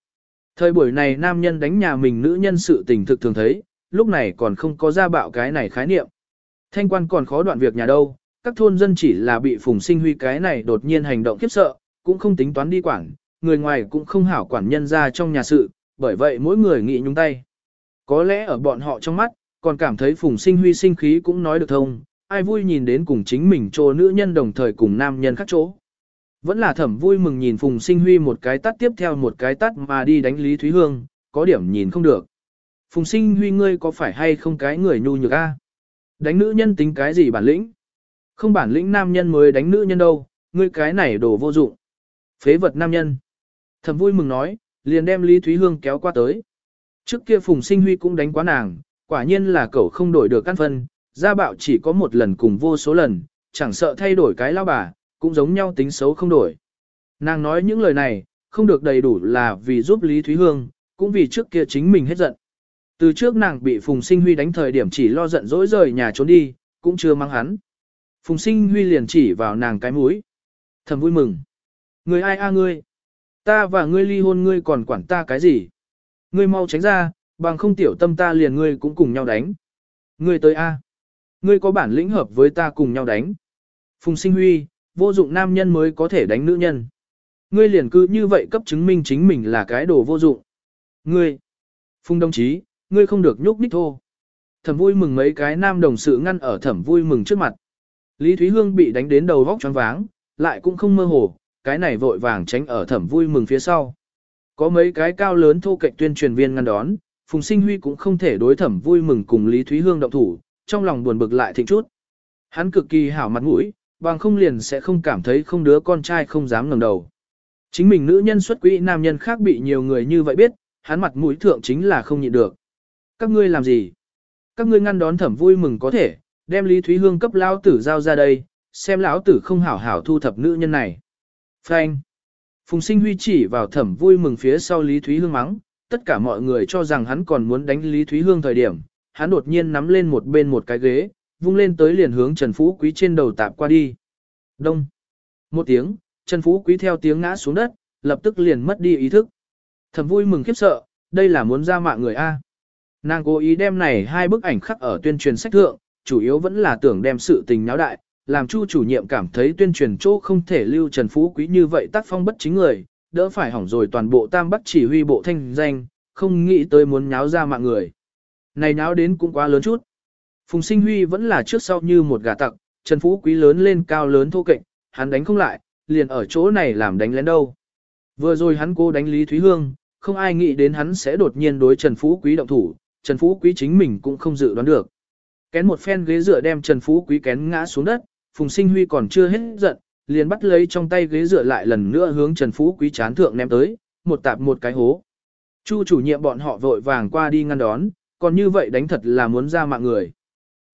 Thời buổi này nam nhân đánh nhà mình nữ nhân sự tình thực thường thấy, lúc này còn không có ra bạo cái này khái niệm. Thanh quan còn khó đoạn việc nhà đâu, các thôn dân chỉ là bị Phùng Sinh Huy cái này đột nhiên hành động khiếp sợ, cũng không tính toán đi quản, người ngoài cũng không hảo quản nhân ra trong nhà sự, bởi vậy mỗi người nghĩ nhúng tay. Có lẽ ở bọn họ trong mắt, còn cảm thấy Phùng Sinh Huy sinh khí cũng nói được thông, ai vui nhìn đến cùng chính mình chỗ nữ nhân đồng thời cùng nam nhân khác chỗ. Vẫn là thẩm vui mừng nhìn Phùng Sinh Huy một cái tắt tiếp theo một cái tắt mà đi đánh Lý Thúy Hương, có điểm nhìn không được. Phùng Sinh Huy ngươi có phải hay không cái người nhu nhược a? Đánh nữ nhân tính cái gì bản lĩnh? Không bản lĩnh nam nhân mới đánh nữ nhân đâu, ngươi cái này đồ vô dụng. Phế vật nam nhân. Thẩm vui mừng nói, liền đem Lý Thúy Hương kéo qua tới. Trước kia Phùng Sinh Huy cũng đánh quá nàng, quả nhiên là cậu không đổi được căn phân, gia bạo chỉ có một lần cùng vô số lần, chẳng sợ thay đổi cái lao bà, cũng giống nhau tính xấu không đổi. Nàng nói những lời này, không được đầy đủ là vì giúp Lý Thúy Hương, cũng vì trước kia chính mình hết giận. Từ trước nàng bị Phùng Sinh Huy đánh thời điểm chỉ lo giận dỗi rời nhà trốn đi, cũng chưa mang hắn. Phùng Sinh Huy liền chỉ vào nàng cái mũi. Thầm vui mừng. Người ai a ngươi? Ta và ngươi ly hôn ngươi còn quản ta cái gì? Ngươi mau tránh ra, bằng không tiểu tâm ta liền ngươi cũng cùng nhau đánh. Ngươi tới a. Ngươi có bản lĩnh hợp với ta cùng nhau đánh. Phùng Sinh Huy, vô dụng nam nhân mới có thể đánh nữ nhân. Ngươi liền cứ như vậy cấp chứng minh chính mình là cái đồ vô dụng. Ngươi, Phùng đồng chí, ngươi không được nhúc nhích thô. Thẩm vui mừng mấy cái nam đồng sự ngăn ở thẩm vui mừng trước mặt. Lý Thúy Hương bị đánh đến đầu vóc choáng váng, lại cũng không mơ hồ, cái này vội vàng tránh ở thẩm vui mừng phía sau. Có mấy cái cao lớn thô cạnh tuyên truyền viên ngăn đón, Phùng Sinh Huy cũng không thể đối thẩm vui mừng cùng Lý Thúy Hương động thủ, trong lòng buồn bực lại thịnh chút. Hắn cực kỳ hảo mặt mũi, bằng không liền sẽ không cảm thấy không đứa con trai không dám ngẩng đầu. Chính mình nữ nhân xuất quỹ nam nhân khác bị nhiều người như vậy biết, hắn mặt mũi thượng chính là không nhịn được. Các ngươi làm gì? Các ngươi ngăn đón thẩm vui mừng có thể, đem Lý Thúy Hương cấp lão tử giao ra đây, xem lão tử không hảo hảo thu thập nữ nhân này. Phanh. Phùng sinh huy chỉ vào thẩm vui mừng phía sau Lý Thúy Hương mắng, tất cả mọi người cho rằng hắn còn muốn đánh Lý Thúy Hương thời điểm, hắn đột nhiên nắm lên một bên một cái ghế, vung lên tới liền hướng Trần Phú Quý trên đầu tạp qua đi. Đông. Một tiếng, Trần Phú Quý theo tiếng ngã xuống đất, lập tức liền mất đi ý thức. Thẩm vui mừng khiếp sợ, đây là muốn ra mạng người A. Nàng cố ý đem này hai bức ảnh khắc ở tuyên truyền sách thượng, chủ yếu vẫn là tưởng đem sự tình náo đại, làm chu chủ nhiệm cảm thấy tuyên truyền chỗ không thể lưu Trần Phú Quý như vậy tác phong bất chính người, đỡ phải hỏng rồi toàn bộ tam bắc chỉ huy bộ thanh danh, không nghĩ tới muốn nháo ra mạng người. Này nháo đến cũng quá lớn chút. Phùng Sinh Huy vẫn là trước sau như một gà tặc, Trần Phú Quý lớn lên cao lớn thô kệch, hắn đánh không lại, liền ở chỗ này làm đánh lén đâu. Vừa rồi hắn cố đánh Lý Thúy Hương, không ai nghĩ đến hắn sẽ đột nhiên đối Trần Phú Quý động thủ, Trần Phú Quý chính mình cũng không dự đoán được. Kén một phen ghế dựa đem Trần Phú Quý kén ngã xuống đất, Phùng Sinh Huy còn chưa hết giận, liền bắt lấy trong tay ghế dựa lại lần nữa hướng Trần Phú Quý chán thượng ném tới, một tạp một cái hố. Chu chủ nhiệm bọn họ vội vàng qua đi ngăn đón, còn như vậy đánh thật là muốn ra mạng người.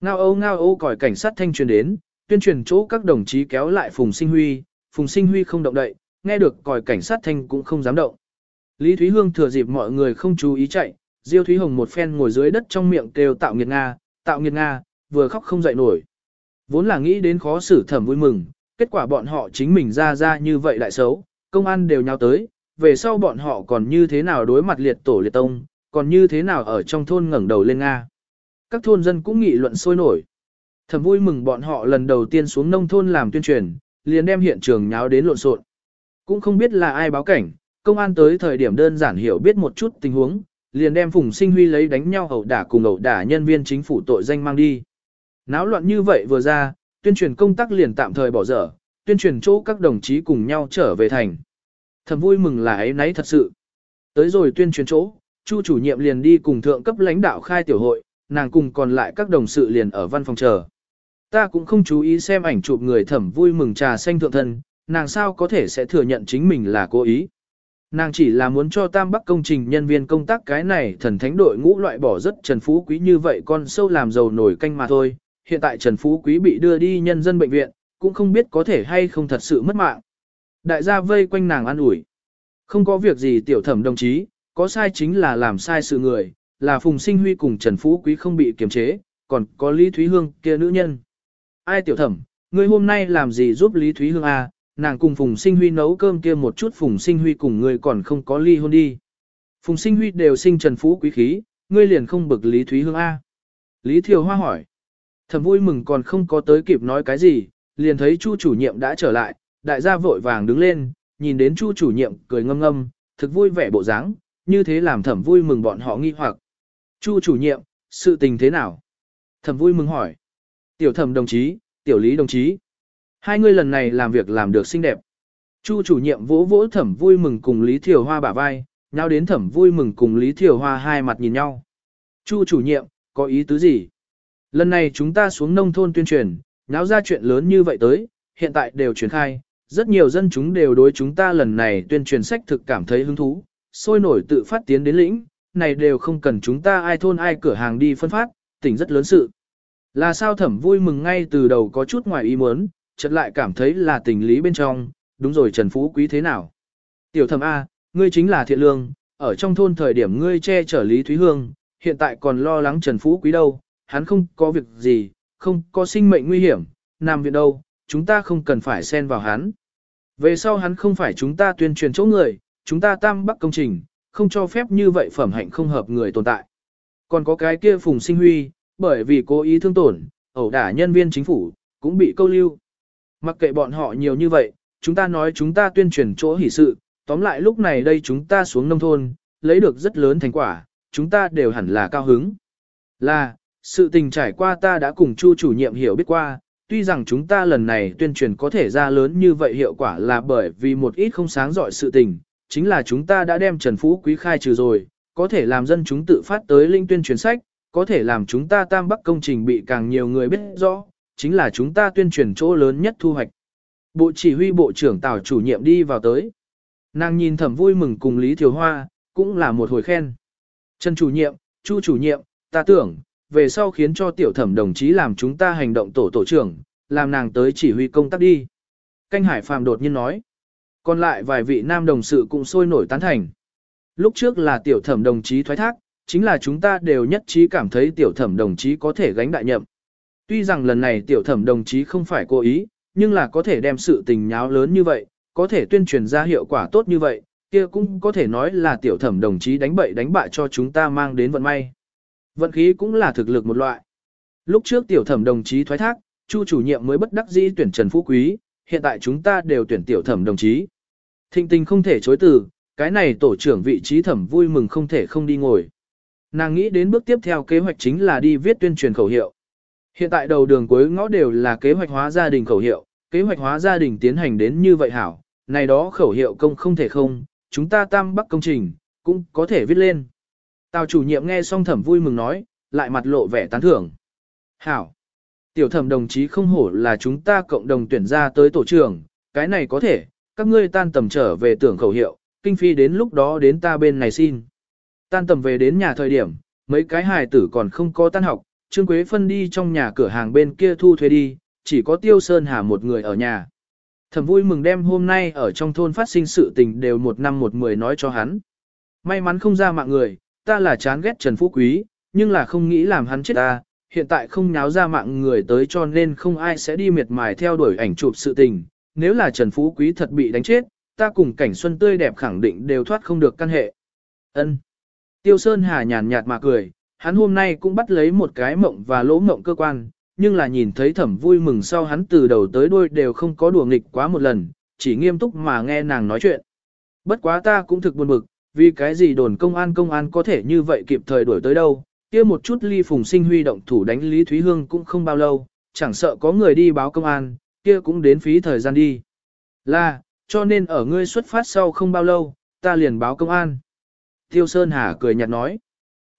Ngao âu ngao âu còi cảnh sát thanh truyền đến, tuyên truyền chỗ các đồng chí kéo lại Phùng Sinh Huy, Phùng Sinh Huy không động đậy, nghe được còi cảnh sát thanh cũng không dám động. Lý Thúy Hương thừa dịp mọi người không chú ý chạy, Diêu Thúy Hồng một phen ngồi dưới đất trong miệng kêu tạo nghiệt Nga, tạo nghiệt Nga, vừa khóc không dậy nổi. Vốn là nghĩ đến khó xử thẩm vui mừng, kết quả bọn họ chính mình ra ra như vậy lại xấu, công an đều nhau tới, về sau bọn họ còn như thế nào đối mặt liệt tổ liệt tông, còn như thế nào ở trong thôn ngẩng đầu lên Nga. Các thôn dân cũng nghị luận sôi nổi. Thẩm vui mừng bọn họ lần đầu tiên xuống nông thôn làm tuyên truyền, liền đem hiện trường nháo đến lộn xộn. Cũng không biết là ai báo cảnh, công an tới thời điểm đơn giản hiểu biết một chút tình huống, liền đem Phùng Sinh Huy lấy đánh nhau ẩu đả cùng ẩu đả nhân viên chính phủ tội danh mang đi. Náo loạn như vậy vừa ra, tuyên truyền công tác liền tạm thời bỏ dở, tuyên truyền chỗ các đồng chí cùng nhau trở về thành. Thầm vui mừng là ấy nấy thật sự. Tới rồi tuyên truyền chỗ, Chu chủ nhiệm liền đi cùng thượng cấp lãnh đạo khai tiểu hội, nàng cùng còn lại các đồng sự liền ở văn phòng chờ. Ta cũng không chú ý xem ảnh chụp người thẩm vui mừng trà xanh thượng thân, nàng sao có thể sẽ thừa nhận chính mình là cố ý. Nàng chỉ là muốn cho Tam Bắc công trình nhân viên công tác cái này thần thánh đội ngũ loại bỏ rất Trần Phú Quý như vậy con sâu làm giàu nổi canh mà thôi. Hiện tại Trần Phú Quý bị đưa đi nhân dân bệnh viện, cũng không biết có thể hay không thật sự mất mạng. Đại gia vây quanh nàng ăn ủi. Không có việc gì tiểu thẩm đồng chí, có sai chính là làm sai sự người, là Phùng Sinh Huy cùng Trần Phú Quý không bị kiềm chế, còn có Lý Thúy Hương kia nữ nhân. Ai tiểu thẩm, ngươi hôm nay làm gì giúp Lý Thúy Hương à, nàng cùng Phùng Sinh Huy nấu cơm kia một chút Phùng Sinh Huy cùng ngươi còn không có ly hôn đi. Phùng Sinh Huy đều sinh Trần Phú Quý khí, ngươi liền không bực Lý Thúy Hương A. Lý Thiều Hoa hỏi. Thầm vui mừng còn không có tới kịp nói cái gì, liền thấy Chu chủ nhiệm đã trở lại, đại gia vội vàng đứng lên, nhìn đến Chu chủ nhiệm cười ngâm ngâm, thực vui vẻ bộ dáng, như thế làm thẩm vui mừng bọn họ nghi hoặc. Chu chủ nhiệm, sự tình thế nào? Thẩm vui mừng hỏi. Tiểu thẩm đồng chí, tiểu lý đồng chí. Hai người lần này làm việc làm được xinh đẹp. Chu chủ nhiệm vỗ vỗ thẩm vui mừng cùng Lý Thiều Hoa bả vai, nhau đến thẩm vui mừng cùng Lý Thiều Hoa hai mặt nhìn nhau. Chu chủ nhiệm, có ý tứ gì? Lần này chúng ta xuống nông thôn tuyên truyền, náo ra chuyện lớn như vậy tới, hiện tại đều truyền khai, rất nhiều dân chúng đều đối chúng ta lần này tuyên truyền sách thực cảm thấy hứng thú, sôi nổi tự phát tiến đến lĩnh, này đều không cần chúng ta ai thôn ai cửa hàng đi phân phát, tỉnh rất lớn sự. Là sao thẩm vui mừng ngay từ đầu có chút ngoài ý muốn, chợt lại cảm thấy là tình lý bên trong, đúng rồi Trần Phú Quý thế nào. Tiểu thẩm A, ngươi chính là thiện lương, ở trong thôn thời điểm ngươi che chở Lý Thúy Hương, hiện tại còn lo lắng Trần Phú Quý đâu, hắn không có việc gì, không có sinh mệnh nguy hiểm, nằm viện đâu, chúng ta không cần phải xen vào hắn. Về sau hắn không phải chúng ta tuyên truyền chỗ người, chúng ta tam bắc công trình, không cho phép như vậy phẩm hạnh không hợp người tồn tại. Còn có cái kia Phùng Sinh Huy, bởi vì cố ý thương tổn, ẩu đả nhân viên chính phủ, cũng bị câu lưu. Mặc kệ bọn họ nhiều như vậy, chúng ta nói chúng ta tuyên truyền chỗ hỷ sự, tóm lại lúc này đây chúng ta xuống nông thôn, lấy được rất lớn thành quả, chúng ta đều hẳn là cao hứng. Là, sự tình trải qua ta đã cùng Chu chủ nhiệm hiểu biết qua, tuy rằng chúng ta lần này tuyên truyền có thể ra lớn như vậy hiệu quả là bởi vì một ít không sáng dọi sự tình, chính là chúng ta đã đem Trần Phú Quý khai trừ rồi, có thể làm dân chúng tự phát tới linh tuyên truyền sách, có thể làm chúng ta Tam Bắc công trình bị càng nhiều người biết rõ, chính là chúng ta tuyên truyền chỗ lớn nhất thu hoạch. Bộ chỉ huy bộ trưởng Tào chủ nhiệm đi vào tới. Nàng nhìn thẩm vui mừng cùng Lý Thiều Hoa, cũng là một hồi khen. Trần chủ nhiệm, Chu chủ nhiệm, ta tưởng, về sau khiến cho tiểu thẩm đồng chí làm chúng ta hành động tổ tổ trưởng, làm nàng tới chỉ huy công tác đi. Canh Hải Phàm đột nhiên nói. Còn lại vài vị nam đồng sự cũng sôi nổi tán thành. Lúc trước là tiểu thẩm đồng chí thoái thác, chính là chúng ta đều nhất trí cảm thấy tiểu thẩm đồng chí có thể gánh đại nhậm. Tuy rằng lần này tiểu thẩm đồng chí không phải cố ý, nhưng là có thể đem sự tình nháo lớn như vậy, có thể tuyên truyền ra hiệu quả tốt như vậy, kia cũng có thể nói là tiểu thẩm đồng chí đánh bậy đánh bại cho chúng ta mang đến vận may. Vận khí cũng là thực lực một loại. Lúc trước tiểu thẩm đồng chí thoái thác, Chu chủ nhiệm mới bất đắc dĩ tuyển Trần Phú Quý, hiện tại chúng ta đều tuyển tiểu thẩm đồng chí. Thịnh tình không thể chối từ, cái này tổ trưởng vị trí thẩm vui mừng không thể không đi ngồi. Nàng nghĩ đến bước tiếp theo kế hoạch chính là đi viết tuyên truyền khẩu hiệu. Hiện tại đầu đường cuối ngõ đều là kế hoạch hóa gia đình khẩu hiệu, kế hoạch hóa gia đình tiến hành đến như vậy hảo, này đó khẩu hiệu công không thể không, chúng ta tam bắc công trình, cũng có thể viết lên. Tào chủ nhiệm nghe xong thẩm vui mừng nói, lại mặt lộ vẻ tán thưởng. Hảo! Tiểu thẩm đồng chí không hổ là chúng ta cộng đồng tuyển ra tới tổ trưởng, cái này có thể, các ngươi tan tầm trở về tưởng khẩu hiệu, kinh phi đến lúc đó đến ta bên này xin. Tan tầm về đến nhà thời điểm, mấy cái hài tử còn không có tan học, Trương Quế Phân đi trong nhà cửa hàng bên kia thu thuê đi, chỉ có Tiêu Sơn Hà một người ở nhà. Thẩm vui mừng đem hôm nay ở trong thôn phát sinh sự tình đều một năm một mười nói cho hắn. May mắn không ra mạng người, ta là chán ghét Trần Phú Quý, nhưng là không nghĩ làm hắn chết ta, hiện tại không nháo ra mạng người tới cho nên không ai sẽ đi miệt mài theo đuổi ảnh chụp sự tình. Nếu là Trần Phú Quý thật bị đánh chết, ta cùng cảnh xuân tươi đẹp khẳng định đều thoát không được căn hệ. Ân. Tiêu Sơn Hà nhàn nhạt mà cười, hắn hôm nay cũng bắt lấy một cái mộng và lỗ mộng cơ quan, nhưng là nhìn thấy thẩm vui mừng sau hắn từ đầu tới đuôi đều không có đùa nghịch quá một lần, chỉ nghiêm túc mà nghe nàng nói chuyện. Bất quá ta cũng thực buồn bực, vì cái gì đồn công an công an có thể như vậy kịp thời đuổi tới đâu, kia một chút ly phùng sinh huy động thủ đánh Lý Thúy Hương cũng không bao lâu, chẳng sợ có người đi báo công an, kia cũng đến phí thời gian đi. Là, cho nên ở ngươi xuất phát sau không bao lâu, ta liền báo công an. Tiêu Sơn Hà cười nhạt nói.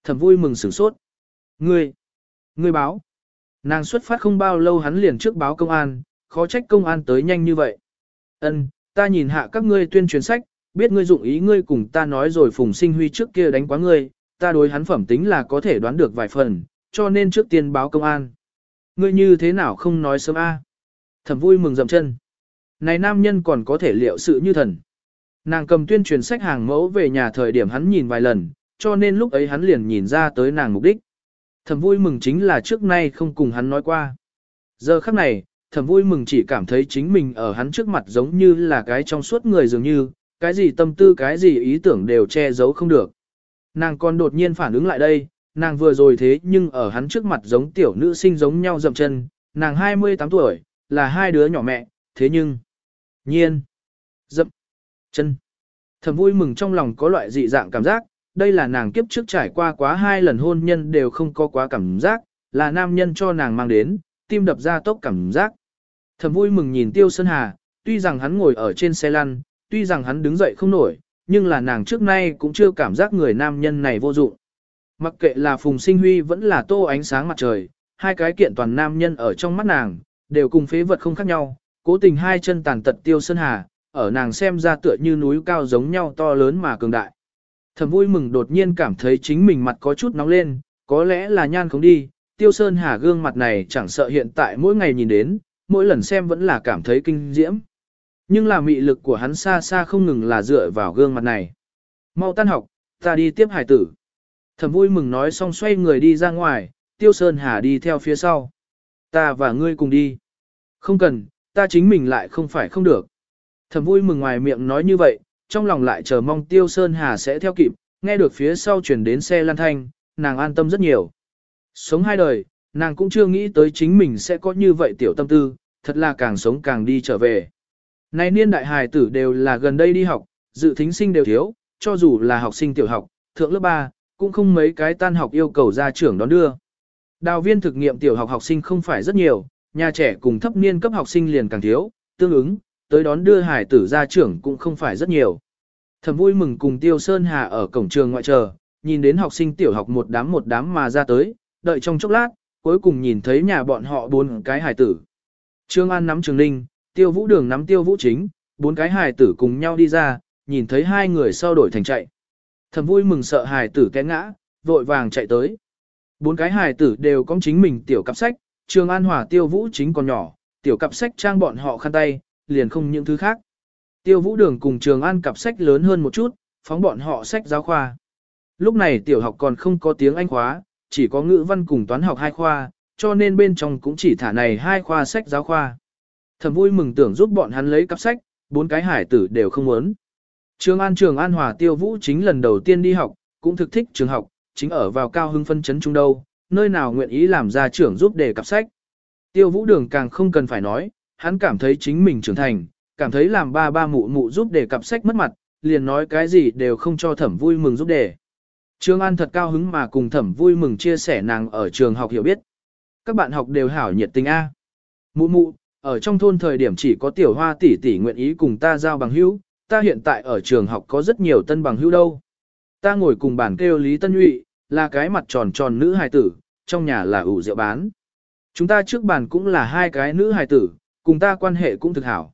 Thẩm vui mừng sửng sốt. Ngươi, ngươi báo. Nàng xuất phát không bao lâu hắn liền trước báo công an, khó trách công an tới nhanh như vậy. Ân, ta nhìn hạ các ngươi tuyên truyền sách, biết ngươi dụng ý ngươi cùng ta nói rồi Phùng Sinh Huy trước kia đánh quá ngươi, ta đối hắn phẩm tính là có thể đoán được vài phần, cho nên trước tiên báo công an. Ngươi như thế nào không nói sớm a? Thẩm vui mừng dậm chân. Này nam nhân còn có thể liệu sự như thần. Nàng cầm tuyên truyền sách hàng mẫu về nhà thời điểm hắn nhìn vài lần, cho nên lúc ấy hắn liền nhìn ra tới nàng mục đích. Thẩm vui mừng chính là trước nay không cùng hắn nói qua. Giờ khắc này, thẩm vui mừng chỉ cảm thấy chính mình ở hắn trước mặt giống như là cái trong suốt người dường như, cái gì tâm tư cái gì ý tưởng đều che giấu không được. Nàng còn đột nhiên phản ứng lại đây, nàng vừa rồi thế nhưng ở hắn trước mặt giống tiểu nữ sinh giống nhau dậm chân, nàng 28 tuổi, là hai đứa nhỏ mẹ, thế nhưng... Nhiên! Dậm! Chân! Thầm vui mừng trong lòng có loại dị dạng cảm giác, đây là nàng kiếp trước trải qua quá hai lần hôn nhân đều không có quá cảm giác, là nam nhân cho nàng mang đến, tim đập ra tốc cảm giác. Thầm vui mừng nhìn Tiêu Sơn Hà, tuy rằng hắn ngồi ở trên xe lăn, tuy rằng hắn đứng dậy không nổi, nhưng là nàng trước nay cũng chưa cảm giác người nam nhân này vô dụng. Mặc kệ là Phùng Sinh Huy vẫn là tô ánh sáng mặt trời, hai cái kiện toàn nam nhân ở trong mắt nàng, đều cùng phế vật không khác nhau, cố tình hai chân tàn tật tiêu sơn hà, ở nàng xem ra tựa như núi cao giống nhau to lớn mà cường đại. Thầm vui mừng đột nhiên cảm thấy chính mình mặt có chút nóng lên, có lẽ là nhan không đi, tiêu sơn hà gương mặt này chẳng sợ hiện tại mỗi ngày nhìn đến, mỗi lần xem vẫn là cảm thấy kinh diễm. Nhưng là mị lực của hắn xa xa không ngừng là dựa vào gương mặt này. Mau tan học, ta đi tiếp hải tử. Thẩm vui mừng nói xong xoay người đi ra ngoài, Tiêu Sơn Hà đi theo phía sau. Ta và ngươi cùng đi. Không cần, ta chính mình lại không phải không được. Thẩm vui mừng ngoài miệng nói như vậy, trong lòng lại chờ mong Tiêu Sơn Hà sẽ theo kịp, nghe được phía sau chuyển đến xe lan thanh, nàng an tâm rất nhiều. Sống hai đời, nàng cũng chưa nghĩ tới chính mình sẽ có như vậy tiểu tâm tư, thật là càng sống càng đi trở về. Này niên đại hài tử đều là gần đây đi học, dự thính sinh đều thiếu, cho dù là học sinh tiểu học, thượng lớp 3, cũng không mấy cái tan học yêu cầu ra trưởng đón đưa. Đào viên thực nghiệm tiểu học học sinh không phải rất nhiều, nhà trẻ cùng thấp niên cấp học sinh liền càng thiếu, tương ứng, tới đón đưa hải tử ra trưởng cũng không phải rất nhiều. Thầm vui mừng cùng Tiêu Sơn Hà ở cổng trường ngoại chờ, nhìn đến học sinh tiểu học một đám một đám mà ra tới, đợi trong chốc lát, cuối cùng nhìn thấy nhà bọn họ bốn cái hải tử. Trương An nắm Trường Ninh, Tiêu Vũ Đường nắm Tiêu Vũ Chính, bốn cái hài tử cùng nhau đi ra, nhìn thấy hai người sau đổi thành chạy. Thầm vui mừng sợ hài tử té ngã, vội vàng chạy tới. Bốn cái hài tử đều có chính mình tiểu cặp sách, Trường An Hòa Tiêu Vũ Chính còn nhỏ, tiểu cặp sách trang bọn họ khăn tay, liền không những thứ khác. Tiêu Vũ Đường cùng Trường An cặp sách lớn hơn một chút, phóng bọn họ sách giáo khoa. Lúc này tiểu học còn không có tiếng Anh khóa, chỉ có ngữ văn cùng toán học hai khoa, cho nên bên trong cũng chỉ thả này hai khoa sách giáo khoa. Thầm vui mừng tưởng giúp bọn hắn lấy cặp sách, bốn cái hải tử đều không muốn. Trường An Trường An Hòa Tiêu Vũ chính lần đầu tiên đi học, cũng thực thích trường học, chính ở vào cao hưng phân chấn trung đâu, nơi nào nguyện ý làm ra trưởng giúp để cặp sách. Tiêu Vũ Đường càng không cần phải nói, hắn cảm thấy chính mình trưởng thành, cảm thấy làm ba ba mụ mụ giúp để cặp sách mất mặt, liền nói cái gì đều không cho thẩm vui mừng giúp để. Trương An thật cao hứng mà cùng thẩm vui mừng chia sẻ nàng ở trường học hiểu biết. Các bạn học đều hảo nhiệt tình A. Mụ mụ, ở trong thôn thời điểm chỉ có tiểu hoa tỷ tỷ nguyện ý cùng ta giao bằng hữu, ta hiện tại ở trường học có rất nhiều tân bằng hữu đâu. Ta ngồi cùng bàn kêu Lý Tân Nhụy, là cái mặt tròn tròn nữ hài tử, trong nhà là ủ rượu bán. Chúng ta trước bàn cũng là hai cái nữ hài tử, cùng ta quan hệ cũng thực hảo.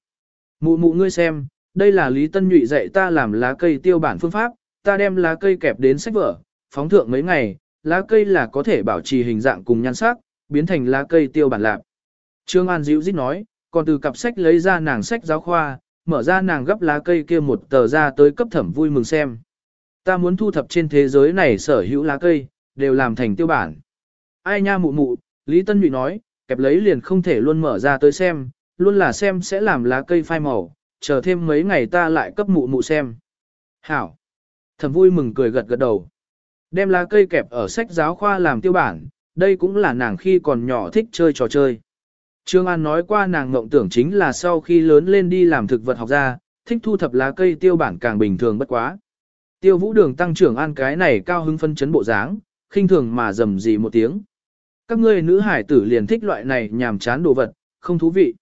Mụ mụ ngươi xem, đây là Lý Tân Nhụy dạy ta làm lá cây tiêu bản phương pháp, ta đem lá cây kẹp đến sách vở, phóng thượng mấy ngày, lá cây là có thể bảo trì hình dạng cùng nhan sắc, biến thành lá cây tiêu bản lạc. Trương An dịu dít nói, còn từ cặp sách lấy ra nàng sách giáo khoa, mở ra nàng gấp lá cây kia một tờ ra tới cấp thẩm vui mừng xem. Ta muốn thu thập trên thế giới này sở hữu lá cây, đều làm thành tiêu bản. Ai nha mụ mụ, Lý Tân Nhụy nói, kẹp lấy liền không thể luôn mở ra tới xem, luôn là xem sẽ làm lá cây phai màu, chờ thêm mấy ngày ta lại cấp mụ mụ xem. Hảo. Thẩm vui mừng cười gật gật đầu. Đem lá cây kẹp ở sách giáo khoa làm tiêu bản, đây cũng là nàng khi còn nhỏ thích chơi trò chơi. Trương An nói qua nàng ngộng tưởng chính là sau khi lớn lên đi làm thực vật học ra, thích thu thập lá cây tiêu bản càng bình thường bất quá. Tiêu vũ đường tăng trưởng an cái này cao hứng phân chấn bộ dáng, khinh thường mà dầm gì một tiếng. Các ngươi nữ hải tử liền thích loại này nhàm chán đồ vật, không thú vị.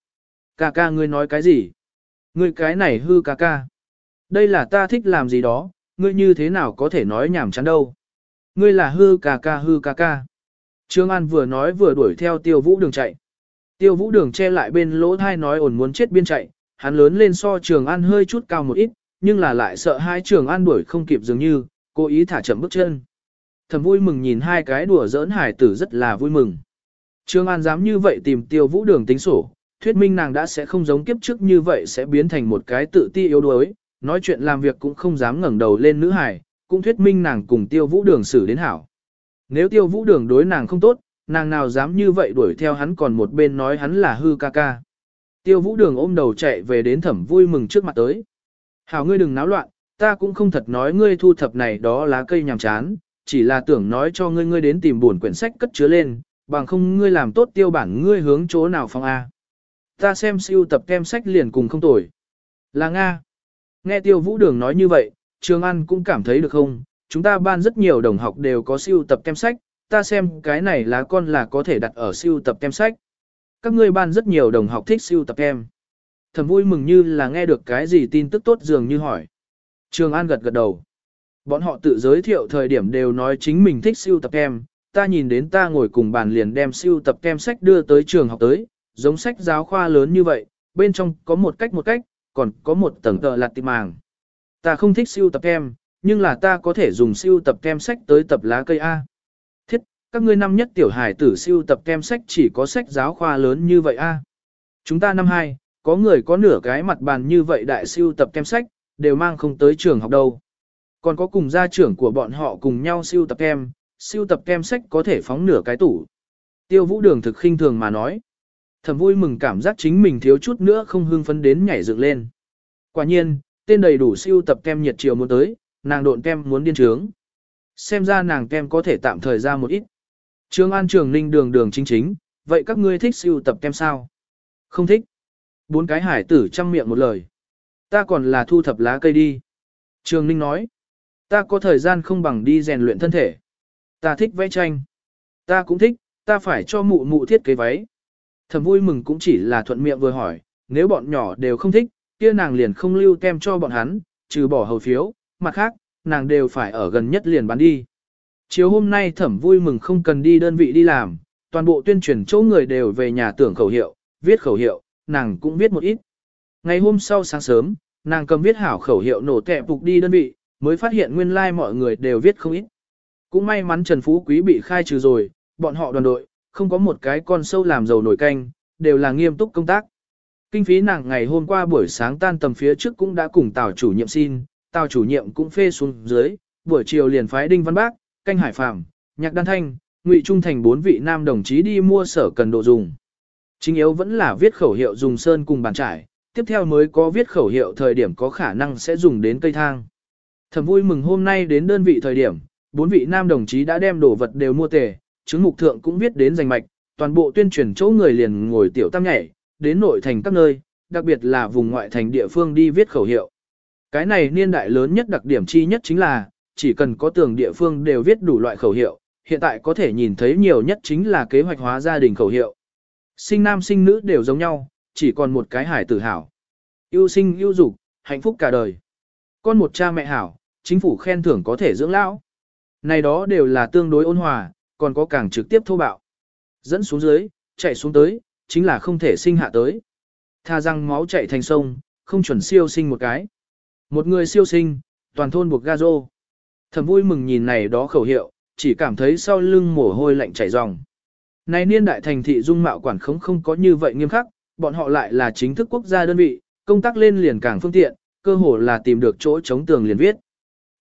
Cà ca ngươi nói cái gì? Ngươi cái này hư cà ca. Đây là ta thích làm gì đó, ngươi như thế nào có thể nói nhảm chán đâu. Ngươi là hư cà ca hư cà ca. Trương An vừa nói vừa đuổi theo tiêu vũ đường chạy. Tiêu vũ đường che lại bên lỗ thai nói ổn muốn chết biên chạy, hắn lớn lên so trường An hơi chút cao một ít, nhưng là lại sợ hai trường An đuổi không kịp dường như, cố ý thả chậm bước chân. Thầm vui mừng nhìn hai cái đùa giỡn hải tử rất là vui mừng. Trường An dám như vậy tìm tiêu vũ đường tính sổ, thuyết minh nàng đã sẽ không giống kiếp trước như vậy sẽ biến thành một cái tự ti yếu đuối, nói chuyện làm việc cũng không dám ngẩng đầu lên nữ hải, cũng thuyết minh nàng cùng tiêu vũ đường xử đến hảo. Nếu tiêu vũ đường đối nàng không tốt, nàng nào dám như vậy đuổi theo hắn còn một bên nói hắn là hư ca ca. Tiêu vũ đường ôm đầu chạy về đến thẩm vui mừng trước mặt tới. Hảo ngươi đừng náo loạn, ta cũng không thật nói ngươi thu thập này đó lá cây nhàm chán, chỉ là tưởng nói cho ngươi ngươi đến tìm buồn quyển sách cất chứa lên, bằng không ngươi làm tốt tiêu bản ngươi hướng chỗ nào phong A. Ta xem siêu tập kem sách liền cùng không tồi. Là Nga. Nghe tiêu vũ đường nói như vậy, Trường An cũng cảm thấy được không, chúng ta ban rất nhiều đồng học đều có siêu tập kem sách, ta xem cái này lá con là có thể đặt ở siêu tập kem sách. Các ngươi ban rất nhiều đồng học thích siêu tập kem. Thầm vui mừng như là nghe được cái gì tin tức tốt dường như hỏi. Trường An gật gật đầu. Bọn họ tự giới thiệu thời điểm đều nói chính mình thích siêu tập kem, ta nhìn đến ta ngồi cùng bàn liền đem siêu tập kem sách đưa tới trường học tới, giống sách giáo khoa lớn như vậy, bên trong có một cách một cách, còn có một tầng tờ lạt tịp màng. Ta không thích siêu tập kem, nhưng là ta có thể dùng siêu tập kem sách tới tập lá cây A. Các ngươi năm nhất tiểu hải tử siêu tập kem sách chỉ có sách giáo khoa lớn như vậy A. Chúng ta năm hai, có người có nửa cái mặt bàn như vậy đại siêu tập kem sách, đều mang không tới trường học đâu. Còn có cùng gia trưởng của bọn họ cùng nhau siêu tập kem, siêu tập kem sách có thể phóng nửa cái tủ. Tiêu vũ đường thực khinh thường mà nói. Thầm vui mừng cảm giác chính mình thiếu chút nữa không hưng phấn đến nhảy dựng lên. Quả nhiên, tên đầy đủ siêu tập kem nhiệt chiều muốn tới, nàng độn kem muốn điên trướng. Xem ra nàng kem có thể tạm thời ra một ít. Trường An Trường Ninh đường đường chính chính, vậy các ngươi thích siêu tập kem sao? Không thích. Bốn cái hải tử chăm miệng một lời. Ta còn là thu thập lá cây đi. Trường Ninh nói. Ta có thời gian không bằng đi rèn luyện thân thể. Ta thích vẽ tranh. Ta cũng thích, ta phải cho mụ mụ thiết kế váy. Thẩm vui mừng cũng chỉ là thuận miệng vừa hỏi, nếu bọn nhỏ đều không thích, kia nàng liền không lưu kem cho bọn hắn, trừ bỏ hầu phiếu, mặt khác, nàng đều phải ở gần nhất liền bán đi. Chiều hôm nay thẩm vui mừng không cần đi đơn vị đi làm, toàn bộ tuyên truyền chỗ người đều về nhà tưởng khẩu hiệu, viết khẩu hiệu, nàng cũng viết một ít. Ngày hôm sau sáng sớm, nàng cầm viết hảo khẩu hiệu nổ tẹp phục đi đơn vị, mới phát hiện nguyên lai like mọi người đều viết không ít. Cũng may mắn Trần Phú Quý bị khai trừ rồi, bọn họ đoàn đội, không có một cái con sâu làm dầu nổi canh, đều là nghiêm túc công tác. Kinh phí nàng ngày hôm qua buổi sáng tan tầm phía trước cũng đã cùng Tào chủ nhiệm xin, Tào chủ nhiệm cũng phê xuống dưới, buổi chiều liền phái Đinh Văn Bác, Canh Hải Phạm, Nhạc Đan Thanh, Ngụy Trung Thành bốn vị nam đồng chí đi mua sở cần độ dùng. Chính yếu vẫn là viết khẩu hiệu dùng sơn cùng bàn trải, tiếp theo mới có viết khẩu hiệu thời điểm có khả năng sẽ dùng đến cây thang. Thầm vui mừng hôm nay đến đơn vị thời điểm, bốn vị nam đồng chí đã đem đồ vật đều mua tề, chứng mục thượng cũng viết đến danh mạch, toàn bộ tuyên truyền chỗ người liền ngồi tiểu tam nhảy, đến nội thành các nơi, đặc biệt là vùng ngoại thành địa phương đi viết khẩu hiệu. Cái này niên đại lớn nhất đặc điểm chi nhất chính là, chỉ cần có tường địa phương đều viết đủ loại khẩu hiệu, hiện tại có thể nhìn thấy nhiều nhất chính là kế hoạch hóa gia đình khẩu hiệu. Sinh nam sinh nữ đều giống nhau, chỉ còn một cái hải tử hảo. Yêu sinh yêu dục, hạnh phúc cả đời. Con một cha mẹ hảo, chính phủ khen thưởng có thể dưỡng lão. Này đó đều là tương đối ôn hòa, còn có càng trực tiếp thô bạo. Dẫn xuống dưới, chạy xuống tới, chính là không thể sinh hạ tới. Tha răng máu chạy thành sông, không chuẩn siêu sinh một cái. Một người siêu sinh, toàn thôn buộc ga rô. Thầm vui mừng nhìn này đó khẩu hiệu, chỉ cảm thấy sau lưng mồ hôi lạnh chảy ròng. Này niên đại thành thị dung mạo quản khống không có như vậy nghiêm khắc, bọn họ lại là chính thức quốc gia đơn vị, công tác lên liền càng phương tiện, cơ hồ là tìm được chỗ chống tường liền viết.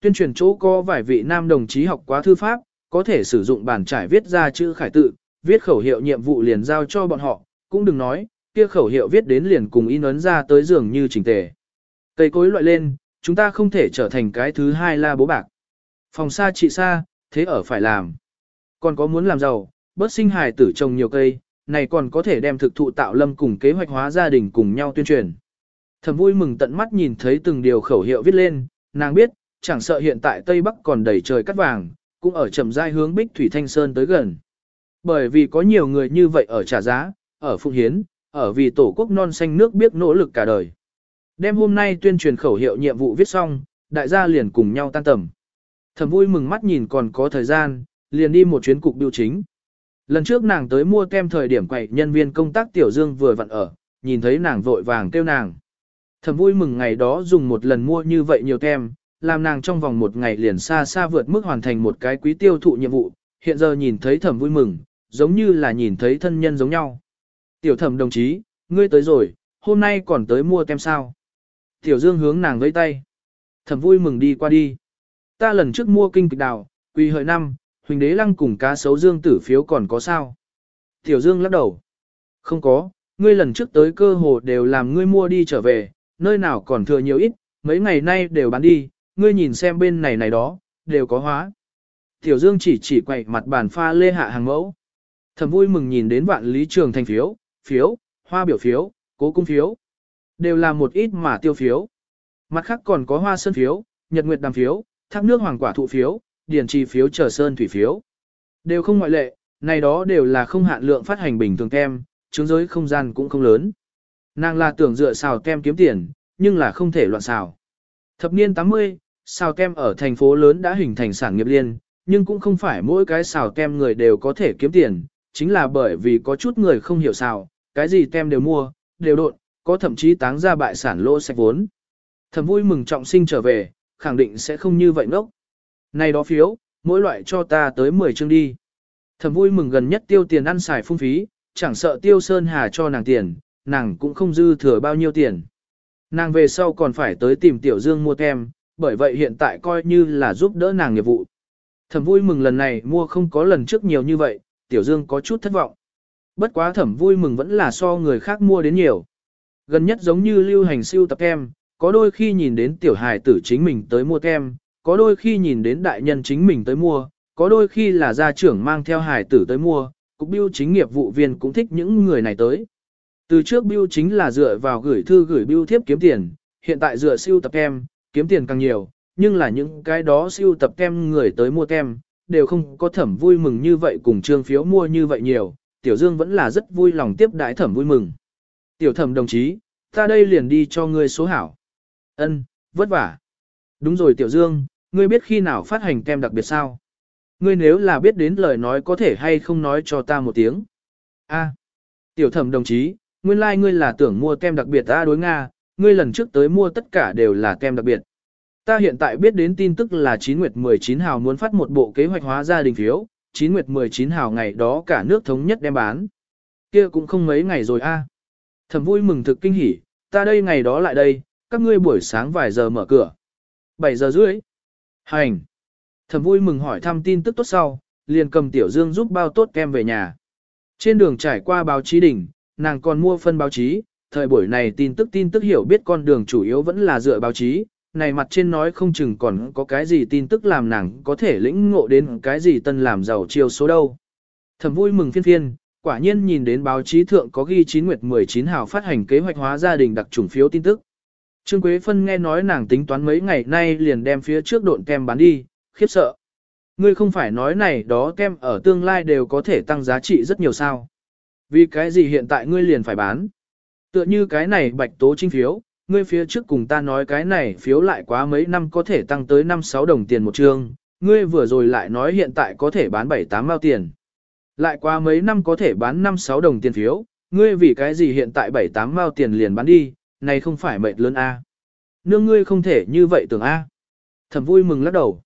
Tuyên truyền chỗ có vài vị nam đồng chí học quá thư pháp, có thể sử dụng bàn trải viết ra chữ khải tự, viết khẩu hiệu nhiệm vụ liền giao cho bọn họ, cũng đừng nói, kia khẩu hiệu viết đến liền cùng in ấn ra tới giường như chỉnh tề. Cây cối loại lên, chúng ta không thể trở thành cái thứ hai la bố bạc. Phòng xa trị xa, thế ở phải làm. Còn có muốn làm giàu, bớt sinh hài tử trồng nhiều cây, này còn có thể đem thực thụ tạo lâm cùng kế hoạch hóa gia đình cùng nhau tuyên truyền. Thầm vui mừng tận mắt nhìn thấy từng điều khẩu hiệu viết lên, nàng biết, chẳng sợ hiện tại Tây Bắc còn đầy trời cắt vàng, cũng ở chậm rãi hướng Bích Thủy Thanh Sơn tới gần. Bởi vì có nhiều người như vậy ở trả giá, ở Phụng Hiến, ở vì tổ quốc non xanh nước biết nỗ lực cả đời. Đêm hôm nay tuyên truyền khẩu hiệu nhiệm vụ viết xong, đại gia liền cùng nhau tan tầm. Thầm vui mừng mắt nhìn còn có thời gian, liền đi một chuyến cục biểu chính. Lần trước nàng tới mua kem thời điểm quậy nhân viên công tác Tiểu Dương vừa vặn ở, nhìn thấy nàng vội vàng kêu nàng. Thầm vui mừng ngày đó dùng một lần mua như vậy nhiều kem, làm nàng trong vòng một ngày liền xa xa vượt mức hoàn thành một cái quý tiêu thụ nhiệm vụ, hiện giờ nhìn thấy thẩm vui mừng, giống như là nhìn thấy thân nhân giống nhau. Tiểu thẩm đồng chí, ngươi tới rồi, hôm nay còn tới mua kem sao. Tiểu Dương hướng nàng với tay. Thẩm vui mừng đi qua đi. Ta lần trước mua kinh kịch đào, quỳ hợi năm, huỳnh đế lăng cùng cá sấu Dương tử phiếu còn có sao. Tiểu Dương lắc đầu. Không có, ngươi lần trước tới cơ hồ đều làm ngươi mua đi trở về, nơi nào còn thừa nhiều ít, mấy ngày nay đều bán đi, ngươi nhìn xem bên này này đó, đều có hóa. Tiểu Dương chỉ chỉ quậy mặt bàn pha lê hạ hàng mẫu. Thầm vui mừng nhìn đến vạn lý trường thành phiếu, phiếu, hoa biểu phiếu, cố cung phiếu. Đều là một ít mà tiêu phiếu. Mặt khác còn có hoa sơn phiếu, nhật nguyệt đàm phiếu, thác nước hoàng quả thụ phiếu, điển trì phiếu trở sơn thủy phiếu. Đều không ngoại lệ, này đó đều là không hạn lượng phát hành bình thường kem, chứng giới không gian cũng không lớn. Nàng là tưởng dựa xào kem kiếm tiền, nhưng là không thể loạn xào. Thập niên 80, xào kem ở thành phố lớn đã hình thành sản nghiệp liên, nhưng cũng không phải mỗi cái xào kem người đều có thể kiếm tiền, chính là bởi vì có chút người không hiểu xào, cái gì kem đều mua, đều đột, có thậm chí táng ra bại sản lô sạch vốn. Thầm vui mừng trọng sinh trở về, khẳng định sẽ không như vậy ngốc. Này đó phiếu, mỗi loại cho ta tới 10 chương đi. Thầm vui mừng gần nhất tiêu tiền ăn xài phung phí, chẳng sợ tiêu sơn hà cho nàng tiền, nàng cũng không dư thừa bao nhiêu tiền. Nàng về sau còn phải tới tìm Tiểu Dương mua kem, bởi vậy hiện tại coi như là giúp đỡ nàng nghiệp vụ. Thẩm vui mừng lần này mua không có lần trước nhiều như vậy, Tiểu Dương có chút thất vọng. Bất quá thẩm vui mừng vẫn là so người khác mua đến nhiều. Gần nhất giống như lưu hành siêu tập kem, có đôi khi nhìn đến tiểu hài tử chính mình tới mua kem, có đôi khi nhìn đến đại nhân chính mình tới mua, có đôi khi là gia trưởng mang theo hài tử tới mua, cục biêu chính nghiệp vụ viên cũng thích những người này tới. Từ trước biêu chính là dựa vào gửi thư gửi biêu thiếp kiếm tiền, hiện tại dựa siêu tập kem, kiếm tiền càng nhiều, nhưng là những cái đó siêu tập kem người tới mua kem, đều không có thẩm vui mừng như vậy cùng trương phiếu mua như vậy nhiều, Tiểu Dương vẫn là rất vui lòng tiếp đãi thẩm vui mừng. Tiểu thẩm đồng chí, ta đây liền đi cho ngươi số hảo. Ân, vất vả. Đúng rồi Tiểu Dương, ngươi biết khi nào phát hành tem đặc biệt sao? Ngươi nếu là biết đến lời nói có thể hay không nói cho ta một tiếng. A, Tiểu thẩm đồng chí, nguyên lai like ngươi là tưởng mua tem đặc biệt ta đối Nga, ngươi lần trước tới mua tất cả đều là tem đặc biệt. Ta hiện tại biết đến tin tức là 9 Nguyệt 19 hào muốn phát một bộ kế hoạch hóa gia đình phiếu, 9 Nguyệt 19 hào ngày đó cả nước thống nhất đem bán. Kia cũng không mấy ngày rồi a. Thẩm vui mừng thực kinh hỉ, ta đây ngày đó lại đây, các ngươi buổi sáng vài giờ mở cửa. 7 giờ rưỡi. Hành. Thẩm vui mừng hỏi thăm tin tức tốt sau, liền cầm Tiểu Dương giúp bao tốt kem về nhà. Trên đường trải qua báo chí đỉnh, nàng còn mua phân báo chí, thời buổi này tin tức tin tức hiểu biết con đường chủ yếu vẫn là dựa báo chí, này mặt trên nói không chừng còn có cái gì tin tức làm nàng có thể lĩnh ngộ đến cái gì tân làm giàu chiêu số đâu. Thẩm vui mừng phiên phiên, quả nhiên nhìn đến báo chí thượng có ghi 9 nguyệt 19 hào phát hành kế hoạch hóa gia đình đặc trùng phiếu tin tức. Trương Quế Phân nghe nói nàng tính toán mấy ngày nay liền đem phía trước độn kem bán đi, khiếp sợ. Ngươi không phải nói này đó kem ở tương lai đều có thể tăng giá trị rất nhiều sao. Vì cái gì hiện tại ngươi liền phải bán? Tựa như cái này bạch tố trinh phiếu, ngươi phía trước cùng ta nói cái này phiếu lại quá mấy năm có thể tăng tới 5-6 đồng tiền một trương, ngươi vừa rồi lại nói hiện tại có thể bán 7-8 mao tiền. Lại qua mấy năm có thể bán 5-6 đồng tiền phiếu, ngươi vì cái gì hiện tại 7-8 mao tiền liền bán đi, này không phải mệt lớn A. Nương ngươi không thể như vậy tưởng A. Thầm vui mừng lắc đầu.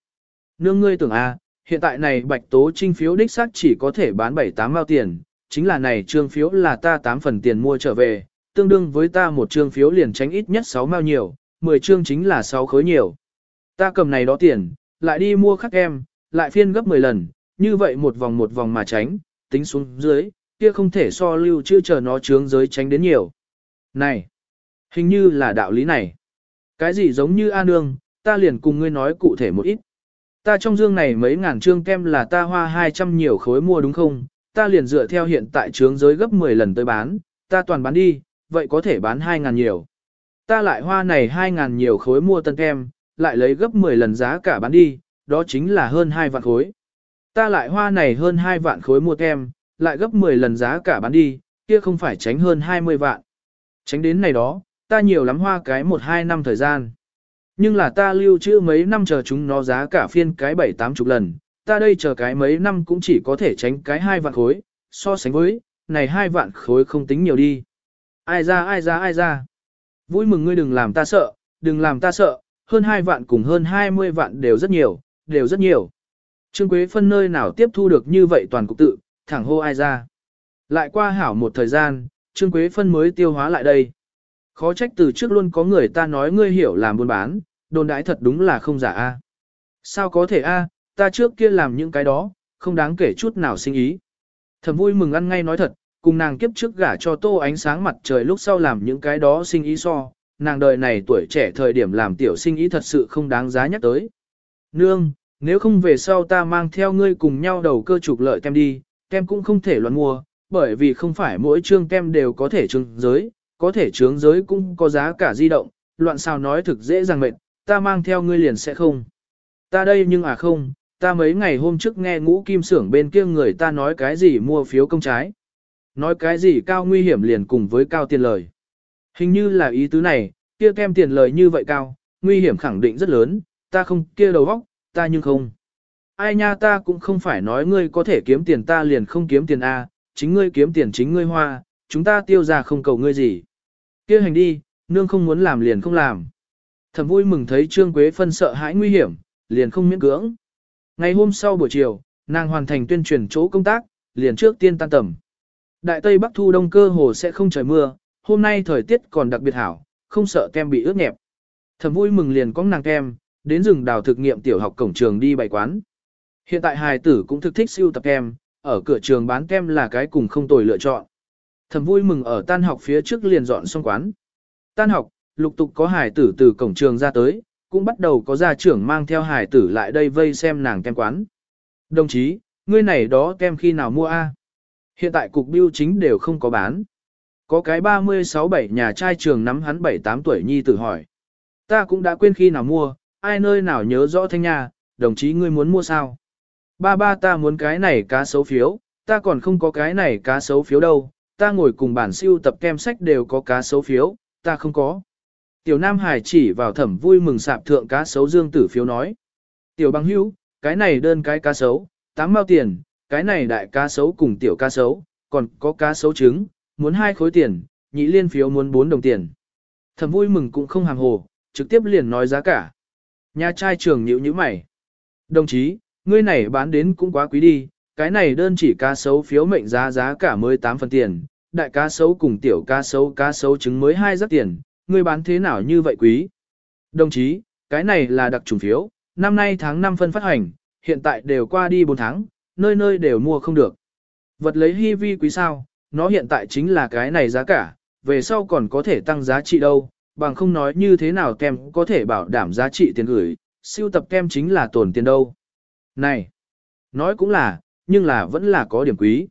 Nương ngươi tưởng A, hiện tại này bạch tố trinh phiếu đích xác chỉ có thể bán 7-8 mao tiền, chính là này trương phiếu là ta 8 phần tiền mua trở về, tương đương với ta một trương phiếu liền tránh ít nhất 6 mao nhiều, 10 trương chính là 6 khối nhiều. Ta cầm này đó tiền, lại đi mua khắc em, lại phiên gấp 10 lần, như vậy một vòng một vòng mà tránh, tính xuống dưới, kia không thể so lưu chưa chờ nó trướng giới tránh đến nhiều. Này, hình như là đạo lý này. Cái gì giống như A Nương, ta liền cùng ngươi nói cụ thể một ít. Ta trong dương này mấy ngàn trương kem là ta hoa 200 nhiều khối mua đúng không? Ta liền dựa theo hiện tại trướng giới gấp 10 lần tới bán, ta toàn bán đi, vậy có thể bán 2.000 nhiều. Ta lại hoa này 2.000 nhiều khối mua tân kem, lại lấy gấp 10 lần giá cả bán đi, đó chính là hơn 2 vạn khối. Ta lại hoa này hơn 2 vạn khối mua kem, lại gấp 10 lần giá cả bán đi, kia không phải tránh hơn 20 vạn. Tránh đến này đó, ta nhiều lắm hoa cái 1-2 năm thời gian. Nhưng là ta lưu trữ mấy năm chờ chúng nó giá cả phiên cái 7-8 chục lần, ta đây chờ cái mấy năm cũng chỉ có thể tránh cái hai vạn khối, so sánh với, này hai vạn khối không tính nhiều đi. Ai ra ai ra ai ra. Vui mừng ngươi đừng làm ta sợ, đừng làm ta sợ, hơn hai vạn cùng hơn 20 vạn đều rất nhiều, đều rất nhiều. Trương Quế phân nơi nào tiếp thu được như vậy toàn cục tự, thẳng hô ai ra. Lại qua hảo một thời gian, Trương Quế phân mới tiêu hóa lại đây. Khó trách từ trước luôn có người ta nói ngươi hiểu làm buôn bán, đồn đãi thật đúng là không giả a. Sao có thể a, ta trước kia làm những cái đó, không đáng kể chút nào sinh ý. Thầm vui mừng ăn ngay nói thật, cùng nàng kiếp trước gả cho tô ánh sáng mặt trời lúc sau làm những cái đó sinh ý so, nàng đời này tuổi trẻ thời điểm làm tiểu sinh ý thật sự không đáng giá nhắc tới. Nương, nếu không về sau ta mang theo ngươi cùng nhau đầu cơ trục lợi tem đi, tem cũng không thể loạn mua, bởi vì không phải mỗi chương tem đều có thể trưng giới, có thể trướng giới cũng có giá cả di động, loạn sao nói thực dễ dàng mệt, ta mang theo ngươi liền sẽ không. Ta đây nhưng à không, ta mấy ngày hôm trước nghe ngũ kim sưởng bên kia người ta nói cái gì mua phiếu công trái. Nói cái gì cao nguy hiểm liền cùng với cao tiền lời. Hình như là ý tứ này, kia kem tiền lời như vậy cao, nguy hiểm khẳng định rất lớn, ta không kia đầu óc, ta nhưng không. Ai nha ta cũng không phải nói ngươi có thể kiếm tiền ta liền không kiếm tiền A, chính ngươi kiếm tiền chính ngươi hoa, chúng ta tiêu ra không cầu ngươi gì kia hành đi, nương không muốn làm liền không làm. Thẩm vui mừng thấy Trương Quế Phân sợ hãi nguy hiểm, liền không miễn cưỡng. Ngày hôm sau buổi chiều, nàng hoàn thành tuyên truyền chỗ công tác, liền trước tiên tan tầm. Đại Tây Bắc thu đông cơ hồ sẽ không trời mưa, hôm nay thời tiết còn đặc biệt hảo, không sợ kem bị ướt nhẹp. Thẩm vui mừng liền có nàng kem, đến rừng đào thực nghiệm tiểu học cổng trường đi bày quán. Hiện tại hài tử cũng thực thích siêu tập kem, ở cửa trường bán kem là cái cùng không tồi lựa chọn. Thầm vui mừng ở tan học phía trước liền dọn xong quán. Tan học, lục tục có hải tử từ cổng trường ra tới, cũng bắt đầu có gia trưởng mang theo hải tử lại đây vây xem nàng kem quán. Đồng chí, ngươi này đó kem khi nào mua a? Hiện tại cục biêu chính đều không có bán. Có cái 36-7 nhà trai trường nắm hắn 7-8 tuổi nhi tử hỏi. Ta cũng đã quên khi nào mua, ai nơi nào nhớ rõ thanh nhà, đồng chí ngươi muốn mua sao? Ba ba ta muốn cái này cá sấu phiếu, ta còn không có cái này cá sấu phiếu đâu, ta ngồi cùng bản siêu tập kem sách đều có cá sấu phiếu, ta không có. Tiểu Nam Hải chỉ vào thẩm vui mừng sạp thượng cá sấu dương tử phiếu nói. Tiểu Băng hữu, cái này đơn cái cá sấu, tám mao tiền, cái này đại cá sấu cùng tiểu cá sấu, còn có cá sấu trứng, muốn hai khối tiền, nhị liên phiếu muốn 4 đồng tiền. Thẩm vui mừng cũng không hàng hồ, trực tiếp liền nói giá cả. Nhà trai trường nhịu như mày. Đồng chí, ngươi này bán đến cũng quá quý đi, cái này đơn chỉ cá sấu phiếu mệnh giá giá cả mới 8 phần tiền, đại cá sấu cùng tiểu cá sấu cá sấu trứng mới hai rất tiền, ngươi bán thế nào như vậy quý? Đồng chí, cái này là đặc trùng phiếu, năm nay tháng 5 phân phát hành, hiện tại đều qua đi 4 tháng, nơi nơi đều mua không được. Vật lấy hy vi quý sao, nó hiện tại chính là cái này giá cả, về sau còn có thể tăng giá trị đâu, bằng không nói như thế nào kem có thể bảo đảm giá trị tiền gửi, siêu tập kem chính là tổn tiền đâu. Này, nói cũng là, nhưng là vẫn là có điểm quý.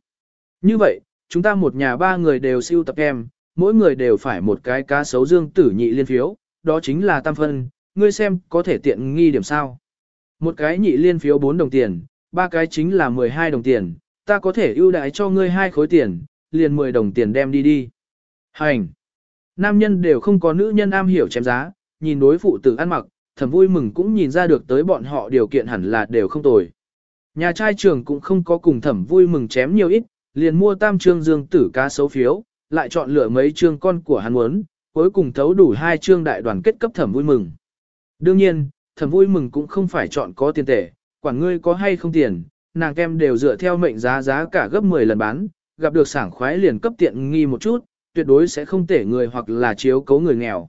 Như vậy, chúng ta một nhà ba người đều siêu tập em, mỗi người đều phải một cái cá sấu dương tử nhị liên phiếu, đó chính là tam phân, ngươi xem có thể tiện nghi điểm sao. Một cái nhị liên phiếu 4 đồng tiền, ba cái chính là 12 đồng tiền, ta có thể ưu đãi cho ngươi hai khối tiền, liền 10 đồng tiền đem đi đi. Hành! Nam nhân đều không có nữ nhân am hiểu chém giá, nhìn đối phụ tử ăn mặc, thầm vui mừng cũng nhìn ra được tới bọn họ điều kiện hẳn là đều không tồi. Nhà trai trưởng cũng không có cùng thẩm vui mừng chém nhiều ít, liền mua tam trương dương tử cá sấu phiếu, lại chọn lựa mấy trương con của hắn muốn, cuối cùng thấu đủ hai trương đại đoàn kết cấp thẩm vui mừng. Đương nhiên, thẩm vui mừng cũng không phải chọn có tiền tệ, quản ngươi có hay không tiền, nàng kem đều dựa theo mệnh giá giá cả gấp 10 lần bán, gặp được sảng khoái liền cấp tiện nghi một chút, tuyệt đối sẽ không tể người hoặc là chiếu cấu người nghèo.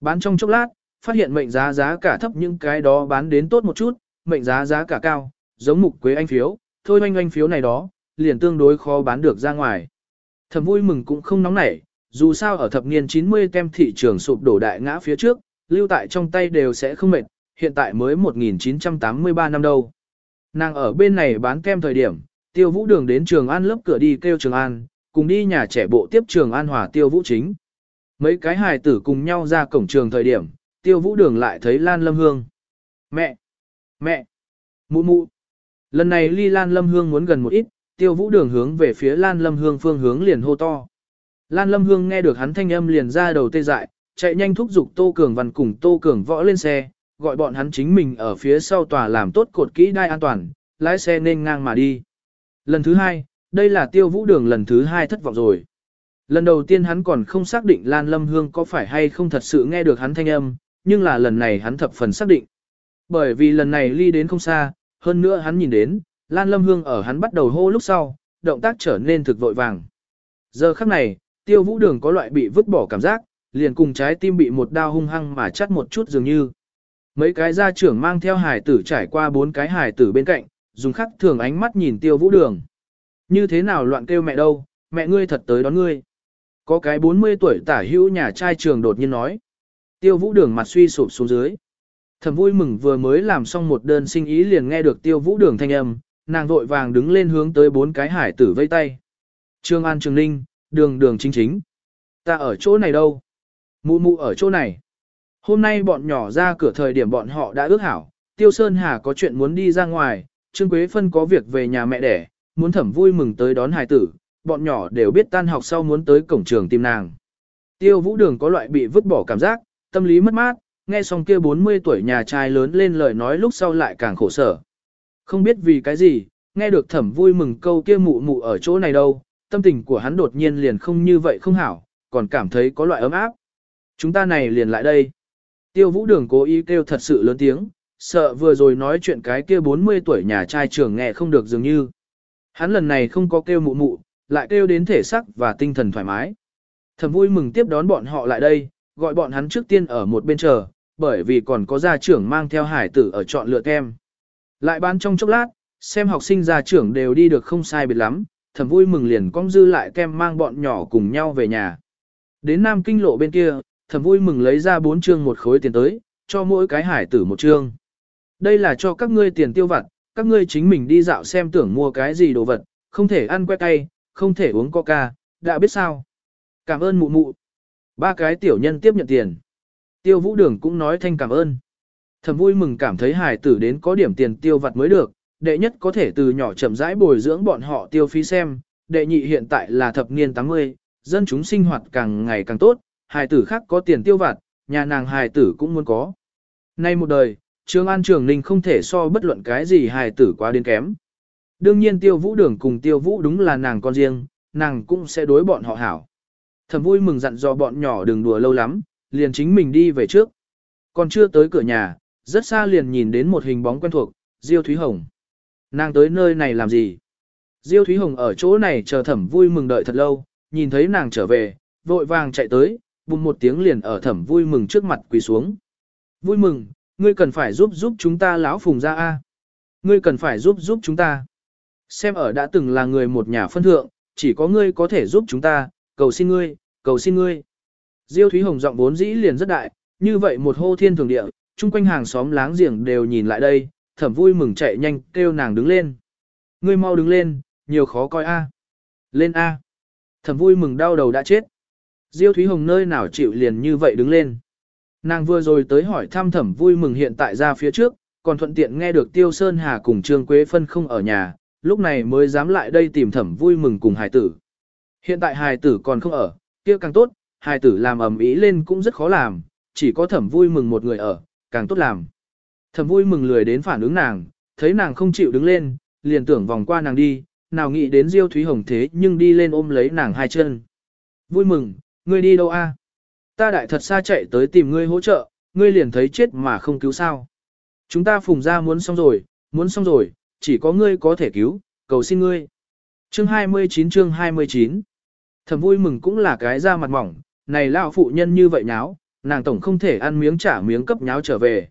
Bán trong chốc lát, phát hiện mệnh giá giá cả thấp những cái đó bán đến tốt một chút, mệnh giá giá cả cao, giống mục quế anh phiếu, thôi anh anh phiếu này đó, liền tương đối khó bán được ra ngoài. Thầm vui mừng cũng không nóng nảy, dù sao ở thập niên 90 tem thị trường sụp đổ đại ngã phía trước, lưu tại trong tay đều sẽ không mệt, hiện tại mới 1983 năm đâu. Nàng ở bên này bán kem thời điểm, tiêu vũ đường đến trường an lớp cửa đi kêu trường an, cùng đi nhà trẻ bộ tiếp trường an hòa tiêu vũ chính. Mấy cái hài tử cùng nhau ra cổng trường thời điểm, tiêu vũ đường lại thấy Lan Lâm Hương. Mẹ! Mẹ! Mụ mụ! Lần này ly Lan Lâm Hương muốn gần một ít, tiêu vũ đường hướng về phía Lan Lâm Hương phương hướng liền hô to. Lan Lâm Hương nghe được hắn thanh âm liền ra đầu tê dại, chạy nhanh thúc giục Tô Cường Văn cùng Tô Cường võ lên xe, gọi bọn hắn chính mình ở phía sau tòa làm tốt cột kỹ đai an toàn, lái xe nên ngang mà đi. Lần thứ hai, đây là tiêu vũ đường lần thứ hai thất vọng rồi. Lần đầu tiên hắn còn không xác định Lan Lâm Hương có phải hay không thật sự nghe được hắn thanh âm, nhưng là lần này hắn thập phần xác định. Bởi vì lần này ly đến không xa, hơn nữa hắn nhìn đến, Lan Lâm Hương ở hắn bắt đầu hô lúc sau, động tác trở nên thực vội vàng. Giờ khắc này, tiêu vũ đường có loại bị vứt bỏ cảm giác, liền cùng trái tim bị một đao hung hăng mà chắt một chút dường như. Mấy cái gia trưởng mang theo hải tử trải qua bốn cái hải tử bên cạnh, dùng khắc thường ánh mắt nhìn tiêu vũ đường. Như thế nào loạn kêu mẹ đâu, mẹ ngươi thật tới đón ngươi. Có cái 40 tuổi tả hữu nhà trai trường đột nhiên nói. Tiêu vũ đường mặt suy sụp xuống dưới. Thầm vui mừng vừa mới làm xong một đơn sinh ý liền nghe được tiêu vũ đường thanh âm, nàng vội vàng đứng lên hướng tới bốn cái hải tử vây tay. Trương An Trường Ninh, đường đường chính chính. Ta ở chỗ này đâu? Mụ mụ ở chỗ này. Hôm nay bọn nhỏ ra cửa thời điểm bọn họ đã ước hảo, Tiêu Sơn Hà có chuyện muốn đi ra ngoài, Trương Quế Phân có việc về nhà mẹ đẻ, muốn thẩm vui mừng tới đón hải tử, bọn nhỏ đều biết tan học sau muốn tới cổng trường tìm nàng. Tiêu Vũ Đường có loại bị vứt bỏ cảm giác, tâm lý mất mát, nghe xong kia 40 tuổi nhà trai lớn lên lời nói lúc sau lại càng khổ sở. Không biết vì cái gì, nghe được thẩm vui mừng câu kia mụ mụ ở chỗ này đâu, tâm tình của hắn đột nhiên liền không như vậy không hảo, còn cảm thấy có loại ấm áp. Chúng ta này liền lại đây. Tiêu vũ đường cố ý kêu thật sự lớn tiếng, sợ vừa rồi nói chuyện cái kia 40 tuổi nhà trai trưởng nghe không được dường như. Hắn lần này không có kêu mụ mụ, lại kêu đến thể sắc và tinh thần thoải mái. Thầm vui mừng tiếp đón bọn họ lại đây, gọi bọn hắn trước tiên ở một bên chờ, bởi vì còn có gia trưởng mang theo hải tử ở chọn lựa kem. Lại bán trong chốc lát, xem học sinh gia trưởng đều đi được không sai biệt lắm, thầm vui mừng liền cong dư lại kem mang bọn nhỏ cùng nhau về nhà. Đến Nam Kinh lộ bên kia, thầm vui mừng lấy ra bốn chương một khối tiền tới, cho mỗi cái hải tử một chương. Đây là cho các ngươi tiền tiêu vặt, các ngươi chính mình đi dạo xem tưởng mua cái gì đồ vật, không thể ăn que cay, không thể uống coca, đã biết sao. Cảm ơn mụ mụ. Ba cái tiểu nhân tiếp nhận tiền. Tiêu vũ đường cũng nói thanh cảm ơn. Thẩm vui mừng cảm thấy hải tử đến có điểm tiền tiêu vặt mới được, đệ nhất có thể từ nhỏ chậm rãi bồi dưỡng bọn họ tiêu phí xem, đệ nhị hiện tại là thập niên 80, dân chúng sinh hoạt càng ngày càng tốt, hài tử khác có tiền tiêu vặt, nhà nàng hài tử cũng muốn có. Nay một đời, Trương An Trường Ninh không thể so bất luận cái gì hài tử quá đến kém. Đương nhiên tiêu vũ đường cùng tiêu vũ đúng là nàng con riêng, nàng cũng sẽ đối bọn họ hảo. Thầm vui mừng dặn dò bọn nhỏ đừng đùa lâu lắm, liền chính mình đi về trước. Còn chưa tới cửa nhà, rất xa liền nhìn đến một hình bóng quen thuộc, Diêu Thúy Hồng. Nàng tới nơi này làm gì? Diêu Thúy Hồng ở chỗ này chờ thẩm vui mừng đợi thật lâu, nhìn thấy nàng trở về, vội vàng chạy tới, bùng một tiếng liền ở thẩm vui mừng trước mặt quỳ xuống. Vui mừng, ngươi cần phải giúp giúp chúng ta lão phùng ra a. Ngươi cần phải giúp giúp chúng ta. Xem ở đã từng là người một nhà phân thượng, chỉ có ngươi có thể giúp chúng ta, cầu xin ngươi, cầu xin ngươi. Diêu Thúy Hồng giọng vốn dĩ liền rất đại, như vậy một hô thiên thường địa, chung quanh hàng xóm láng giềng đều nhìn lại đây, thẩm vui mừng chạy nhanh kêu nàng đứng lên. Ngươi mau đứng lên, nhiều khó coi a. Lên a. Thẩm vui mừng đau đầu đã chết. Diêu Thúy Hồng nơi nào chịu liền như vậy đứng lên. Nàng vừa rồi tới hỏi thăm thẩm vui mừng hiện tại ra phía trước, còn thuận tiện nghe được Tiêu Sơn Hà cùng Trương Quế Phân không ở nhà, lúc này mới dám lại đây tìm thẩm vui mừng cùng hài tử. Hiện tại hài tử còn không ở, kia càng tốt, hài tử làm ầm ĩ lên cũng rất khó làm, chỉ có thẩm vui mừng một người ở, càng tốt làm. thầm vui mừng lười đến phản ứng nàng, thấy nàng không chịu đứng lên, liền tưởng vòng qua nàng đi, nào nghĩ đến Diêu Thúy Hồng thế nhưng đi lên ôm lấy nàng hai chân. Vui mừng, ngươi đi đâu a? Ta đại thật xa chạy tới tìm ngươi hỗ trợ, ngươi liền thấy chết mà không cứu sao. Chúng ta phùng ra muốn xong rồi, muốn xong rồi, chỉ có ngươi có thể cứu, cầu xin ngươi. Chương 29 chương 29 Thầm vui mừng cũng là cái da mặt mỏng, này lão phụ nhân như vậy nháo, nàng tổng không thể ăn miếng trả miếng cấp nháo trở về.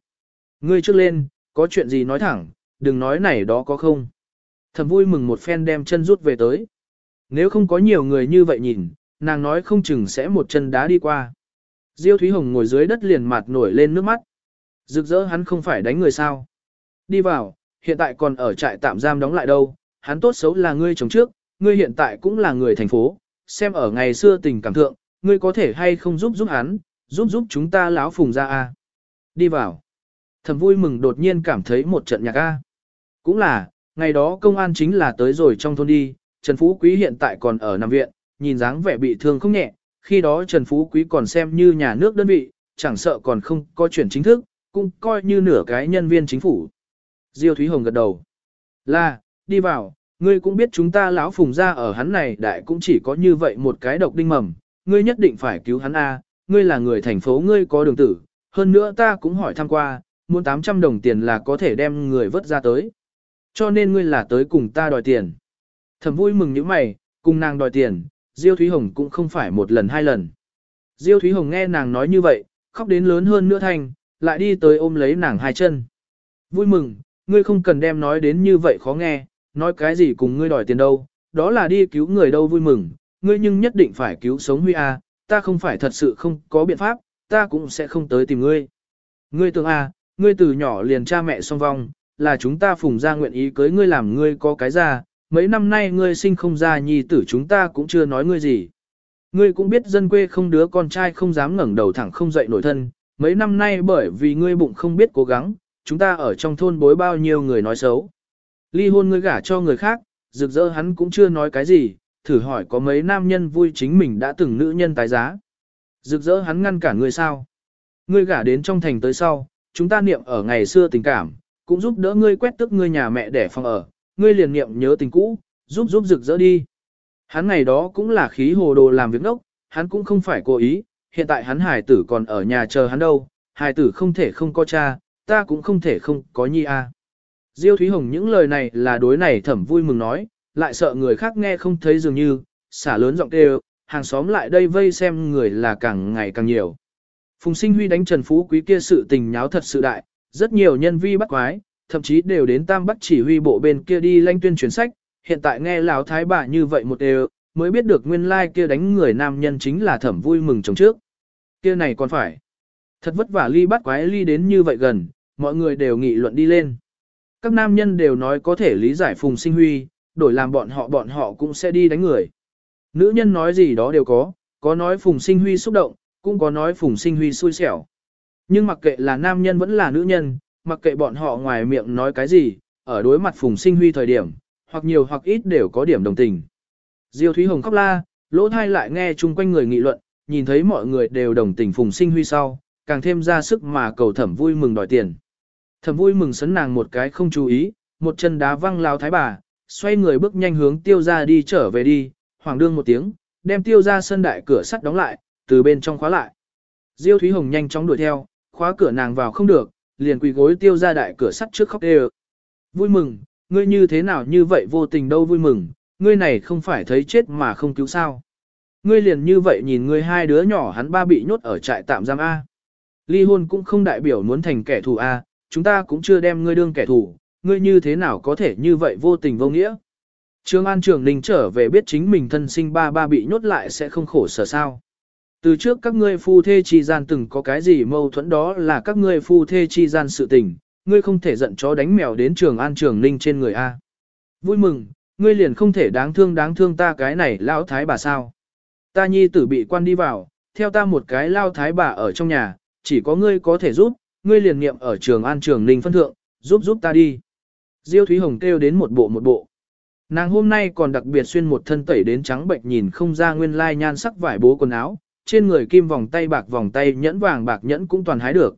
Ngươi trước lên, có chuyện gì nói thẳng, đừng nói này đó có không. Thầm vui mừng một phen đem chân rút về tới. Nếu không có nhiều người như vậy nhìn, nàng nói không chừng sẽ một chân đá đi qua. Diêu Thúy Hồng ngồi dưới đất liền mặt nổi lên nước mắt. Rực rỡ hắn không phải đánh người sao. Đi vào, hiện tại còn ở trại tạm giam đóng lại đâu, hắn tốt xấu là ngươi chồng trước, ngươi hiện tại cũng là người thành phố, xem ở ngày xưa tình cảm thượng, ngươi có thể hay không giúp giúp hắn, giúp giúp chúng ta lão phùng ra a. Đi vào. Thầm vui mừng đột nhiên cảm thấy một trận nhạc a. Cũng là, ngày đó công an chính là tới rồi trong thôn đi, Trần Phú Quý hiện tại còn ở nằm viện, nhìn dáng vẻ bị thương không nhẹ, khi đó Trần Phú Quý còn xem như nhà nước đơn vị, chẳng sợ còn không có chuyển chính thức, cũng coi như nửa cái nhân viên chính phủ. Diêu Thúy Hồng gật đầu. Là, đi vào, ngươi cũng biết chúng ta lão phùng ra ở hắn này đại cũng chỉ có như vậy một cái độc đinh mầm, ngươi nhất định phải cứu hắn A, ngươi là người thành phố ngươi có đường tử, hơn nữa ta cũng hỏi thăm qua, muốn 800 đồng tiền là có thể đem người vớt ra tới. Cho nên ngươi là tới cùng ta đòi tiền. Thầm vui mừng như mày, cùng nàng đòi tiền, Diêu Thúy Hồng cũng không phải một lần hai lần. Diêu Thúy Hồng nghe nàng nói như vậy, khóc đến lớn hơn nữa thanh, lại đi tới ôm lấy nàng hai chân. Vui mừng, ngươi không cần đem nói đến như vậy khó nghe, nói cái gì cùng ngươi đòi tiền đâu, đó là đi cứu người đâu vui mừng, ngươi nhưng nhất định phải cứu sống Huy A, ta không phải thật sự không có biện pháp, ta cũng sẽ không tới tìm ngươi. Ngươi tưởng A, ngươi từ nhỏ liền cha mẹ song vong, là chúng ta phùng ra nguyện ý cưới ngươi làm ngươi có cái ra, mấy năm nay ngươi sinh không ra nhi tử chúng ta cũng chưa nói ngươi gì. Ngươi cũng biết dân quê không đứa con trai không dám ngẩng đầu thẳng không dậy nổi thân, mấy năm nay bởi vì ngươi bụng không biết cố gắng, chúng ta ở trong thôn bối bao nhiêu người nói xấu. Ly hôn ngươi gả cho người khác, rực rỡ hắn cũng chưa nói cái gì, thử hỏi có mấy nam nhân vui chính mình đã từng nữ nhân tái giá. Rực rỡ hắn ngăn cản ngươi sao? Ngươi gả đến trong thành tới sau, chúng ta niệm ở ngày xưa tình cảm, cũng giúp đỡ ngươi quét tức ngươi nhà mẹ để phòng ở, ngươi liền niệm nhớ tình cũ, giúp giúp rực rỡ đi. Hắn ngày đó cũng là khí hồ đồ làm việc ngốc, hắn cũng không phải cố ý, hiện tại hắn hải tử còn ở nhà chờ hắn đâu, hải tử không thể không có cha, ta cũng không thể không có nhi a. Diêu Thúy Hồng những lời này là đối này thẩm vui mừng nói, lại sợ người khác nghe không thấy dường như, xả lớn giọng kêu, hàng xóm lại đây vây xem người là càng ngày càng nhiều. Phùng Sinh Huy đánh Trần Phú Quý kia sự tình nháo thật sự đại, rất nhiều nhân vi bắt quái, thậm chí đều đến Tam Bắc chỉ huy bộ bên kia đi lanh tuyên truyền sách, hiện tại nghe lão thái bà như vậy một đều, mới biết được nguyên lai like kia đánh người nam nhân chính là thẩm vui mừng chồng trước. Kia này còn phải. Thật vất vả ly bắt quái ly đến như vậy gần, mọi người đều nghị luận đi lên. Các nam nhân đều nói có thể lý giải Phùng Sinh Huy, đổi làm bọn họ bọn họ cũng sẽ đi đánh người. Nữ nhân nói gì đó đều có, có nói Phùng Sinh Huy xúc động, cũng có nói Phùng Sinh Huy xui xẻo. Nhưng mặc kệ là nam nhân vẫn là nữ nhân, mặc kệ bọn họ ngoài miệng nói cái gì, ở đối mặt Phùng Sinh Huy thời điểm, hoặc nhiều hoặc ít đều có điểm đồng tình. Diêu Thúy Hồng khóc la, lỗ thai lại nghe chung quanh người nghị luận, nhìn thấy mọi người đều đồng tình Phùng Sinh Huy sau, càng thêm ra sức mà cầu thẩm vui mừng đòi tiền. Thẩm vui mừng sấn nàng một cái không chú ý, một chân đá văng lao thái bà, xoay người bước nhanh hướng tiêu ra đi trở về đi, hoàng đương một tiếng, đem tiêu ra sân đại cửa sắt đóng lại, từ bên trong khóa lại. Diêu Thúy Hồng nhanh chóng đuổi theo, khóa cửa nàng vào không được, liền quỳ gối tiêu ra đại cửa sắt trước khóc đê Vui mừng, ngươi như thế nào như vậy vô tình đâu vui mừng, ngươi này không phải thấy chết mà không cứu sao. Ngươi liền như vậy nhìn ngươi hai đứa nhỏ hắn ba bị nhốt ở trại tạm giam A. Ly hôn cũng không đại biểu muốn thành kẻ thù A, chúng ta cũng chưa đem ngươi đương kẻ thù, ngươi như thế nào có thể như vậy vô tình vô nghĩa. Trương An Trường Ninh trở về biết chính mình thân sinh ba ba bị nhốt lại sẽ không khổ sở sao. Từ trước các ngươi phu thê chi gian từng có cái gì mâu thuẫn đó là các ngươi phu thê chi gian sự tình, ngươi không thể giận chó đánh mèo đến Trường An Trường Ninh trên người A. Vui mừng, ngươi liền không thể đáng thương đáng thương ta cái này lão thái bà sao. Ta nhi tử bị quan đi vào, theo ta một cái lao thái bà ở trong nhà, chỉ có ngươi có thể giúp, ngươi liền nghiệm ở trường an trường ninh phân thượng, giúp giúp ta đi. Diêu Thúy Hồng kêu đến một bộ một bộ. Nàng hôm nay còn đặc biệt xuyên một thân tẩy đến trắng bệnh nhìn không ra nguyên lai nhan sắc vải bố quần áo, trên người kim vòng tay bạc vòng tay nhẫn vàng bạc nhẫn cũng toàn hái được.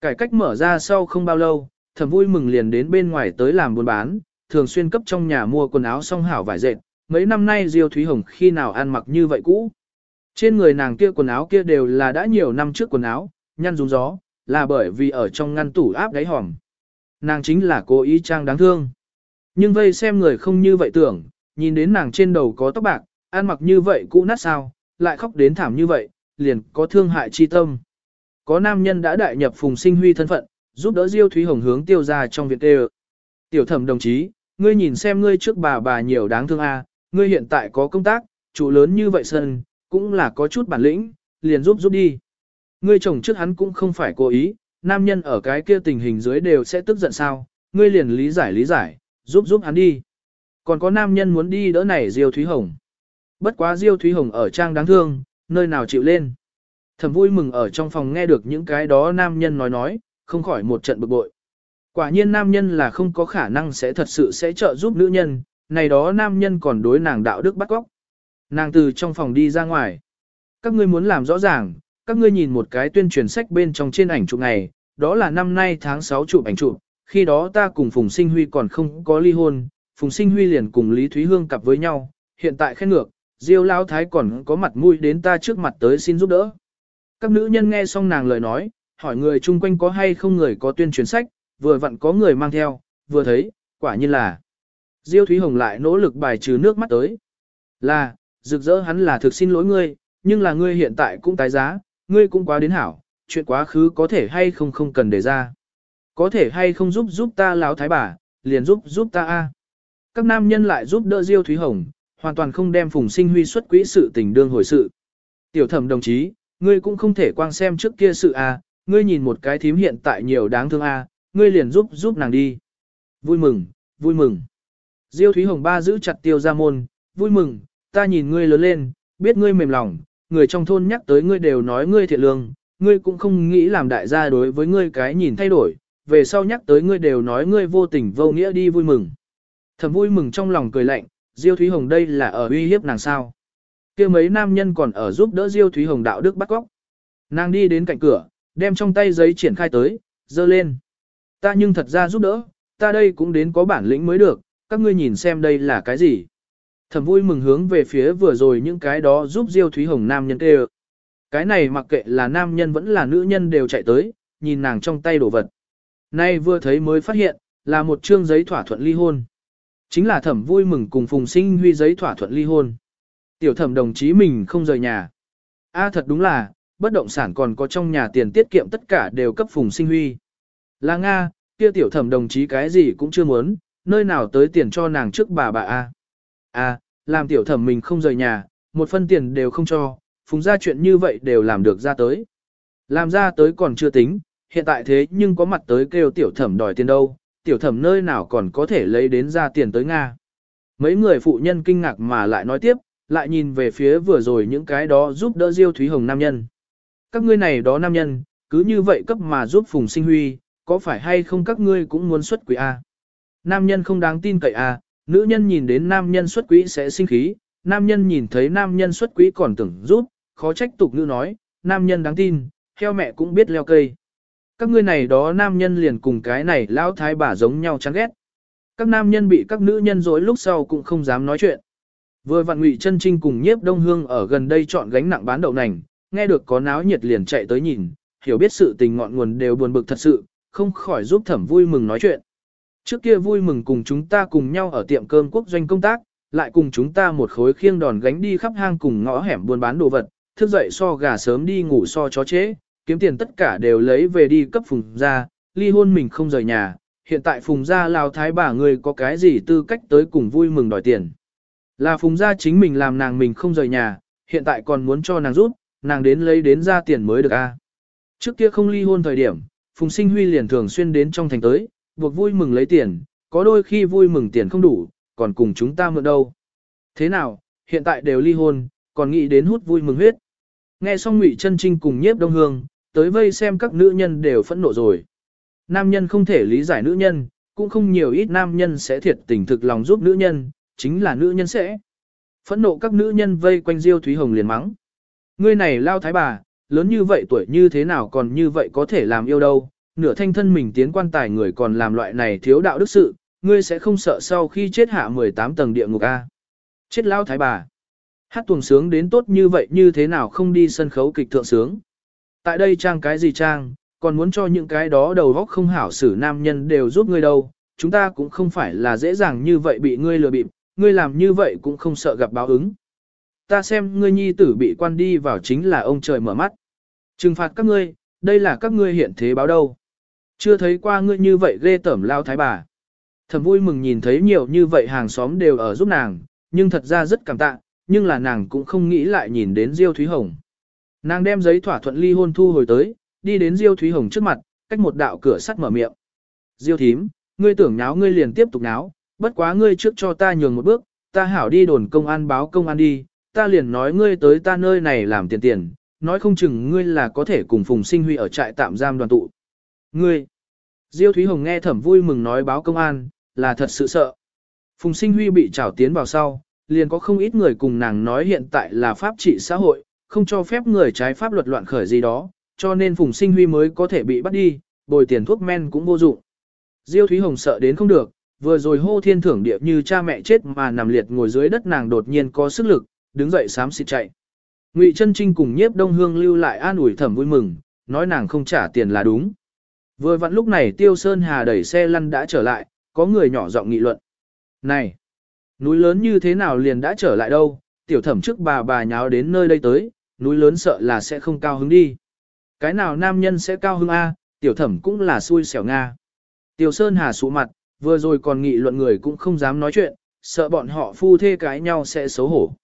Cải cách mở ra sau không bao lâu, thầm vui mừng liền đến bên ngoài tới làm buôn bán, thường xuyên cấp trong nhà mua quần áo song hảo vải dệt, mấy năm nay Diêu Thúy Hồng khi nào ăn mặc như vậy cũ. Trên người nàng kia quần áo kia đều là đã nhiều năm trước quần áo, nhăn rúng gió, là bởi vì ở trong ngăn tủ áp đáy hòm. Nàng chính là cố ý trang đáng thương. Nhưng vây xem người không như vậy tưởng, nhìn đến nàng trên đầu có tóc bạc, ăn mặc như vậy cũ nát sao, lại khóc đến thảm như vậy, liền có thương hại chi tâm. Có nam nhân đã đại nhập phùng sinh huy thân phận, giúp đỡ Diêu Thúy Hồng hướng tiêu ra trong việc tê Tiểu thẩm đồng chí, ngươi nhìn xem ngươi trước bà bà nhiều đáng thương a, ngươi hiện tại có công tác, chủ lớn như vậy sân, cũng là có chút bản lĩnh, liền giúp giúp đi. Ngươi chồng trước hắn cũng không phải cố ý, nam nhân ở cái kia tình hình dưới đều sẽ tức giận sao, ngươi liền lý giải lý giải, giúp giúp hắn đi. Còn có nam nhân muốn đi đỡ này Diêu Thúy Hồng. Bất quá Diêu Thúy Hồng ở trang đáng thương, nơi nào chịu lên. Thầm vui mừng ở trong phòng nghe được những cái đó nam nhân nói nói, không khỏi một trận bực bội. Quả nhiên nam nhân là không có khả năng sẽ thật sự sẽ trợ giúp nữ nhân, này đó nam nhân còn đối nàng đạo đức bắt góc. Nàng từ trong phòng đi ra ngoài. Các ngươi muốn làm rõ ràng, các ngươi nhìn một cái tuyên truyền sách bên trong trên ảnh chụp này, đó là năm nay tháng 6 chụp ảnh chụp, khi đó ta cùng Phùng Sinh Huy còn không có ly hôn, Phùng Sinh Huy liền cùng Lý Thúy Hương cặp với nhau, hiện tại khen ngược, Diêu Lão Thái còn có mặt mũi đến ta trước mặt tới xin giúp đỡ. Các nữ nhân nghe xong nàng lời nói, hỏi người chung quanh có hay không người có tuyên truyền sách, vừa vặn có người mang theo, vừa thấy, quả nhiên là. Diêu Thúy Hồng lại nỗ lực bài trừ nước mắt tới. Là, rực rỡ hắn là thực xin lỗi ngươi, nhưng là ngươi hiện tại cũng tái giá, ngươi cũng quá đến hảo, chuyện quá khứ có thể hay không không cần để ra. Có thể hay không giúp giúp ta lão thái bà, liền giúp giúp ta a. Các nam nhân lại giúp đỡ Diêu Thúy Hồng, hoàn toàn không đem Phùng Sinh Huy xuất quỹ sự tình đương hồi sự. Tiểu thẩm đồng chí, ngươi cũng không thể quang xem trước kia sự a, ngươi nhìn một cái thím hiện tại nhiều đáng thương a, ngươi liền giúp giúp nàng đi. Vui mừng, vui mừng. Diêu Thúy Hồng ba giữ chặt tiêu Gia môn, vui mừng, ta nhìn ngươi lớn lên, biết ngươi mềm lòng, người trong thôn nhắc tới ngươi đều nói ngươi thiện lương, ngươi cũng không nghĩ làm đại gia đối với ngươi cái nhìn thay đổi, về sau nhắc tới ngươi đều nói ngươi vô tình vô nghĩa đi vui mừng. Thầm vui mừng trong lòng cười lạnh, Diêu Thúy Hồng đây là ở uy hiếp nàng sao. kia mấy nam nhân còn ở giúp đỡ Diêu Thúy Hồng đạo đức bắt góc. Nàng đi đến cạnh cửa, đem trong tay giấy triển khai tới, dơ lên. Ta nhưng thật ra giúp đỡ, ta đây cũng đến có bản lĩnh mới được, các ngươi nhìn xem đây là cái gì. Thẩm vui mừng hướng về phía vừa rồi những cái đó giúp Diêu Thúy Hồng nam nhân kêu. Cái này mặc kệ là nam nhân vẫn là nữ nhân đều chạy tới, nhìn nàng trong tay đồ vật. Nay vừa thấy mới phát hiện, là một chương giấy thỏa thuận ly hôn. Chính là thẩm vui mừng cùng Phùng Sinh Huy giấy thỏa thuận ly hôn. Tiểu thẩm đồng chí mình không rời nhà. A thật đúng là, bất động sản còn có trong nhà tiền tiết kiệm tất cả đều cấp Phùng Sinh Huy. Là Nga, kia tiểu thẩm đồng chí cái gì cũng chưa muốn, nơi nào tới tiền cho nàng trước bà bà A. À, làm tiểu thẩm mình không rời nhà, một phân tiền đều không cho, phùng ra chuyện như vậy đều làm được ra tới. Làm ra tới còn chưa tính, hiện tại thế nhưng có mặt tới kêu tiểu thẩm đòi tiền đâu, tiểu thẩm nơi nào còn có thể lấy đến ra tiền tới Nga. Mấy người phụ nhân kinh ngạc mà lại nói tiếp, lại nhìn về phía vừa rồi những cái đó giúp đỡ Diêu Thúy Hồng nam nhân. Các ngươi này đó nam nhân, cứ như vậy cấp mà giúp Phùng Sinh Huy, có phải hay không các ngươi cũng muốn xuất quỷ A. Nam nhân không đáng tin cậy à, nữ nhân nhìn đến nam nhân xuất quỹ sẽ sinh khí, nam nhân nhìn thấy nam nhân xuất quỹ còn tưởng rút, khó trách tục nữ nói, nam nhân đáng tin, theo mẹ cũng biết leo cây. Các ngươi này đó nam nhân liền cùng cái này lão thái bà giống nhau chán ghét. Các nam nhân bị các nữ nhân dối lúc sau cũng không dám nói chuyện. Vừa vặn ngụy chân trinh cùng nhiếp đông hương ở gần đây chọn gánh nặng bán đậu nành, nghe được có náo nhiệt liền chạy tới nhìn, hiểu biết sự tình ngọn nguồn đều buồn bực thật sự, không khỏi giúp thẩm vui mừng nói chuyện. Trước kia vui mừng cùng chúng ta cùng nhau ở tiệm cơm quốc doanh công tác, lại cùng chúng ta một khối khiêng đòn gánh đi khắp hang cùng ngõ hẻm buôn bán đồ vật, thức dậy so gà sớm đi ngủ so chó chế, kiếm tiền tất cả đều lấy về đi cấp phùng ra, ly hôn mình không rời nhà, hiện tại phùng gia lao thái bà người có cái gì tư cách tới cùng vui mừng đòi tiền. Là phùng gia chính mình làm nàng mình không rời nhà, hiện tại còn muốn cho nàng rút, nàng đến lấy đến ra tiền mới được a. Trước kia không ly hôn thời điểm, phùng sinh huy liền thường xuyên đến trong thành tới, buộc vui mừng lấy tiền, có đôi khi vui mừng tiền không đủ, còn cùng chúng ta mượn đâu. Thế nào, hiện tại đều ly hôn, còn nghĩ đến hút vui mừng huyết. Nghe xong Ngụy Chân Trinh cùng nhiếp đông hương, tới vây xem các nữ nhân đều phẫn nộ rồi. Nam nhân không thể lý giải nữ nhân, cũng không nhiều ít nam nhân sẽ thiệt tình thực lòng giúp nữ nhân, chính là nữ nhân sẽ. Phẫn nộ các nữ nhân vây quanh Diêu Thúy Hồng liền mắng. Ngươi này lao thái bà, lớn như vậy tuổi như thế nào còn như vậy có thể làm yêu đâu, nửa thanh thân mình tiến quan tài người còn làm loại này thiếu đạo đức sự, ngươi sẽ không sợ sau khi chết hạ 18 tầng địa ngục A. Chết lao thái bà. Hát tuồng sướng đến tốt như vậy như thế nào không đi sân khấu kịch thượng sướng. Tại đây trang cái gì trang, còn muốn cho những cái đó đầu góc không hảo xử nam nhân đều giúp ngươi đâu, chúng ta cũng không phải là dễ dàng như vậy bị ngươi lừa bịp, ngươi làm như vậy cũng không sợ gặp báo ứng. Ta xem ngươi nhi tử bị quan đi vào chính là ông trời mở mắt. Trừng phạt các ngươi, đây là các ngươi hiện thế báo đâu. Chưa thấy qua ngươi như vậy ghê tẩm lao thái bà. Thầm vui mừng nhìn thấy nhiều như vậy hàng xóm đều ở giúp nàng, nhưng thật ra rất cảm tạ, nhưng là nàng cũng không nghĩ lại nhìn đến Diêu Thúy Hồng. Nàng đem giấy thỏa thuận ly hôn thu hồi tới, đi đến Diêu Thúy Hồng trước mặt, cách một đạo cửa sắt mở miệng. Diêu thím, ngươi tưởng náo ngươi liền tiếp tục náo, bất quá ngươi trước cho ta nhường một bước, ta hảo đi đồn công an báo công an đi, ta liền nói ngươi tới ta nơi này làm tiền tiền, nói không chừng ngươi là có thể cùng Phùng Sinh Huy ở trại tạm giam đoàn tụ. Ngươi, Diêu Thúy Hồng nghe thẩm vui mừng nói báo công an, là thật sự sợ. Phùng Sinh Huy bị trảo tiến vào sau, liền có không ít người cùng nàng nói hiện tại là pháp trị xã hội, không cho phép người trái pháp luật loạn khởi gì đó, cho nên Phùng Sinh Huy mới có thể bị bắt đi, bồi tiền thuốc men cũng vô dụng. Diêu Thúy Hồng sợ đến không được, vừa rồi hô thiên thưởng địa như cha mẹ chết mà nằm liệt ngồi dưới đất nàng đột nhiên có sức lực, đứng dậy xám xịt chạy. Ngụy Chân Trinh cùng Nhiếp Đông Hương lưu lại an ủi thẩm vui mừng, nói nàng không trả tiền là đúng. Vừa vặn lúc này Tiêu Sơn Hà đẩy xe lăn đã trở lại, có người nhỏ giọng nghị luận. Này, núi lớn như thế nào liền đã trở lại đâu, tiểu thẩm trước bà bà nháo đến nơi đây tới, núi lớn sợ là sẽ không cao hứng đi. Cái nào nam nhân sẽ cao hứng A, tiểu thẩm cũng là xui xẻo Nga. Tiểu Sơn Hà sụ mặt, vừa rồi còn nghị luận người cũng không dám nói chuyện, sợ bọn họ phu thê cái nhau sẽ xấu hổ.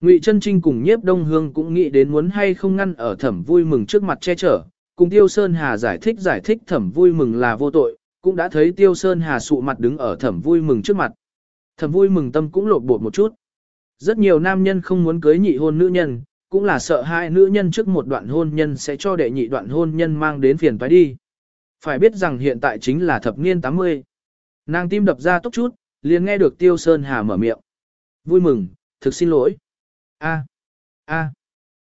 Ngụy Chân Trinh cùng Nhiếp Đông Hương cũng nghĩ đến muốn hay không ngăn ở thẩm vui mừng trước mặt che chở, cùng Tiêu Sơn Hà giải thích giải thích thẩm vui mừng là vô tội, cũng đã thấy Tiêu Sơn Hà sụ mặt đứng ở thẩm vui mừng trước mặt. Thẩm vui mừng tâm cũng lột bột một chút. Rất nhiều nam nhân không muốn cưới nhị hôn nữ nhân, cũng là sợ hai nữ nhân trước một đoạn hôn nhân sẽ cho đệ nhị đoạn hôn nhân mang đến phiền toái đi. Phải biết rằng hiện tại chính là thập niên 80. Nàng tim đập ra tốc chút, liền nghe được Tiêu Sơn Hà mở miệng. Vui mừng, thực xin lỗi. A, a,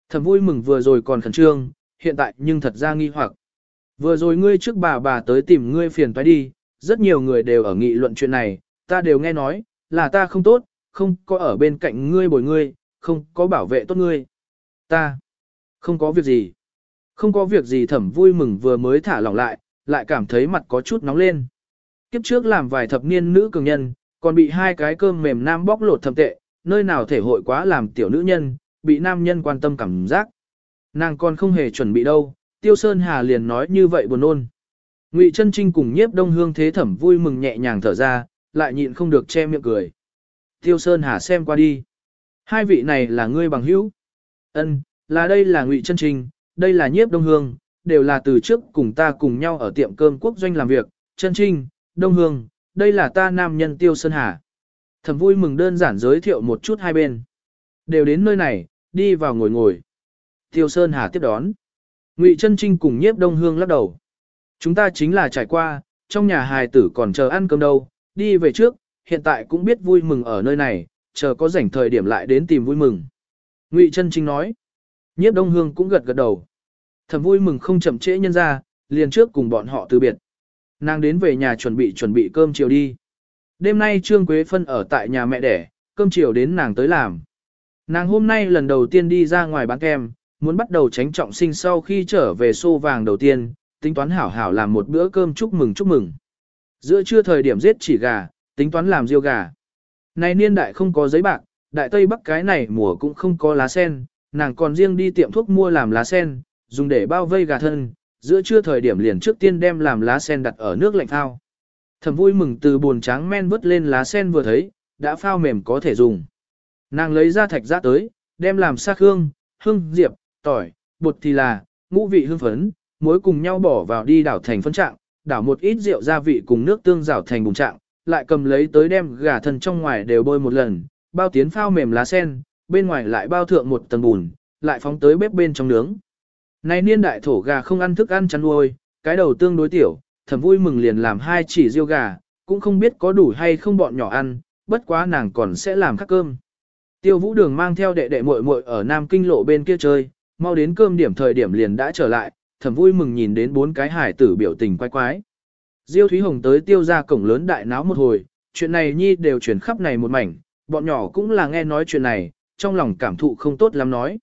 thầm vui mừng vừa rồi còn khẩn trương, hiện tại nhưng thật ra nghi hoặc. Vừa rồi ngươi trước bà bà tới tìm ngươi phiền toái đi, rất nhiều người đều ở nghị luận chuyện này, ta đều nghe nói, là ta không tốt, không có ở bên cạnh ngươi bồi ngươi, không có bảo vệ tốt ngươi. Ta, không có việc gì. Không có việc gì thẩm vui mừng vừa mới thả lỏng lại, lại cảm thấy mặt có chút nóng lên. Kiếp trước làm vài thập niên nữ cường nhân, còn bị hai cái cơm mềm nam bóc lột thầm tệ, nơi nào thể hội quá làm tiểu nữ nhân, bị nam nhân quan tâm cảm giác. Nàng còn không hề chuẩn bị đâu, Tiêu Sơn Hà liền nói như vậy buồn nôn. Ngụy Chân Trinh cùng nhiếp đông hương thế thẩm vui mừng nhẹ nhàng thở ra, lại nhịn không được che miệng cười. Tiêu Sơn Hà xem qua đi. Hai vị này là ngươi bằng hữu. Ân, là đây là Ngụy Chân Trinh, đây là nhiếp đông hương, đều là từ trước cùng ta cùng nhau ở tiệm cơm quốc doanh làm việc. Chân Trinh, Đông Hương, đây là ta nam nhân Tiêu Sơn Hà. Thẩm vui mừng đơn giản giới thiệu một chút hai bên. Đều đến nơi này, đi vào ngồi ngồi. Tiêu Sơn Hà tiếp đón. Ngụy Chân Trinh cùng nhiếp đông hương lắc đầu. Chúng ta chính là trải qua, trong nhà hài tử còn chờ ăn cơm đâu, đi về trước, hiện tại cũng biết vui mừng ở nơi này, chờ có rảnh thời điểm lại đến tìm vui mừng. Ngụy Trân Trinh nói. Nhiếp Đông Hương cũng gật gật đầu. Thầm vui mừng không chậm trễ nhân ra, liền trước cùng bọn họ từ biệt. Nàng đến về nhà chuẩn bị chuẩn bị cơm chiều đi. Đêm nay Trương Quế Phân ở tại nhà mẹ đẻ, cơm chiều đến nàng tới làm. Nàng hôm nay lần đầu tiên đi ra ngoài bán kem, muốn bắt đầu tránh trọng sinh sau khi trở về xô vàng đầu tiên, tính toán hảo hảo làm một bữa cơm chúc mừng chúc mừng. Giữa trưa thời điểm giết chỉ gà, tính toán làm riêu gà. Này niên đại không có giấy bạc, đại tây bắc cái này mùa cũng không có lá sen, nàng còn riêng đi tiệm thuốc mua làm lá sen, dùng để bao vây gà thân, giữa trưa thời điểm liền trước tiên đem làm lá sen đặt ở nước lạnh thao Thầm vui mừng từ buồn tráng men vớt lên lá sen vừa thấy, đã phao mềm có thể dùng. Nàng lấy ra thạch ra tới, đem làm xác hương, hương, diệp, tỏi, bột thì là, ngũ vị hương phấn, muối cùng nhau bỏ vào đi đảo thành phân trạng, đảo một ít rượu gia vị cùng nước tương rảo thành bùng trạng, lại cầm lấy tới đem gà thân trong ngoài đều bôi một lần, bao tiến phao mềm lá sen, bên ngoài lại bao thượng một tầng bùn, lại phóng tới bếp bên trong nướng. Này niên đại thổ gà không ăn thức ăn chăn nuôi, cái đầu tương đối tiểu, thầm vui mừng liền làm hai chỉ riêu gà, cũng không biết có đủ hay không bọn nhỏ ăn, bất quá nàng còn sẽ làm khắc cơm. Tiêu vũ đường mang theo đệ đệ muội muội ở Nam Kinh lộ bên kia chơi, mau đến cơm điểm thời điểm liền đã trở lại, thầm vui mừng nhìn đến bốn cái hải tử biểu tình quái quái. Diêu Thúy Hồng tới tiêu ra cổng lớn đại náo một hồi, chuyện này nhi đều chuyển khắp này một mảnh, bọn nhỏ cũng là nghe nói chuyện này, trong lòng cảm thụ không tốt lắm nói.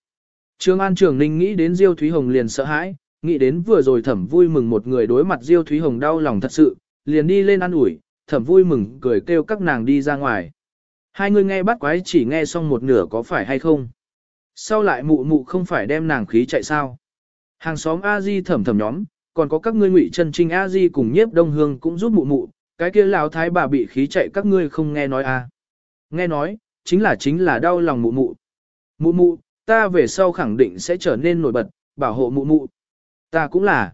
Trương An Trường Ninh nghĩ đến Diêu Thúy Hồng liền sợ hãi, nghĩ đến vừa rồi thẩm vui mừng một người đối mặt Diêu Thúy Hồng đau lòng thật sự, liền đi lên ăn ủi, thẩm vui mừng cười kêu các nàng đi ra ngoài. Hai người nghe bắt quái chỉ nghe xong một nửa có phải hay không. Sau lại mụ mụ không phải đem nàng khí chạy sao. Hàng xóm A Di thẩm thẩm nhóm, còn có các ngươi ngụy chân trinh A Di cùng nhiếp đông hương cũng giúp mụ mụ, cái kia lão thái bà bị khí chạy các ngươi không nghe nói à. Nghe nói, chính là chính là đau lòng mụ mụ. Mụ mụ, ta về sau khẳng định sẽ trở nên nổi bật, bảo hộ mụ mụ. Ta cũng là.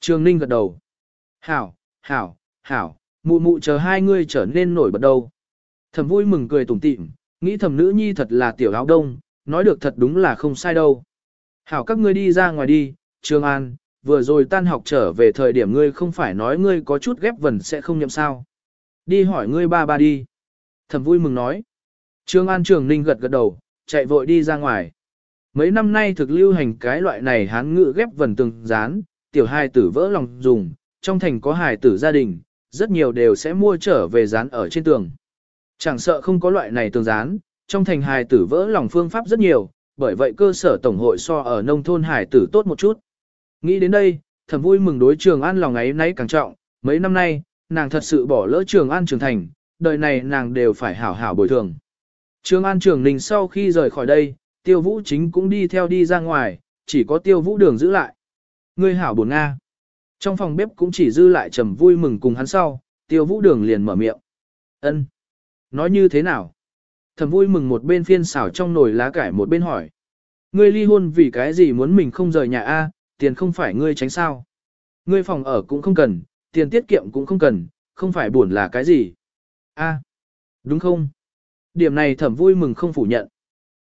Trường Ninh gật đầu. Hảo, hảo, hảo, mụ mụ chờ hai ngươi trở nên nổi bật đâu. Thầm vui mừng cười tủm tỉm, nghĩ thầm nữ nhi thật là tiểu áo đông, nói được thật đúng là không sai đâu. Hảo các ngươi đi ra ngoài đi, Trương An, vừa rồi tan học trở về thời điểm ngươi không phải nói ngươi có chút ghép vần sẽ không nhậm sao. Đi hỏi ngươi ba ba đi. Thầm vui mừng nói. Trương An Trường Ninh gật gật đầu, chạy vội đi ra ngoài. Mấy năm nay thực lưu hành cái loại này hán ngữ ghép vần từng dán, tiểu hài tử vỡ lòng dùng, trong thành có hài tử gia đình, rất nhiều đều sẽ mua trở về dán ở trên tường. Chẳng sợ không có loại này tường dán, trong thành hài tử vỡ lòng phương pháp rất nhiều, bởi vậy cơ sở tổng hội so ở nông thôn hài tử tốt một chút. Nghĩ đến đây, thầm vui mừng đối trường an lòng ấy nay càng trọng, mấy năm nay, nàng thật sự bỏ lỡ trường an trưởng thành, đời này nàng đều phải hảo hảo bồi thường. Trường an trường ninh sau khi rời khỏi đây, tiêu vũ chính cũng đi theo đi ra ngoài, chỉ có tiêu vũ đường giữ lại. Ngươi hảo buồn Nga. Trong phòng bếp cũng chỉ dư lại trầm vui mừng cùng hắn sau, tiêu vũ đường liền mở miệng. ân Nói như thế nào? Thầm vui mừng một bên phiên xảo trong nồi lá cải một bên hỏi. Ngươi ly hôn vì cái gì muốn mình không rời nhà A, tiền không phải ngươi tránh sao. Ngươi phòng ở cũng không cần, tiền tiết kiệm cũng không cần, không phải buồn là cái gì. A, đúng không? Điểm này thẩm vui mừng không phủ nhận.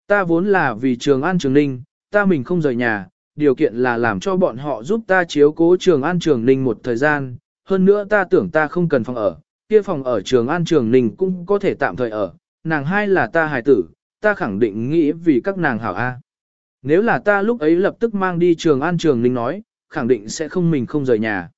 Ta vốn là vì trường an trường ninh, ta mình không rời nhà, điều kiện là làm cho bọn họ giúp ta chiếu cố trường an trường ninh một thời gian, hơn nữa ta tưởng ta không cần phòng ở, kia phòng ở trường an trường ninh cũng có thể tạm thời ở, nàng hai là ta hài tử, ta khẳng định nghĩ vì các nàng hảo A. Nếu là ta lúc ấy lập tức mang đi trường an trường ninh nói, khẳng định sẽ không mình không rời nhà.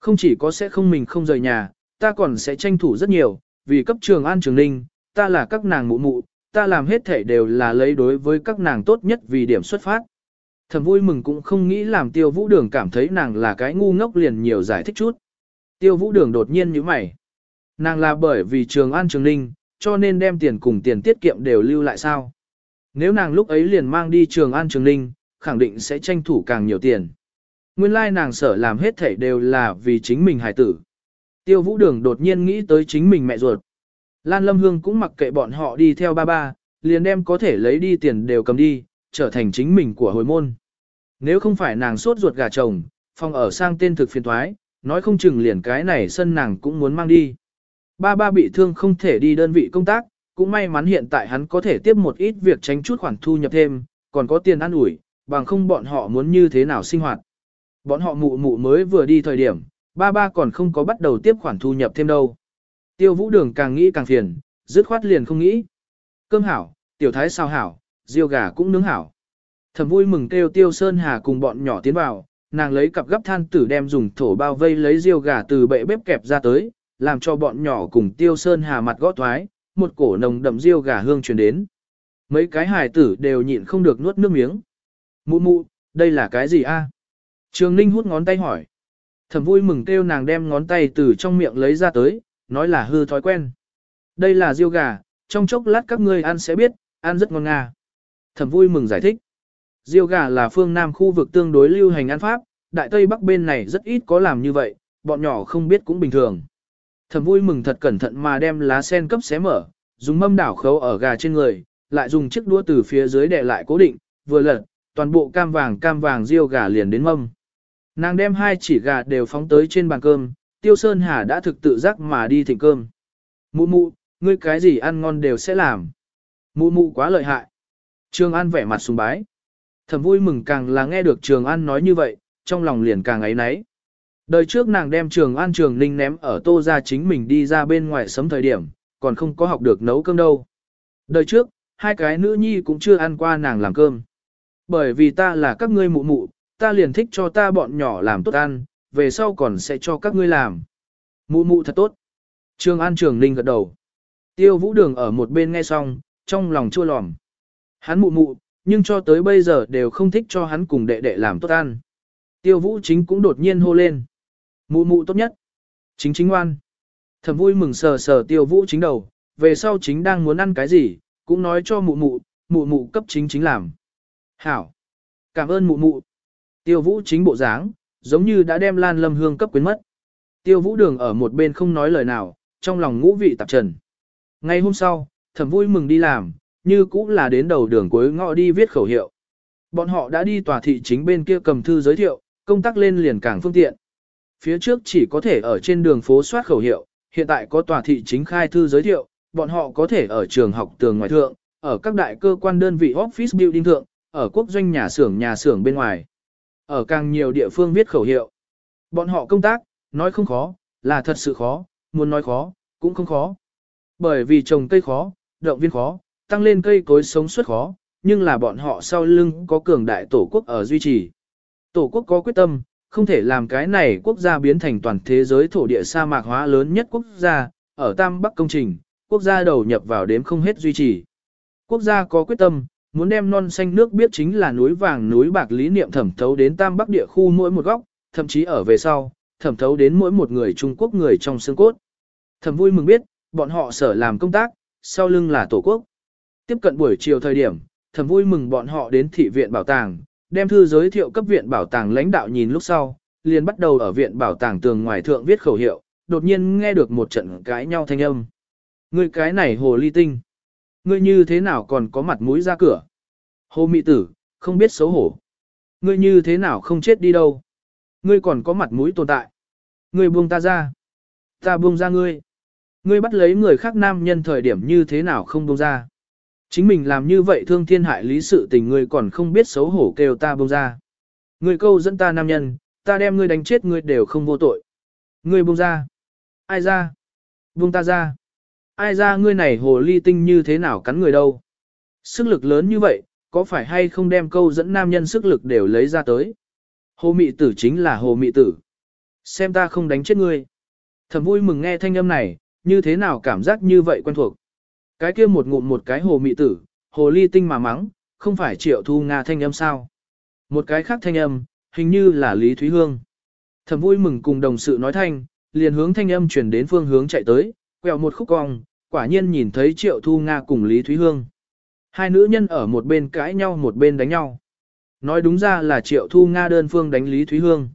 Không chỉ có sẽ không mình không rời nhà, ta còn sẽ tranh thủ rất nhiều, vì cấp trường an trường ninh, ta là các nàng mụ mụ, ta làm hết thể đều là lấy đối với các nàng tốt nhất vì điểm xuất phát. Thầm vui mừng cũng không nghĩ làm tiêu vũ đường cảm thấy nàng là cái ngu ngốc liền nhiều giải thích chút. Tiêu vũ đường đột nhiên như mày. Nàng là bởi vì trường an trường ninh, cho nên đem tiền cùng tiền tiết kiệm đều lưu lại sao. Nếu nàng lúc ấy liền mang đi trường an trường ninh, khẳng định sẽ tranh thủ càng nhiều tiền. Nguyên lai nàng sở làm hết thể đều là vì chính mình hài tử. Tiêu vũ đường đột nhiên nghĩ tới chính mình mẹ ruột. Lan Lâm Hương cũng mặc kệ bọn họ đi theo ba ba, liền đem có thể lấy đi tiền đều cầm đi, trở thành chính mình của hồi môn. Nếu không phải nàng sốt ruột gà chồng, phòng ở sang tên thực phiền thoái, nói không chừng liền cái này sân nàng cũng muốn mang đi. Ba ba bị thương không thể đi đơn vị công tác, cũng may mắn hiện tại hắn có thể tiếp một ít việc tránh chút khoản thu nhập thêm, còn có tiền ăn ủi, bằng không bọn họ muốn như thế nào sinh hoạt. Bọn họ mụ mụ mới vừa đi thời điểm, ba ba còn không có bắt đầu tiếp khoản thu nhập thêm đâu. Tiêu vũ đường càng nghĩ càng phiền, dứt khoát liền không nghĩ. Cơm hảo, tiểu thái sao hảo, riêu gà cũng nướng hảo. Thầm vui mừng kêu tiêu sơn hà cùng bọn nhỏ tiến vào, nàng lấy cặp gấp than tử đem dùng thổ bao vây lấy riêu gà từ bệ bếp kẹp ra tới, làm cho bọn nhỏ cùng tiêu sơn hà mặt gót thoái, một cổ nồng đậm riêu gà hương truyền đến. Mấy cái hài tử đều nhịn không được nuốt nước miếng. Mụ mụ, đây là cái gì a? Trường Ninh hút ngón tay hỏi. Thẩm vui mừng kêu nàng đem ngón tay từ trong miệng lấy ra tới, nói là hư thói quen. Đây là riêu gà, trong chốc lát các ngươi ăn sẽ biết, ăn rất ngon nga. Thẩm vui mừng giải thích. Riêu gà là phương Nam khu vực tương đối lưu hành ăn pháp, Đại Tây Bắc bên này rất ít có làm như vậy, bọn nhỏ không biết cũng bình thường. Thẩm vui mừng thật cẩn thận mà đem lá sen cấp xé mở, dùng mâm đảo khấu ở gà trên người, lại dùng chiếc đũa từ phía dưới đè lại cố định, vừa lật, toàn bộ cam vàng cam vàng riêu gà liền đến mâm. Nàng đem hai chỉ gà đều phóng tới trên bàn cơm, Tiêu Sơn Hà đã thực tự giác mà đi thịnh cơm. Mụ mụ, ngươi cái gì ăn ngon đều sẽ làm. Mụ mụ quá lợi hại. Trường An vẻ mặt sùng bái. Thầm vui mừng càng là nghe được Trường An nói như vậy, trong lòng liền càng ấy nấy. Đời trước nàng đem Trường An Trường Ninh ném ở tô ra chính mình đi ra bên ngoài sớm thời điểm, còn không có học được nấu cơm đâu. Đời trước, hai cái nữ nhi cũng chưa ăn qua nàng làm cơm. Bởi vì ta là các ngươi mụ mụ, ta liền thích cho ta bọn nhỏ làm tốt ăn, về sau còn sẽ cho các ngươi làm. Mụ mụ thật tốt. Trường An Trường Ninh gật đầu. Tiêu vũ đường ở một bên nghe xong, trong lòng chua lòm. Hắn mụ mụ, nhưng cho tới bây giờ đều không thích cho hắn cùng đệ đệ làm tốt ăn. Tiêu vũ chính cũng đột nhiên hô lên. Mụ mụ tốt nhất. Chính chính ngoan. Thầm vui mừng sờ sờ tiêu vũ chính đầu, về sau chính đang muốn ăn cái gì, cũng nói cho mụ mụ, mụ mụ cấp chính chính làm. Hảo. Cảm ơn mụ mụ. Tiêu vũ chính bộ dáng, giống như đã đem lan lâm hương cấp quyến mất. Tiêu vũ đường ở một bên không nói lời nào, trong lòng ngũ vị tạp trần. Ngày hôm sau, thẩm vui mừng đi làm, như cũng là đến đầu đường cuối ngõ đi viết khẩu hiệu. Bọn họ đã đi tòa thị chính bên kia cầm thư giới thiệu, công tác lên liền càng phương tiện. Phía trước chỉ có thể ở trên đường phố soát khẩu hiệu, hiện tại có tòa thị chính khai thư giới thiệu, bọn họ có thể ở trường học tường ngoài thượng, ở các đại cơ quan đơn vị office building thượng, ở quốc doanh nhà xưởng nhà xưởng bên ngoài. Ở càng nhiều địa phương viết khẩu hiệu. Bọn họ công tác, nói không khó, là thật sự khó, muốn nói khó, cũng không khó. Bởi vì trồng cây khó, động viên khó, tăng lên cây cối sống suốt khó, nhưng là bọn họ sau lưng có cường đại tổ quốc ở duy trì. Tổ quốc có quyết tâm, không thể làm cái này quốc gia biến thành toàn thế giới thổ địa sa mạc hóa lớn nhất quốc gia, ở Tam Bắc công trình, quốc gia đầu nhập vào đếm không hết duy trì. Quốc gia có quyết tâm, muốn đem non xanh nước biết chính là núi vàng núi bạc lý niệm thẩm thấu đến Tam Bắc địa khu mỗi một góc, thậm chí ở về sau, thẩm thấu đến mỗi một người Trung Quốc người trong xương cốt. Thẩm vui mừng biết, bọn họ sở làm công tác, sau lưng là tổ quốc. Tiếp cận buổi chiều thời điểm, thẩm vui mừng bọn họ đến thị viện bảo tàng, đem thư giới thiệu cấp viện bảo tàng lãnh đạo nhìn lúc sau, liền bắt đầu ở viện bảo tàng tường ngoài thượng viết khẩu hiệu, đột nhiên nghe được một trận cãi nhau thanh âm. Ngươi cái này hồ ly tinh. Ngươi như thế nào còn có mặt mũi ra cửa? Hồ mị tử, không biết xấu hổ. Ngươi như thế nào không chết đi đâu? Ngươi còn có mặt mũi tồn tại. Ngươi buông ta ra. Ta buông ra ngươi. Ngươi bắt lấy người khác nam nhân thời điểm như thế nào không buông ra. Chính mình làm như vậy thương thiên hại lý sự tình ngươi còn không biết xấu hổ kêu ta buông ra. Ngươi câu dẫn ta nam nhân, ta đem ngươi đánh chết ngươi đều không vô tội. Ngươi buông ra. Ai ra? Buông ta ra. Ai ra ngươi này hồ ly tinh như thế nào cắn người đâu? Sức lực lớn như vậy, có phải hay không đem câu dẫn nam nhân sức lực đều lấy ra tới? Hồ mị tử chính là hồ mị tử. Xem ta không đánh chết ngươi. Thầm vui mừng nghe thanh âm này, như thế nào cảm giác như vậy quen thuộc. Cái kia một ngụm một cái hồ mị tử, hồ ly tinh mà mắng, không phải triệu thu Nga thanh âm sao. Một cái khác thanh âm, hình như là Lý Thúy Hương. Thầm vui mừng cùng đồng sự nói thanh, liền hướng thanh âm chuyển đến phương hướng chạy tới, quẹo một khúc cong, quả nhiên nhìn thấy triệu thu Nga cùng Lý Thúy Hương. Hai nữ nhân ở một bên cãi nhau một bên đánh nhau. Nói đúng ra là triệu thu Nga đơn phương đánh Lý Thúy Hương.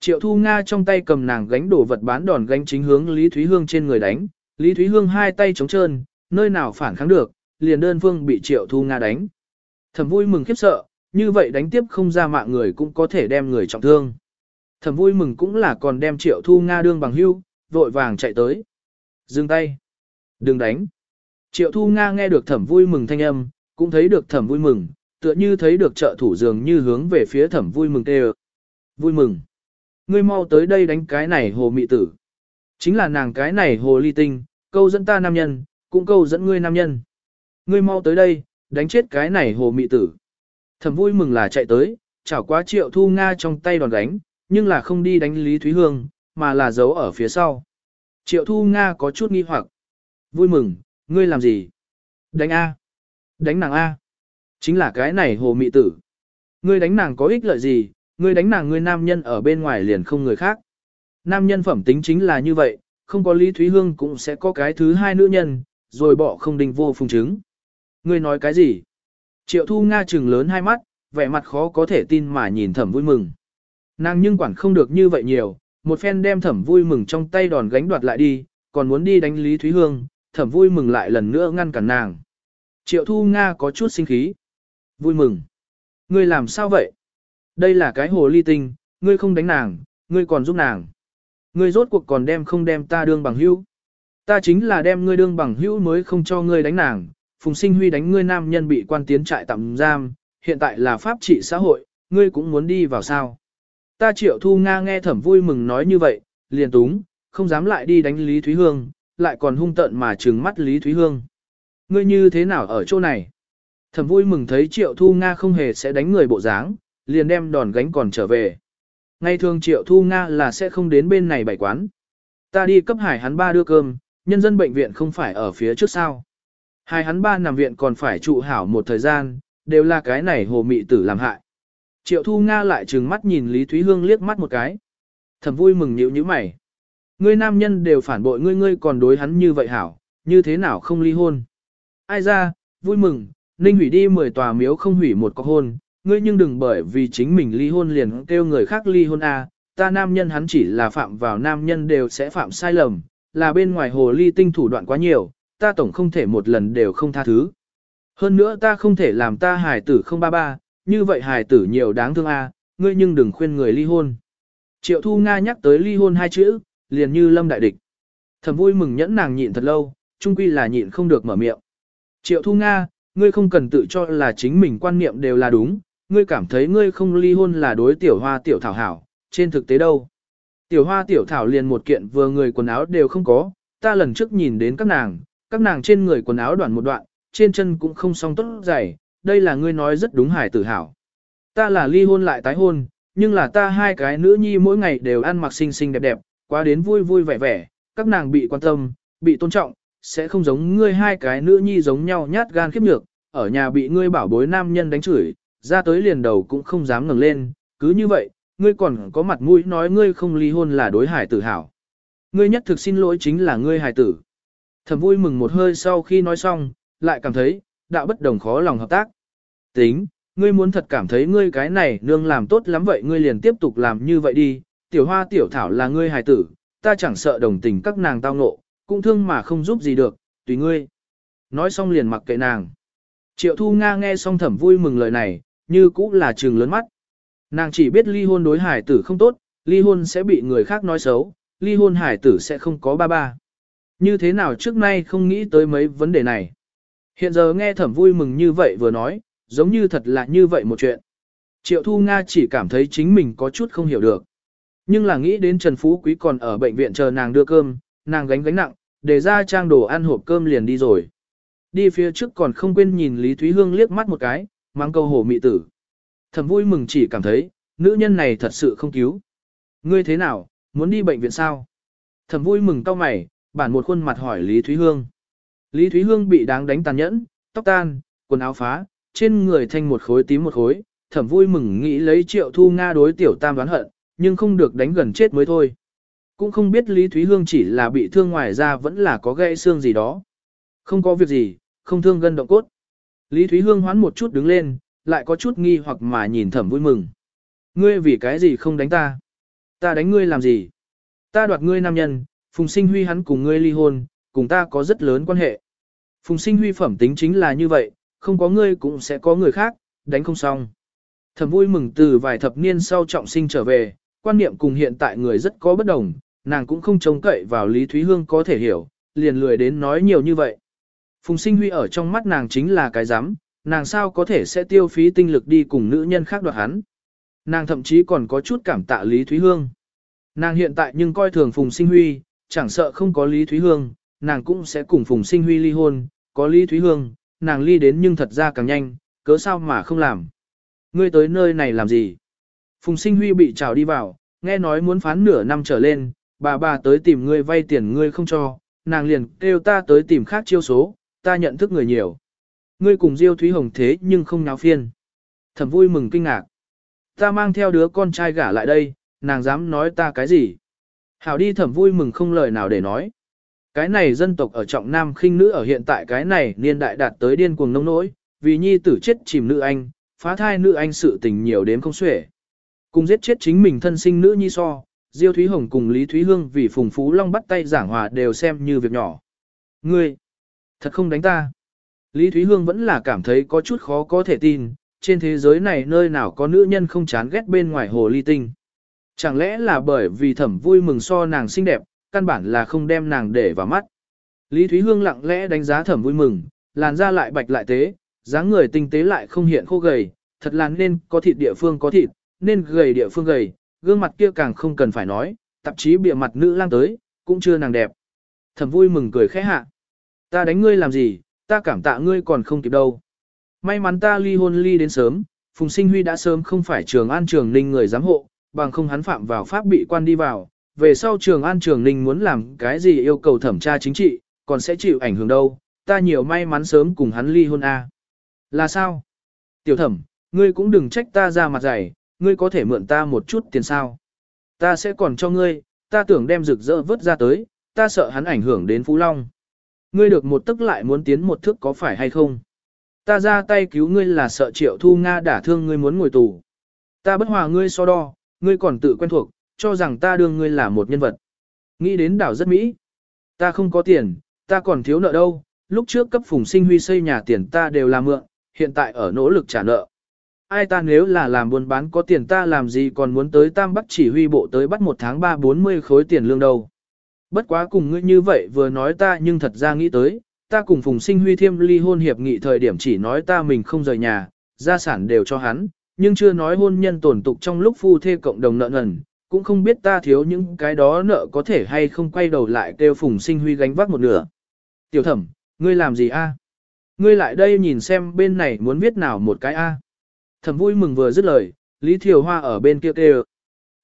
Triệu thu Nga trong tay cầm nàng gánh đổ vật bán đòn gánh chính hướng Lý Thúy Hương trên người đánh. Lý Thúy Hương hai tay trống trơn, nơi nào phản kháng được, liền đơn phương bị triệu thu Nga đánh. Thẩm vui mừng khiếp sợ, như vậy đánh tiếp không ra mạng người cũng có thể đem người trọng thương. Thẩm vui mừng cũng là còn đem triệu thu Nga đương bằng hưu, vội vàng chạy tới. Dừng tay. Đừng đánh. Triệu thu Nga nghe được thẩm vui mừng thanh âm, cũng thấy được thẩm vui mừng, tựa như thấy được trợ thủ dường như hướng về phía thẩm vui mừng kêu. Vui mừng. Ngươi mau tới đây đánh cái này hồ mị tử. Chính là nàng cái này hồ ly tinh, câu dẫn ta nam nhân, cũng câu dẫn ngươi nam nhân. Ngươi mau tới đây, đánh chết cái này hồ mị tử. Thẩm vui mừng là chạy tới, chảo quá triệu thu Nga trong tay đòn đánh, nhưng là không đi đánh Lý Thúy Hương, mà là giấu ở phía sau. Triệu thu Nga có chút nghi hoặc. Vui mừng, ngươi làm gì? Đánh A. Đánh nàng A. Chính là cái này hồ mị tử. Ngươi đánh nàng có ích lợi gì, ngươi đánh nàng ngươi nam nhân ở bên ngoài liền không người khác. Nam nhân phẩm tính chính là như vậy, không có Lý Thúy Hương cũng sẽ có cái thứ hai nữ nhân, rồi bỏ không đinh vô phùng chứng. Ngươi nói cái gì? Triệu thu Nga trừng lớn hai mắt, vẻ mặt khó có thể tin mà nhìn thẩm vui mừng. Nàng nhưng quản không được như vậy nhiều, một phen đem thẩm vui mừng trong tay đòn gánh đoạt lại đi, còn muốn đi đánh Lý Thúy Hương, thẩm vui mừng lại lần nữa ngăn cản nàng. Triệu thu Nga có chút sinh khí. Vui mừng. Ngươi làm sao vậy? Đây là cái hồ ly tinh, ngươi không đánh nàng, ngươi còn giúp nàng. Ngươi rốt cuộc còn đem không đem ta đương bằng hữu. Ta chính là đem ngươi đương bằng hữu mới không cho ngươi đánh nàng. Phùng sinh huy đánh ngươi nam nhân bị quan tiến trại tạm giam, hiện tại là pháp trị xã hội, ngươi cũng muốn đi vào sao. Ta triệu thu Nga nghe thẩm vui mừng nói như vậy, liền túng, không dám lại đi đánh Lý Thúy Hương, lại còn hung tận mà trừng mắt Lý Thúy Hương. Ngươi như thế nào ở chỗ này? Thẩm vui mừng thấy triệu thu Nga không hề sẽ đánh người bộ dáng, liền đem đòn gánh còn trở về. Ngày thường triệu thu Nga là sẽ không đến bên này bày quán. Ta đi cấp hải hắn ba đưa cơm, nhân dân bệnh viện không phải ở phía trước sao. Hai hắn ba nằm viện còn phải trụ hảo một thời gian, đều là cái này hồ mị tử làm hại. Triệu thu Nga lại trừng mắt nhìn Lý Thúy Hương liếc mắt một cái. Thầm vui mừng nhịu như mày. Ngươi nam nhân đều phản bội ngươi ngươi còn đối hắn như vậy hảo, như thế nào không ly hôn. Ai ra, vui mừng, Ninh hủy đi 10 tòa miếu không hủy một có hôn, ngươi nhưng đừng bởi vì chính mình ly hôn liền kêu người khác ly hôn a. ta nam nhân hắn chỉ là phạm vào nam nhân đều sẽ phạm sai lầm, là bên ngoài hồ ly tinh thủ đoạn quá nhiều, ta tổng không thể một lần đều không tha thứ. Hơn nữa ta không thể làm ta hài tử không ba ba, như vậy hài tử nhiều đáng thương a, ngươi nhưng đừng khuyên người ly hôn. Triệu Thu Nga nhắc tới ly hôn hai chữ, liền như lâm đại địch. Thầm vui mừng nhẫn nàng nhịn thật lâu, chung quy là nhịn không được mở miệng. Triệu Thu Nga, ngươi không cần tự cho là chính mình quan niệm đều là đúng, ngươi cảm thấy ngươi không ly hôn là đối tiểu hoa tiểu thảo hảo, trên thực tế đâu. Tiểu hoa tiểu thảo liền một kiện vừa người quần áo đều không có, ta lần trước nhìn đến các nàng, các nàng trên người quần áo đoạn một đoạn, trên chân cũng không song tốt dày, đây là ngươi nói rất đúng hải tử hảo. Ta là ly hôn lại tái hôn, nhưng là ta hai cái nữ nhi mỗi ngày đều ăn mặc xinh xinh đẹp đẹp, quá đến vui vui vẻ vẻ, các nàng bị quan tâm, bị tôn trọng, sẽ không giống ngươi hai cái nữ nhi giống nhau nhát gan khiếp nhược, ở nhà bị ngươi bảo bối nam nhân đánh chửi, ra tới liền đầu cũng không dám ngẩng lên, cứ như vậy, ngươi còn có mặt mũi nói ngươi không ly hôn là đối hải tử hảo. Ngươi nhất thực xin lỗi chính là ngươi hải tử. Thầm vui mừng một hơi sau khi nói xong, lại cảm thấy, đạo bất đồng khó lòng hợp tác. Tính, ngươi muốn thật cảm thấy ngươi cái này nương làm tốt lắm vậy ngươi liền tiếp tục làm như vậy đi, tiểu hoa tiểu thảo là ngươi hài tử, ta chẳng sợ đồng tình các nàng tao ngộ, cũng thương mà không giúp gì được, tùy ngươi. Nói xong liền mặc kệ nàng. Triệu Thu Nga nghe xong thẩm vui mừng lời này, như cũng là trường lớn mắt. Nàng chỉ biết ly hôn đối hải tử không tốt, ly hôn sẽ bị người khác nói xấu, ly hôn hải tử sẽ không có ba ba. Như thế nào trước nay không nghĩ tới mấy vấn đề này. Hiện giờ nghe thẩm vui mừng như vậy vừa nói, giống như thật là như vậy một chuyện. Triệu Thu Nga chỉ cảm thấy chính mình có chút không hiểu được. Nhưng là nghĩ đến Trần Phú Quý còn ở bệnh viện chờ nàng đưa cơm, nàng gánh gánh nặng, để ra trang đồ ăn hộp cơm liền đi rồi. Đi phía trước còn không quên nhìn Lý Thúy Hương liếc mắt một cái, mang câu hổ mị tử. Thẩm vui mừng chỉ cảm thấy, nữ nhân này thật sự không cứu. Ngươi thế nào, muốn đi bệnh viện sao? Thẩm vui mừng cau mày, bản một khuôn mặt hỏi Lý Thúy Hương. Lý Thúy Hương bị đáng đánh tàn nhẫn, tóc tan, quần áo phá, trên người thanh một khối tím một khối, thẩm vui mừng nghĩ lấy triệu thu Nga đối tiểu tam đoán hận, nhưng không được đánh gần chết mới thôi. Cũng không biết Lý Thúy Hương chỉ là bị thương ngoài ra vẫn là có gãy xương gì đó. Không có việc gì, không thương gân động cốt. Lý Thúy Hương hoán một chút đứng lên, lại có chút nghi hoặc mà nhìn thẩm vui mừng. Ngươi vì cái gì không đánh ta? Ta đánh ngươi làm gì? Ta đoạt ngươi nam nhân, Phùng Sinh Huy hắn cùng ngươi ly hôn, cùng ta có rất lớn quan hệ. Phùng Sinh Huy phẩm tính chính là như vậy, không có ngươi cũng sẽ có người khác, đánh không xong. Thẩm vui mừng từ vài thập niên sau trọng sinh trở về, quan niệm cùng hiện tại người rất có bất đồng, nàng cũng không trông cậy vào Lý Thúy Hương có thể hiểu, liền lười đến nói nhiều như vậy. Phùng sinh huy ở trong mắt nàng chính là cái giám, nàng sao có thể sẽ tiêu phí tinh lực đi cùng nữ nhân khác đoạt hắn. Nàng thậm chí còn có chút cảm tạ Lý Thúy Hương. Nàng hiện tại nhưng coi thường Phùng sinh huy, chẳng sợ không có Lý Thúy Hương, nàng cũng sẽ cùng Phùng Sinh Huy ly hôn, có Lý Thúy Hương, nàng ly đến nhưng thật ra càng nhanh, cớ sao mà không làm. Ngươi tới nơi này làm gì? Phùng Sinh Huy bị trào đi vào, nghe nói muốn phán nửa năm trở lên, bà bà tới tìm ngươi vay tiền ngươi không cho, nàng liền kêu ta tới tìm khác chiêu số, ta nhận thức người nhiều. Ngươi cùng Diêu Thúy Hồng thế nhưng không náo phiên. Thẩm vui mừng kinh ngạc. Ta mang theo đứa con trai gả lại đây, nàng dám nói ta cái gì? Hảo đi thẩm vui mừng không lời nào để nói. Cái này dân tộc ở trọng nam khinh nữ ở hiện tại cái này niên đại đạt tới điên cuồng nông nỗi, vì nhi tử chết chìm nữ anh, phá thai nữ anh sự tình nhiều đến không xuể. Cùng giết chết chính mình thân sinh nữ nhi so, Diêu Thúy Hồng cùng Lý Thúy Hương vì Phùng Phú Long bắt tay giảng hòa đều xem như việc nhỏ. Ngươi, thật không đánh ta. Lý Thúy Hương vẫn là cảm thấy có chút khó có thể tin, trên thế giới này nơi nào có nữ nhân không chán ghét bên ngoài hồ ly tinh. Chẳng lẽ là bởi vì thẩm vui mừng so nàng xinh đẹp, căn bản là không đem nàng để vào mắt. Lý Thúy Hương lặng lẽ đánh giá thẩm vui mừng, làn da lại bạch lại tế, dáng người tinh tế lại không hiện khô gầy, thật là nên có thịt địa phương có thịt, nên gầy địa phương gầy, gương mặt kia càng không cần phải nói, tạp chí bịa mặt nữ lang tới, cũng chưa nàng đẹp. Thẩm vui mừng cười khẽ hạ. Ta đánh ngươi làm gì, ta cảm tạ ngươi còn không kịp đâu. May mắn ta ly hôn ly đến sớm, Phùng Sinh Huy đã sớm không phải trường an trường ninh người giám hộ, bằng không hắn phạm vào pháp bị quan đi vào, về sau trường an trường ninh muốn làm cái gì yêu cầu thẩm tra chính trị, còn sẽ chịu ảnh hưởng đâu, ta nhiều may mắn sớm cùng hắn ly hôn a. Là sao? Tiểu thẩm, ngươi cũng đừng trách ta ra mặt dày, ngươi có thể mượn ta một chút tiền sao. Ta sẽ còn cho ngươi, ta tưởng đem rực rỡ vớt ra tới, ta sợ hắn ảnh hưởng đến Phú Long. Ngươi được một tức lại muốn tiến một thước có phải hay không? Ta ra tay cứu ngươi là sợ triệu thu Nga đả thương ngươi muốn ngồi tù. Ta bất hòa ngươi so đo, ngươi còn tự quen thuộc, cho rằng ta đương ngươi là một nhân vật. Nghĩ đến đảo rất mỹ. Ta không có tiền, ta còn thiếu nợ đâu, lúc trước cấp phùng sinh huy xây nhà tiền ta đều là mượn, hiện tại ở nỗ lực trả nợ. Ai ta nếu là làm buôn bán có tiền ta làm gì còn muốn tới Tam Bắc chỉ huy bộ tới bắt một tháng ba bốn mươi khối tiền lương đâu. Bất quá cùng ngươi như vậy vừa nói ta nhưng thật ra nghĩ tới, ta cùng Phùng Sinh Huy thiêm ly hôn hiệp nghị thời điểm chỉ nói ta mình không rời nhà, gia sản đều cho hắn, nhưng chưa nói hôn nhân tổn tục trong lúc phu thê cộng đồng nợ nần, cũng không biết ta thiếu những cái đó nợ có thể hay không quay đầu lại kêu Phùng Sinh Huy gánh vác một nửa. Tiểu thẩm, ngươi làm gì a? Ngươi lại đây nhìn xem bên này muốn viết nào một cái a? Thẩm vui mừng vừa dứt lời, Lý Thiều Hoa ở bên kia kêu.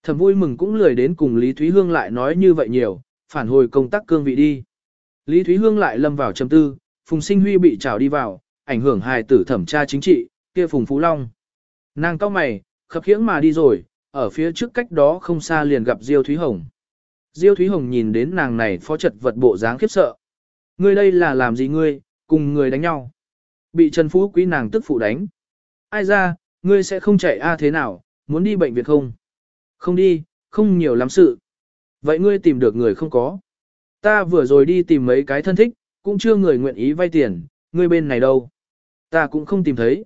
Thẩm vui mừng cũng lười đến cùng Lý Thúy Hương lại nói như vậy nhiều, phản hồi công tác cương vị đi. Lý Thúy Hương lại lâm vào trầm tư, Phùng Sinh Huy bị trào đi vào, ảnh hưởng hài tử thẩm tra chính trị, kia Phùng Phú Long. Nàng cao mày, khập khiễng mà đi rồi, ở phía trước cách đó không xa liền gặp Diêu Thúy Hồng. Diêu Thúy Hồng nhìn đến nàng này phó trật vật bộ dáng khiếp sợ. Ngươi đây là làm gì ngươi, cùng người đánh nhau. Bị Trần Phú Quý nàng tức phụ đánh. Ai ra, ngươi sẽ không chạy a à thế nào, muốn đi bệnh viện không? Không đi, không nhiều lắm sự. Vậy ngươi tìm được người không có? Ta vừa rồi đi tìm mấy cái thân thích, cũng chưa người nguyện ý vay tiền, ngươi bên này đâu? Ta cũng không tìm thấy.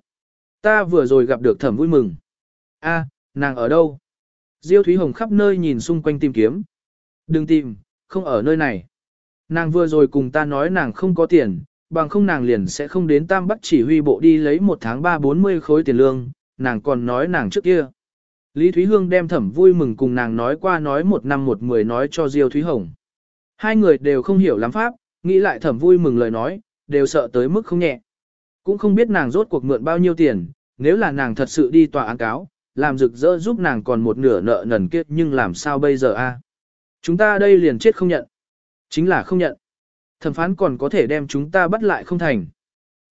Ta vừa rồi gặp được thẩm vui mừng. A, nàng ở đâu? Diêu Thúy Hồng khắp nơi nhìn xung quanh tìm kiếm. Đừng tìm, không ở nơi này. Nàng vừa rồi cùng ta nói nàng không có tiền, bằng không nàng liền sẽ không đến Tam Bắc chỉ huy bộ đi lấy một tháng ba bốn mươi khối tiền lương, nàng còn nói nàng trước kia. Lý Thúy Hương đem thẩm vui mừng cùng nàng nói qua nói một năm một mười nói cho Diêu Thúy Hồng. Hai người đều không hiểu lắm pháp, nghĩ lại thẩm vui mừng lời nói, đều sợ tới mức không nhẹ. Cũng không biết nàng rốt cuộc mượn bao nhiêu tiền, nếu là nàng thật sự đi tòa án cáo, làm rực rỡ giúp nàng còn một nửa nợ nần kết nhưng làm sao bây giờ a? À? Chúng ta đây liền chết không nhận. Chính là không nhận. Thẩm phán còn có thể đem chúng ta bắt lại không thành.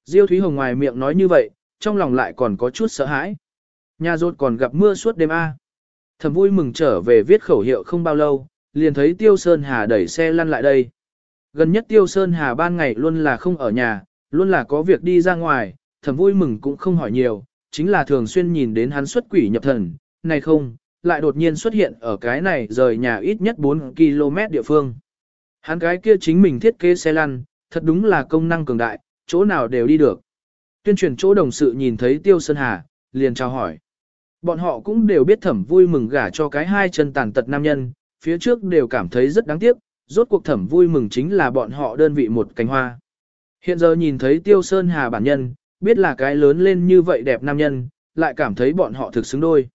Diêu Thúy Hồng ngoài miệng nói như vậy, trong lòng lại còn có chút sợ hãi. Nhà rốt còn gặp mưa suốt đêm A. Thẩm vui mừng trở về viết khẩu hiệu không bao lâu, liền thấy Tiêu Sơn Hà đẩy xe lăn lại đây. Gần nhất Tiêu Sơn Hà ban ngày luôn là không ở nhà, luôn là có việc đi ra ngoài, thẩm vui mừng cũng không hỏi nhiều, chính là thường xuyên nhìn đến hắn xuất quỷ nhập thần, này không, lại đột nhiên xuất hiện ở cái này rời nhà ít nhất 4 km địa phương. Hắn cái kia chính mình thiết kế xe lăn, thật đúng là công năng cường đại, chỗ nào đều đi được. Tuyên truyền chỗ đồng sự nhìn thấy Tiêu Sơn Hà, liền chào hỏi. Bọn họ cũng đều biết thẩm vui mừng gả cho cái hai chân tàn tật nam nhân, phía trước đều cảm thấy rất đáng tiếc, rốt cuộc thẩm vui mừng chính là bọn họ đơn vị một cánh hoa. Hiện giờ nhìn thấy Tiêu Sơn Hà bản nhân, biết là cái lớn lên như vậy đẹp nam nhân, lại cảm thấy bọn họ thực xứng đôi.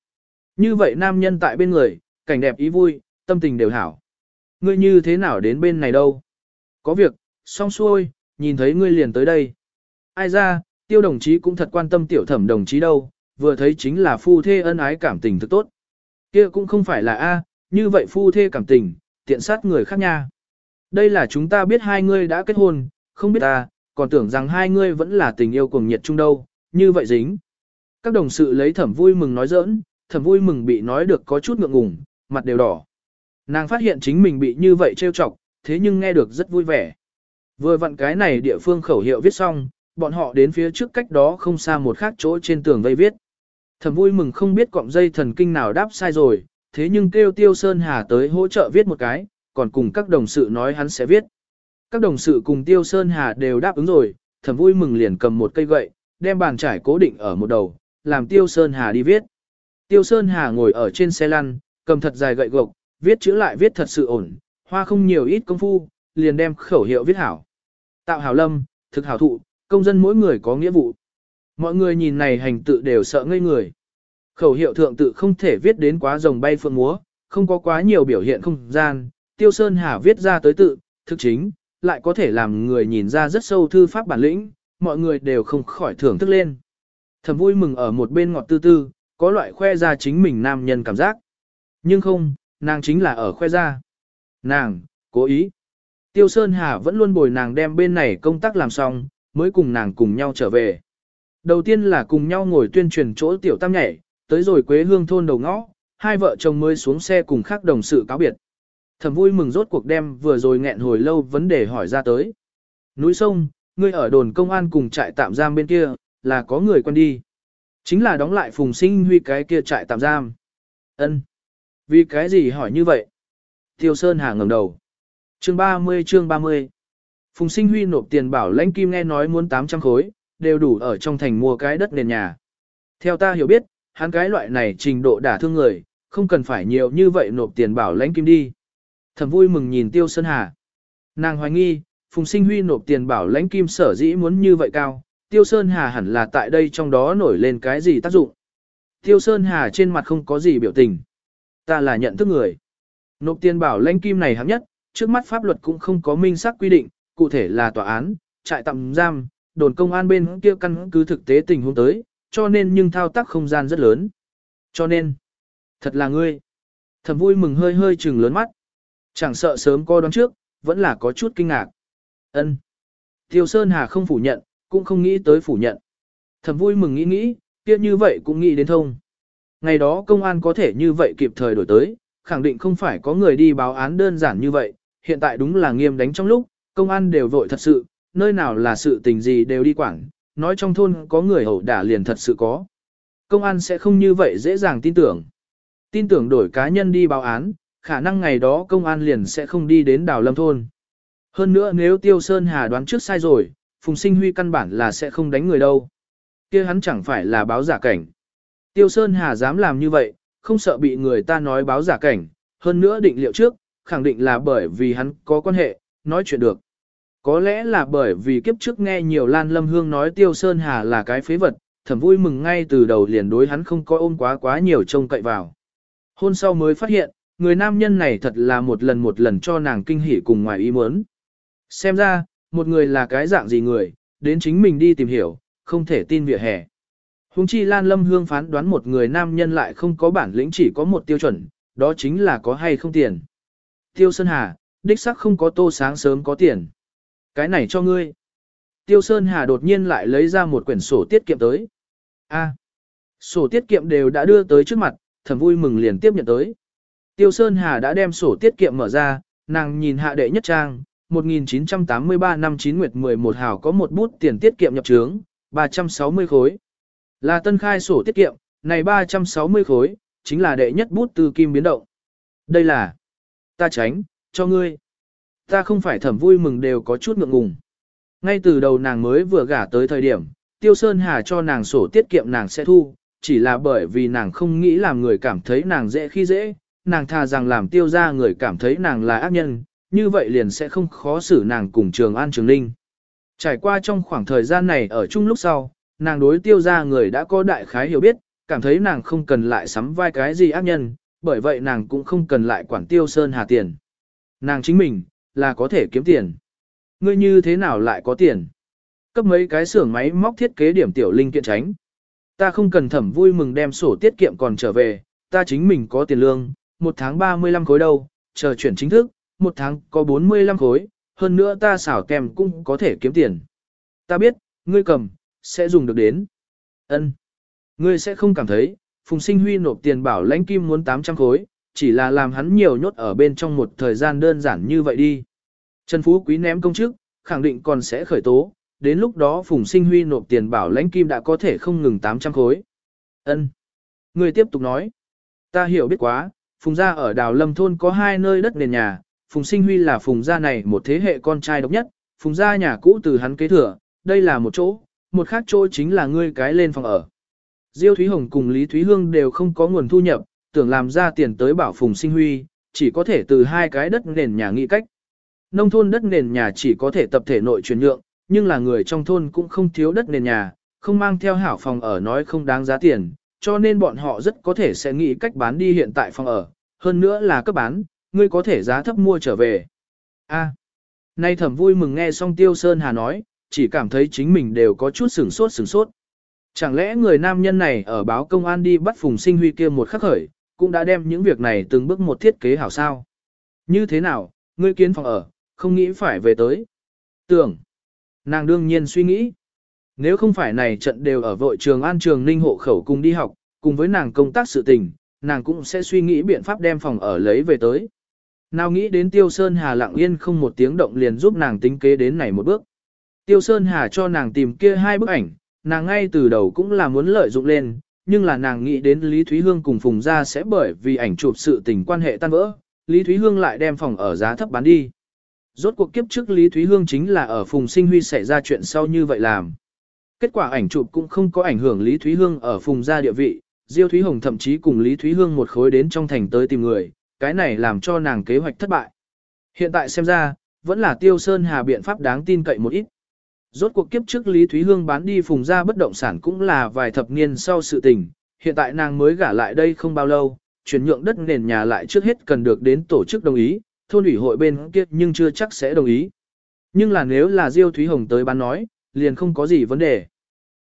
Như vậy nam nhân tại bên người, cảnh đẹp ý vui, tâm tình đều hảo. Ngươi như thế nào đến bên này đâu? Có việc, xong xuôi, nhìn thấy ngươi liền tới đây. Ai ra, tiêu đồng chí cũng thật quan tâm tiểu thẩm đồng chí đâu, vừa thấy chính là phu thê ân ái cảm tình thực tốt. kia cũng không phải là A, như vậy phu thê cảm tình, tiện sát người khác nha. Đây là chúng ta biết hai ngươi đã kết hôn, không biết ta, còn tưởng rằng hai ngươi vẫn là tình yêu cuồng nhiệt chung đâu, như vậy dính. Các đồng sự lấy thẩm vui mừng nói giỡn, thẩm vui mừng bị nói được có chút ngượng ngùng, mặt đều đỏ. Nàng phát hiện chính mình bị như vậy trêu chọc, thế nhưng nghe được rất vui vẻ. Vừa vặn cái này địa phương khẩu hiệu viết xong, bọn họ đến phía trước cách đó không xa một khác chỗ trên tường vây viết. Thẩm vui mừng không biết cọng dây thần kinh nào đáp sai rồi, thế nhưng kêu Tiêu Sơn Hà tới hỗ trợ viết một cái, còn cùng các đồng sự nói hắn sẽ viết. Các đồng sự cùng Tiêu Sơn Hà đều đáp ứng rồi, thẩm vui mừng liền cầm một cây gậy, đem bàn trải cố định ở một đầu, làm Tiêu Sơn Hà đi viết. Tiêu Sơn Hà ngồi ở trên xe lăn, cầm thật dài gậy gộc, viết chữ lại viết thật sự ổn, hoa không nhiều ít công phu, liền đem khẩu hiệu viết hảo. Tạo hảo lâm, thực hảo thụ, công dân mỗi người có nghĩa vụ. Mọi người nhìn này hành tự đều sợ ngây người. Khẩu hiệu thượng tự không thể viết đến quá rồng bay phượng múa, không có quá nhiều biểu hiện không gian, Tiêu Sơn Hà viết ra tới tự, thực chính, lại có thể làm người nhìn ra rất sâu thư pháp bản lĩnh, mọi người đều không khỏi thưởng thức lên. Thầm vui mừng ở một bên ngọt tư tư, có loại khoe ra chính mình nam nhân cảm giác. Nhưng không, nàng chính là ở khoe ra. Nàng, cố ý. Tiêu Sơn Hà vẫn luôn bồi nàng đem bên này công tác làm xong, mới cùng nàng cùng nhau trở về. Đầu tiên là cùng nhau ngồi tuyên truyền chỗ tiểu tam nhảy, tới rồi quế hương thôn đầu ngõ, hai vợ chồng mới xuống xe cùng khác đồng sự cáo biệt. Thầm vui mừng rốt cuộc đem vừa rồi nghẹn hồi lâu vấn đề hỏi ra tới. Núi sông, ngươi ở đồn công an cùng trại tạm giam bên kia, là có người quen đi. Chính là đóng lại phùng sinh huy cái kia trại tạm giam. ân Vì cái gì hỏi như vậy? Tiêu Sơn Hà ngẩng đầu. Chương 30 chương 30 Phùng sinh huy nộp tiền bảo lãnh kim nghe nói muốn 800 khối, đều đủ ở trong thành mua cái đất nền nhà. Theo ta hiểu biết, hắn cái loại này trình độ đả thương người, không cần phải nhiều như vậy nộp tiền bảo lãnh kim đi. Thẩm vui mừng nhìn Tiêu Sơn Hà. Nàng hoài nghi, Phùng Sinh Huy nộp tiền bảo lãnh kim sở dĩ muốn như vậy cao, Tiêu Sơn Hà hẳn là tại đây trong đó nổi lên cái gì tác dụng. Tiêu Sơn Hà trên mặt không có gì biểu tình. Ta là nhận thức người. Nộp tiền bảo lãnh kim này hạng nhất, trước mắt pháp luật cũng không có minh xác quy định, cụ thể là tòa án, trại tạm giam, đồn công an bên kia căn cứ thực tế tình huống tới, cho nên nhưng thao tác không gian rất lớn. Cho nên, thật là ngươi. Thẩm vui mừng hơi hơi chừng lớn mắt. Chẳng sợ sớm co đoán trước, vẫn là có chút kinh ngạc. ân Tiêu Sơn Hà không phủ nhận, cũng không nghĩ tới phủ nhận. Thẩm vui mừng nghĩ nghĩ, kia như vậy cũng nghĩ đến thông. Ngày đó công an có thể như vậy kịp thời đổi tới, khẳng định không phải có người đi báo án đơn giản như vậy, hiện tại đúng là nghiêm đánh trong lúc, công an đều vội thật sự, nơi nào là sự tình gì đều đi quảng, nói trong thôn có người hậu đả liền thật sự có. Công an sẽ không như vậy dễ dàng tin tưởng. Tin tưởng đổi cá nhân đi báo án, khả năng ngày đó công an liền sẽ không đi đến đảo lâm thôn. Hơn nữa nếu Tiêu Sơn Hà đoán trước sai rồi, Phùng Sinh Huy căn bản là sẽ không đánh người đâu. kia hắn chẳng phải là báo giả cảnh. Tiêu Sơn Hà dám làm như vậy, không sợ bị người ta nói báo giả cảnh, hơn nữa định liệu trước, khẳng định là bởi vì hắn có quan hệ, nói chuyện được. Có lẽ là bởi vì kiếp trước nghe nhiều Lan Lâm Hương nói Tiêu Sơn Hà là cái phế vật, thầm vui mừng ngay từ đầu liền đối hắn không có ôm quá quá nhiều trông cậy vào. Hôn sau mới phát hiện, người nam nhân này thật là một lần một lần cho nàng kinh hỉ cùng ngoài ý muốn. Xem ra, một người là cái dạng gì người, đến chính mình đi tìm hiểu, không thể tin vỉa hè. Hùng chi Lan Lâm Hương phán đoán một người nam nhân lại không có bản lĩnh chỉ có một tiêu chuẩn, đó chính là có hay không tiền. Tiêu Sơn Hà, đích sắc không có tô sáng sớm có tiền. Cái này cho ngươi. Tiêu Sơn Hà đột nhiên lại lấy ra một quyển sổ tiết kiệm tới. A, sổ tiết kiệm đều đã đưa tới trước mặt, thầm vui mừng liền tiếp nhận tới. Tiêu Sơn Hà đã đem sổ tiết kiệm mở ra, nàng nhìn hạ đệ nhất trang, 1983 năm 9 nguyệt 11 hào có một bút tiền tiết kiệm nhập trướng, 360 khối. Là tân khai sổ tiết kiệm, này 360 khối, chính là đệ nhất bút từ kim biến động. Đây là, ta tránh, cho ngươi. Ta không phải thẩm vui mừng đều có chút ngượng ngùng. Ngay từ đầu nàng mới vừa gả tới thời điểm, Tiêu Sơn Hà cho nàng sổ tiết kiệm nàng sẽ thu, chỉ là bởi vì nàng không nghĩ làm người cảm thấy nàng dễ khi dễ, nàng thà rằng làm tiêu ra người cảm thấy nàng là ác nhân, như vậy liền sẽ không khó xử nàng cùng Trường An Trường Linh. Trải qua trong khoảng thời gian này ở chung lúc sau, nàng đối tiêu ra người đã có đại khái hiểu biết, cảm thấy nàng không cần lại sắm vai cái gì ác nhân, bởi vậy nàng cũng không cần lại quản tiêu sơn hà tiền. Nàng chính mình, là có thể kiếm tiền. ngươi như thế nào lại có tiền? Cấp mấy cái xưởng máy móc thiết kế điểm tiểu linh kiện tránh. Ta không cần thẩm vui mừng đem sổ tiết kiệm còn trở về, ta chính mình có tiền lương, một tháng 35 khối đâu, chờ chuyển chính thức, một tháng có 45 khối, hơn nữa ta xảo kèm cũng có thể kiếm tiền. Ta biết, ngươi cầm, sẽ dùng được đến. Ân, Ngươi sẽ không cảm thấy, Phùng Sinh Huy nộp tiền bảo lãnh kim muốn 800 khối, chỉ là làm hắn nhiều nhốt ở bên trong một thời gian đơn giản như vậy đi. Trần Phú Quý ném công chức, khẳng định còn sẽ khởi tố, đến lúc đó Phùng Sinh Huy nộp tiền bảo lãnh kim đã có thể không ngừng 800 khối. Ân, người tiếp tục nói. Ta hiểu biết quá, Phùng gia ở Đào Lâm thôn có hai nơi đất nền nhà, Phùng Sinh Huy là Phùng gia này một thế hệ con trai độc nhất, Phùng gia nhà cũ từ hắn kế thừa, đây là một chỗ, một khác chỗ chính là ngươi cái lên phòng ở. Diêu Thúy Hồng cùng Lý Thúy Hương đều không có nguồn thu nhập, tưởng làm ra tiền tới bảo Phùng Sinh Huy, chỉ có thể từ hai cái đất nền nhà nghị cách. Nông thôn đất nền nhà chỉ có thể tập thể nội chuyển nhượng, nhưng là người trong thôn cũng không thiếu đất nền nhà, không mang theo hảo phòng ở nói không đáng giá tiền, cho nên bọn họ rất có thể sẽ nghĩ cách bán đi hiện tại phòng ở, hơn nữa là cấp bán, ngươi có thể giá thấp mua trở về. A. À, nay thẩm vui mừng nghe xong Tiêu Sơn Hà nói, chỉ cảm thấy chính mình đều có chút sửng sốt sửng sốt. Chẳng lẽ người nam nhân này ở báo công an đi bắt Phùng Sinh Huy kia một khắc khởi, cũng đã đem những việc này từng bước một thiết kế hảo sao? Như thế nào, ngươi kiến phòng ở, không nghĩ phải về tới. Tưởng, nàng đương nhiên suy nghĩ. Nếu không phải này trận đều ở vội trường an trường ninh hộ khẩu cùng đi học, cùng với nàng công tác sự tình, nàng cũng sẽ suy nghĩ biện pháp đem phòng ở lấy về tới. Nào nghĩ đến Tiêu Sơn Hà lặng yên không một tiếng động liền giúp nàng tính kế đến này một bước. Tiêu Sơn Hà cho nàng tìm kia hai bức ảnh, nàng ngay từ đầu cũng là muốn lợi dụng lên, nhưng là nàng nghĩ đến Lý Thúy Hương cùng Phùng Gia sẽ bởi vì ảnh chụp sự tình quan hệ tan vỡ, Lý Thúy Hương lại đem phòng ở giá thấp bán đi. Rốt cuộc kiếp trước Lý Thúy Hương chính là ở Phùng Sinh Huy xảy ra chuyện sau như vậy làm. Kết quả ảnh chụp cũng không có ảnh hưởng Lý Thúy Hương ở Phùng Gia địa vị, Diêu Thúy Hồng thậm chí cùng Lý Thúy Hương một khối đến trong thành tới tìm người, cái này làm cho nàng kế hoạch thất bại. Hiện tại xem ra, vẫn là Tiêu Sơn Hà biện pháp đáng tin cậy một ít. Rốt cuộc kiếp trước Lý Thúy Hương bán đi phùng ra bất động sản cũng là vài thập niên sau sự tình, hiện tại nàng mới gả lại đây không bao lâu, chuyển nhượng đất nền nhà lại trước hết cần được đến tổ chức đồng ý, thôn ủy hội bên kia nhưng chưa chắc sẽ đồng ý. Nhưng là nếu là Diêu Thúy Hồng tới bán nói, liền không có gì vấn đề.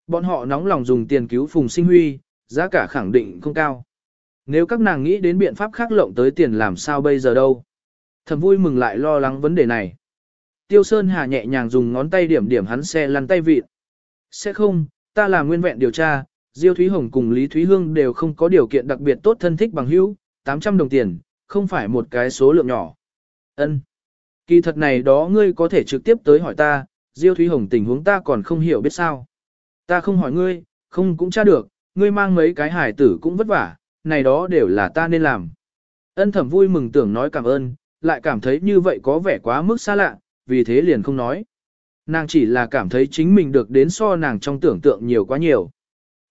Bọn họ nóng lòng dùng tiền cứu Phùng Sinh Huy, giá cả khẳng định không cao. Nếu các nàng nghĩ đến biện pháp khác lộng tới tiền làm sao bây giờ đâu. Thầm vui mừng lại lo lắng vấn đề này. Tiêu Sơn Hà nhẹ nhàng dùng ngón tay điểm điểm hắn xe lăn tay vịt. Sẽ không, ta là nguyên vẹn điều tra, Diêu Thúy Hồng cùng Lý Thúy Hương đều không có điều kiện đặc biệt tốt thân thích bằng hữu, 800 đồng tiền, không phải một cái số lượng nhỏ. Ân, Kỳ thật này đó ngươi có thể trực tiếp tới hỏi ta, Diêu Thúy Hồng tình huống ta còn không hiểu biết sao. Ta không hỏi ngươi, không cũng tra được, ngươi mang mấy cái hải tử cũng vất vả, này đó đều là ta nên làm. Ân thẩm vui mừng tưởng nói cảm ơn, lại cảm thấy như vậy có vẻ quá mức xa lạ, vì thế liền không nói. Nàng chỉ là cảm thấy chính mình được đến so nàng trong tưởng tượng nhiều quá nhiều.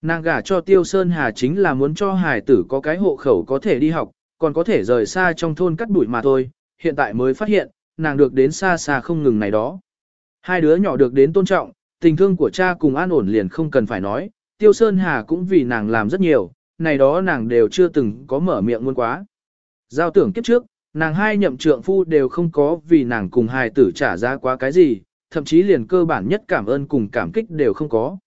Nàng gả cho Tiêu Sơn Hà chính là muốn cho hải tử có cái hộ khẩu có thể đi học, còn có thể rời xa trong thôn cắt đuổi mà thôi, hiện tại mới phát hiện, nàng được đến xa xa không ngừng này đó. Hai đứa nhỏ được đến tôn trọng, tình thương của cha cùng an ổn liền không cần phải nói, Tiêu Sơn Hà cũng vì nàng làm rất nhiều, này đó nàng đều chưa từng có mở miệng muốn quá. Giao tưởng kiếp trước, nàng hai nhậm trượng phu đều không có vì nàng cùng hài tử trả giá quá cái gì, thậm chí liền cơ bản nhất cảm ơn cùng cảm kích đều không có.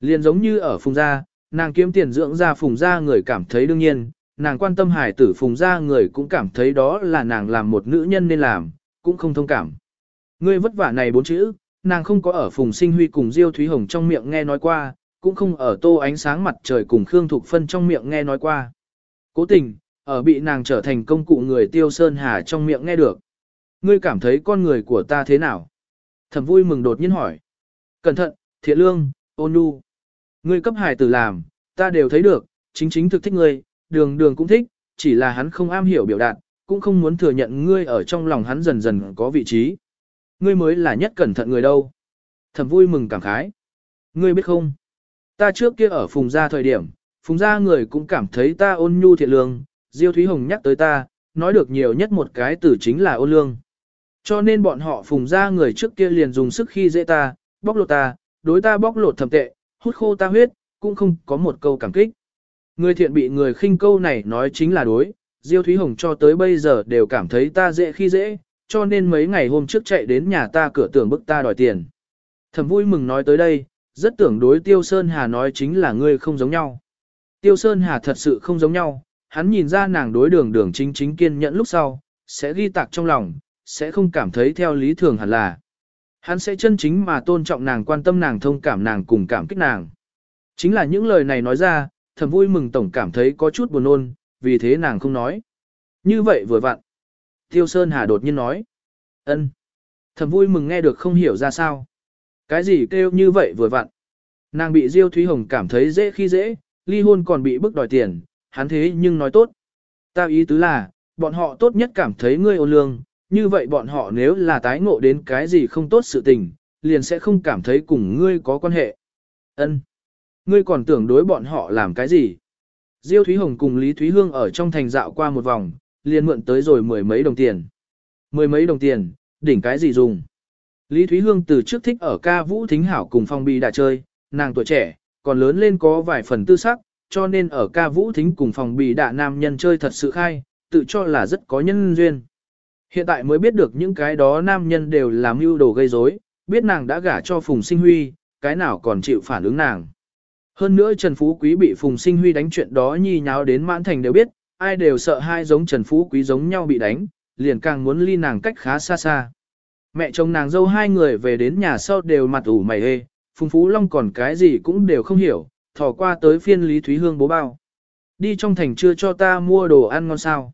Liền giống như ở phùng gia, nàng kiếm tiền dưỡng ra phùng gia người cảm thấy đương nhiên, nàng quan tâm hài tử phùng gia người cũng cảm thấy đó là nàng làm một nữ nhân nên làm, cũng không thông cảm. Ngươi vất vả này bốn chữ, nàng không có ở phùng sinh huy cùng Diêu Thúy Hồng trong miệng nghe nói qua, cũng không ở tô ánh sáng mặt trời cùng Khương Thục Phân trong miệng nghe nói qua. Cố tình, ở bị nàng trở thành công cụ người tiêu sơn hà trong miệng nghe được. Ngươi cảm thấy con người của ta thế nào? Thẩm vui mừng đột nhiên hỏi. Cẩn thận, thiện lương, ôn nhu. Ngươi cấp hài tử làm, ta đều thấy được, chính chính thực thích ngươi, đường đường cũng thích, chỉ là hắn không am hiểu biểu đạt, cũng không muốn thừa nhận ngươi ở trong lòng hắn dần dần có vị trí. Ngươi mới là nhất cẩn thận người đâu. Thẩm vui mừng cảm khái. Ngươi biết không? Ta trước kia ở phùng gia thời điểm, phùng gia người cũng cảm thấy ta ôn nhu thiện lương, Diêu Thúy Hồng nhắc tới ta, nói được nhiều nhất một cái từ chính là ô lương. Cho nên bọn họ phùng ra người trước kia liền dùng sức khi dễ ta, bóc lột ta, đối ta bóc lột thầm tệ, hút khô ta huyết, cũng không có một câu cảm kích. Người thiện bị người khinh câu này nói chính là đối, Diêu Thúy Hồng cho tới bây giờ đều cảm thấy ta dễ khi dễ, cho nên mấy ngày hôm trước chạy đến nhà ta cửa tưởng bức ta đòi tiền. Thẩm vui mừng nói tới đây, rất tưởng đối Tiêu Sơn Hà nói chính là ngươi không giống nhau. Tiêu Sơn Hà thật sự không giống nhau, hắn nhìn ra nàng đối đường đường chính chính kiên nhẫn lúc sau, sẽ ghi tạc trong lòng, sẽ không cảm thấy theo lý thường hẳn là. Hắn sẽ chân chính mà tôn trọng nàng quan tâm nàng thông cảm nàng cùng cảm kích nàng. Chính là những lời này nói ra, thầm vui mừng tổng cảm thấy có chút buồn ôn, vì thế nàng không nói. Như vậy vừa vặn. Tiêu Sơn Hà đột nhiên nói. ân. Thầm vui mừng nghe được không hiểu ra sao. Cái gì kêu như vậy vừa vặn. Nàng bị Diêu Thúy Hồng cảm thấy dễ khi dễ, ly hôn còn bị bức đòi tiền, hắn thế nhưng nói tốt. Ta ý tứ là, bọn họ tốt nhất cảm thấy ngươi ôn lương, như vậy bọn họ nếu là tái ngộ đến cái gì không tốt sự tình, liền sẽ không cảm thấy cùng ngươi có quan hệ. Ân, Ngươi còn tưởng đối bọn họ làm cái gì? Diêu Thúy Hồng cùng Lý Thúy Hương ở trong thành dạo qua một vòng, liền mượn tới rồi mười mấy đồng tiền. Mười mấy đồng tiền, đỉnh cái gì dùng? Lý Thúy Hương từ trước thích ở ca vũ thính hảo cùng phong Bì đã chơi, nàng tuổi trẻ, còn lớn lên có vài phần tư sắc, cho nên ở ca vũ thính cùng phòng bị đạ nam nhân chơi thật sự khai, tự cho là rất có nhân duyên. Hiện tại mới biết được những cái đó nam nhân đều làm mưu đồ gây rối, biết nàng đã gả cho Phùng Sinh Huy, cái nào còn chịu phản ứng nàng. Hơn nữa Trần Phú Quý bị Phùng Sinh Huy đánh chuyện đó nhi nháo đến mãn thành đều biết, ai đều sợ hai giống Trần Phú Quý giống nhau bị đánh, liền càng muốn ly nàng cách khá xa xa. Mẹ chồng nàng dâu hai người về đến nhà sau đều mặt ủ mày hê, Phùng Phú Long còn cái gì cũng đều không hiểu, thò qua tới phiên Lý Thúy Hương bố bao. Đi trong thành chưa cho ta mua đồ ăn ngon sao.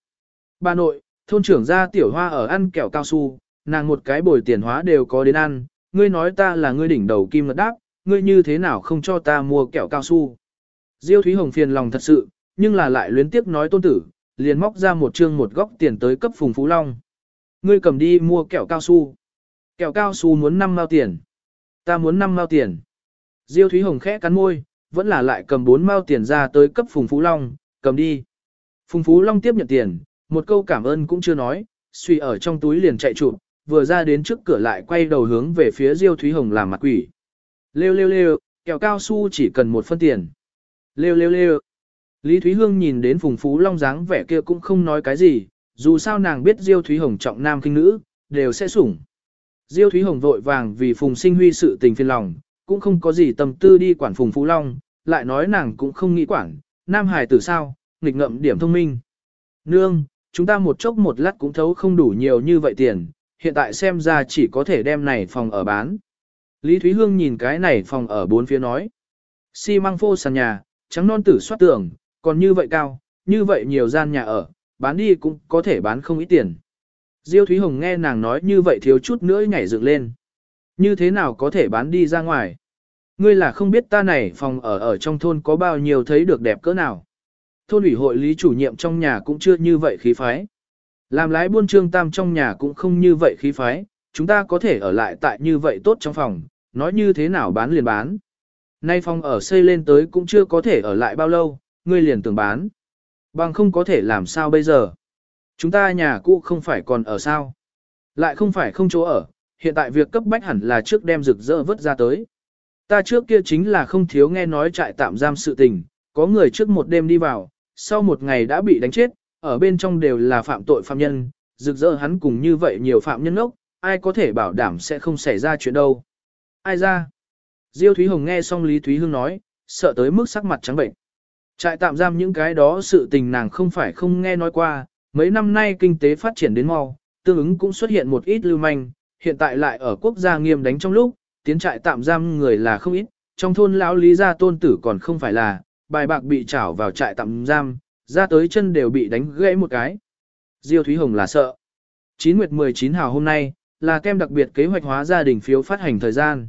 Bà nội, thôn trưởng gia tiểu hoa ở ăn kẹo cao su, nàng một cái bồi tiền hóa đều có đến ăn, ngươi nói ta là ngươi đỉnh đầu kim ngật đáp, ngươi như thế nào không cho ta mua kẹo cao su. Diêu Thúy Hồng phiền lòng thật sự, nhưng là lại luyến tiếc nói tôn tử, liền móc ra một chương một góc tiền tới cấp Phùng Phú Long. Ngươi cầm đi mua kẹo cao su. Kẹo cao su muốn 5 mao tiền. Ta muốn 5 mao tiền. Diêu Thúy Hồng khẽ cắn môi, vẫn là lại cầm 4 mao tiền ra tới cấp Phùng Phú Long, cầm đi. Phùng Phú Long tiếp nhận tiền, một câu cảm ơn cũng chưa nói, suy ở trong túi liền chạy trụ, vừa ra đến trước cửa lại quay đầu hướng về phía Diêu Thúy Hồng làm mặt quỷ. Lêu lêu lêu, kẹo cao su chỉ cần một phân tiền. Lêu lêu lêu. Lý Thúy Hương nhìn đến Phùng Phú Long dáng vẻ kia cũng không nói cái gì, dù sao nàng biết Diêu Thúy Hồng trọng nam kinh nữ, đều sẽ sủng. Diêu Thúy Hồng vội vàng vì Phùng Sinh Huy sự tình phiền lòng, cũng không có gì tâm tư đi quản Phùng Phú Long, lại nói nàng cũng không nghĩ quản, nam hải tử sao, nghịch ngậm điểm thông minh. Nương, chúng ta một chốc một lát cũng thấu không đủ nhiều như vậy tiền, hiện tại xem ra chỉ có thể đem này phòng ở bán. Lý Thúy Hương nhìn cái này phòng ở bốn phía nói. Xi si măng phô sàn nhà, trắng non tử soát tường, còn như vậy cao, như vậy nhiều gian nhà ở, bán đi cũng có thể bán không ít tiền. Diêu Thúy Hồng nghe nàng nói như vậy thiếu chút nữa nhảy dựng lên. Như thế nào có thể bán đi ra ngoài? Ngươi là không biết ta này phòng ở ở trong thôn có bao nhiêu thấy được đẹp cỡ nào. Thôn ủy hội lý chủ nhiệm trong nhà cũng chưa như vậy khí phái. Làm lái buôn trương tam trong nhà cũng không như vậy khí phái, chúng ta có thể ở lại tại như vậy tốt trong phòng, nói như thế nào bán liền bán. Nay phòng ở xây lên tới cũng chưa có thể ở lại bao lâu, ngươi liền tưởng bán. Bằng không có thể làm sao bây giờ. Chúng ta nhà cũ không phải còn ở sao. Lại không phải không chỗ ở, hiện tại việc cấp bách hẳn là trước đem rực rỡ vớt ra tới. Ta trước kia chính là không thiếu nghe nói trại tạm giam sự tình, có người trước một đêm đi vào, sau một ngày đã bị đánh chết, ở bên trong đều là phạm tội phạm nhân, rực rỡ hắn cùng như vậy nhiều phạm nhân ốc, ai có thể bảo đảm sẽ không xảy ra chuyện đâu. Ai ra? Diêu Thúy Hồng nghe xong Lý Thúy Hương nói, sợ tới mức sắc mặt trắng bệnh. Trại tạm giam những cái đó sự tình nàng không phải không nghe nói qua, mấy năm nay kinh tế phát triển đến mau, tương ứng cũng xuất hiện một ít lưu manh, hiện tại lại ở quốc gia nghiêm đánh trong lúc, tiến trại tạm giam người là không ít, trong thôn lão lý gia tôn tử còn không phải là, bài bạc bị trảo vào trại tạm giam, ra tới chân đều bị đánh gãy một cái. Diêu Thúy Hồng là sợ. 9 nguyệt 19 hào hôm nay, là kem đặc biệt kế hoạch hóa gia đình phiếu phát hành thời gian.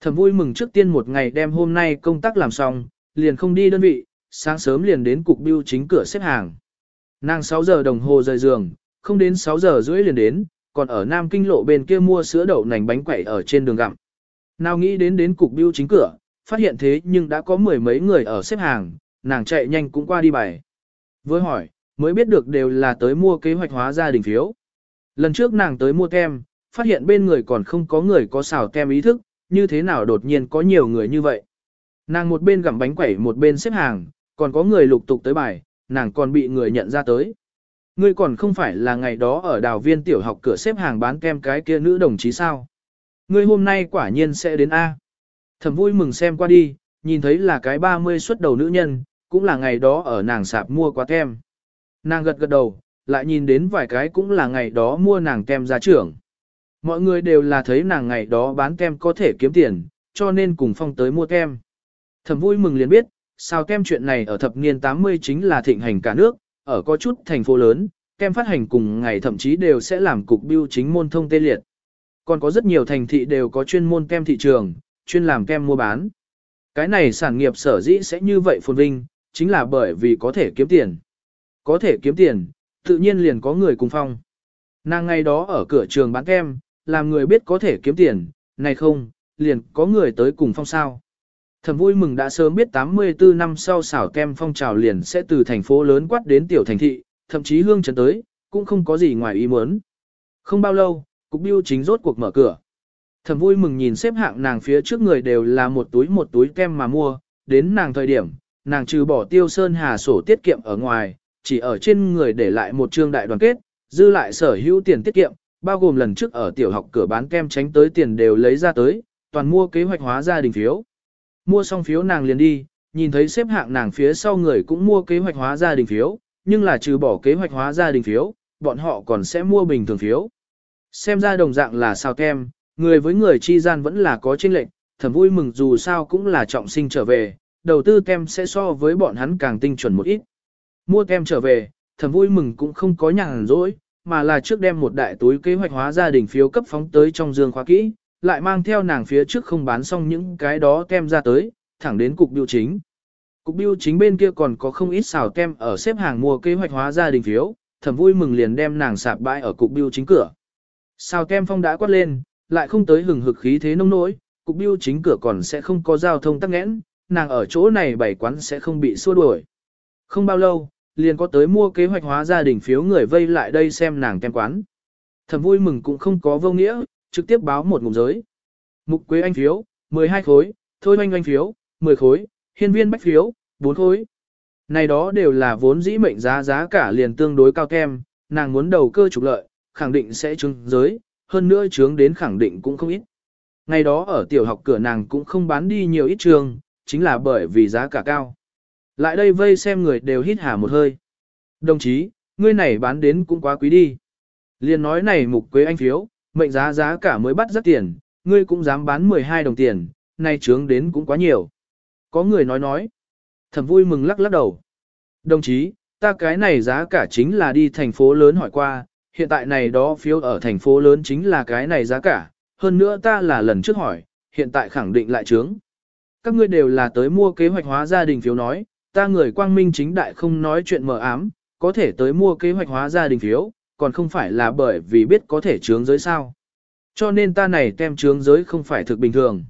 Thầm vui mừng trước tiên một ngày đem hôm nay công tác làm xong, liền không đi đơn vị, sáng sớm liền đến cục biêu chính cửa xếp hàng. Nàng 6 giờ đồng hồ rời giường, không đến 6 giờ rưỡi liền đến, còn ở Nam Kinh lộ bên kia mua sữa đậu nành bánh quẩy ở trên đường gặm. Nào nghĩ đến đến cục biêu chính cửa, phát hiện thế nhưng đã có mười mấy người ở xếp hàng, nàng chạy nhanh cũng qua đi bài. Với hỏi, mới biết được đều là tới mua kế hoạch hóa gia đình phiếu. Lần trước nàng tới mua kem, phát hiện bên người còn không có người có xào kem ý thức, như thế nào đột nhiên có nhiều người như vậy. Nàng một bên gặm bánh quẩy một bên xếp hàng, còn có người lục tục tới bài, nàng còn bị người nhận ra tới. Ngươi còn không phải là ngày đó ở đào viên tiểu học cửa xếp hàng bán kem cái kia nữ đồng chí sao? Ngươi hôm nay quả nhiên sẽ đến A. Thẩm vui mừng xem qua đi, nhìn thấy là cái 30 xuất đầu nữ nhân, cũng là ngày đó ở nàng sạp mua quá kem. Nàng gật gật đầu, lại nhìn đến vài cái cũng là ngày đó mua nàng kem ra trưởng. Mọi người đều là thấy nàng ngày đó bán kem có thể kiếm tiền, cho nên cùng phong tới mua kem. Thẩm vui mừng liền biết, sao kem chuyện này ở thập niên 80 chính là thịnh hành cả nước, ở có chút thành phố lớn, kem phát hành cùng ngày thậm chí đều sẽ làm cục biêu chính môn thông tê liệt. Còn có rất nhiều thành thị đều có chuyên môn kem thị trường, chuyên làm kem mua bán. Cái này sản nghiệp sở dĩ sẽ như vậy phồn vinh, chính là bởi vì có thể kiếm tiền. Có thể kiếm tiền, tự nhiên liền có người cùng phong. Nàng ngày đó ở cửa trường bán kem, làm người biết có thể kiếm tiền, này không, liền có người tới cùng phong sao. Thầm vui mừng đã sớm biết 84 năm sau xảo kem phong trào liền sẽ từ thành phố lớn quát đến tiểu thành thị, thậm chí hương trấn tới, cũng không có gì ngoài ý muốn. Không bao lâu, cục biêu chính rốt cuộc mở cửa. Thầm vui mừng nhìn xếp hạng nàng phía trước người đều là một túi một túi kem mà mua, đến nàng thời điểm, nàng trừ bỏ tiêu sơn hà sổ tiết kiệm ở ngoài, chỉ ở trên người để lại một trương đại đoàn kết, dư lại sở hữu tiền tiết kiệm, bao gồm lần trước ở tiểu học cửa bán kem tránh tới tiền đều lấy ra tới, toàn mua kế hoạch hóa gia đình phiếu. Mua xong phiếu nàng liền đi, nhìn thấy xếp hạng nàng phía sau người cũng mua kế hoạch hóa gia đình phiếu, nhưng là trừ bỏ kế hoạch hóa gia đình phiếu, bọn họ còn sẽ mua bình thường phiếu. Xem ra đồng dạng là sao kem, người với người chi gian vẫn là có chênh lệnh, thầm vui mừng dù sao cũng là trọng sinh trở về, đầu tư kem sẽ so với bọn hắn càng tinh chuẩn một ít. Mua kem trở về, thầm vui mừng cũng không có nhàn rỗi, mà là trước đem một đại túi kế hoạch hóa gia đình phiếu cấp phóng tới trong dương khóa kỹ, lại mang theo nàng phía trước không bán xong những cái đó kem ra tới, thẳng đến cục biêu chính. Cục biêu chính bên kia còn có không ít xào kem ở xếp hàng mua kế hoạch hóa gia đình phiếu, thầm vui mừng liền đem nàng sạp bãi ở cục biêu chính cửa. Xào kem phong đã quát lên, lại không tới hừng hực khí thế nông nỗi, cục biêu chính cửa còn sẽ không có giao thông tắc nghẽn, nàng ở chỗ này bảy quán sẽ không bị xua đuổi. Không bao lâu, liền có tới mua kế hoạch hóa gia đình phiếu người vây lại đây xem nàng kem quán. Thầm vui mừng cũng không có vô nghĩa, trực tiếp báo một ngụm giới. Mục quế anh phiếu, 12 khối, thôi oanh oanh phiếu, 10 khối, hiên viên bách phiếu, 4 khối. Này đó đều là vốn dĩ mệnh giá giá cả liền tương đối cao kem, nàng muốn đầu cơ trục lợi, khẳng định sẽ trứng giới, hơn nữa trướng đến khẳng định cũng không ít. Ngày đó ở tiểu học cửa nàng cũng không bán đi nhiều ít trường, chính là bởi vì giá cả cao. Lại đây vây xem người đều hít hà một hơi. Đồng chí, ngươi này bán đến cũng quá quý đi. liền nói này mục quế anh phiếu, mệnh giá giá cả mới bắt rất tiền, ngươi cũng dám bán 12 đồng tiền, nay trướng đến cũng quá nhiều. Có người nói nói. Thẩm vui mừng lắc lắc đầu. Đồng chí, ta cái này giá cả chính là đi thành phố lớn hỏi qua, hiện tại này đó phiếu ở thành phố lớn chính là cái này giá cả, hơn nữa ta là lần trước hỏi, hiện tại khẳng định lại trướng. Các ngươi đều là tới mua kế hoạch hóa gia đình phiếu nói, ta người quang minh chính đại không nói chuyện mờ ám, có thể tới mua kế hoạch hóa gia đình phiếu, còn không phải là bởi vì biết có thể trướng giới sao. Cho nên ta này tem trướng giới không phải thực bình thường.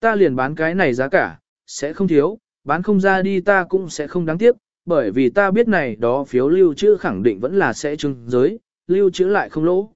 Ta liền bán cái này giá cả, sẽ không thiếu, bán không ra đi ta cũng sẽ không đáng tiếc, bởi vì ta biết này đó phiếu lưu trữ khẳng định vẫn là sẽ trướng giới, lưu trữ lại không lỗ.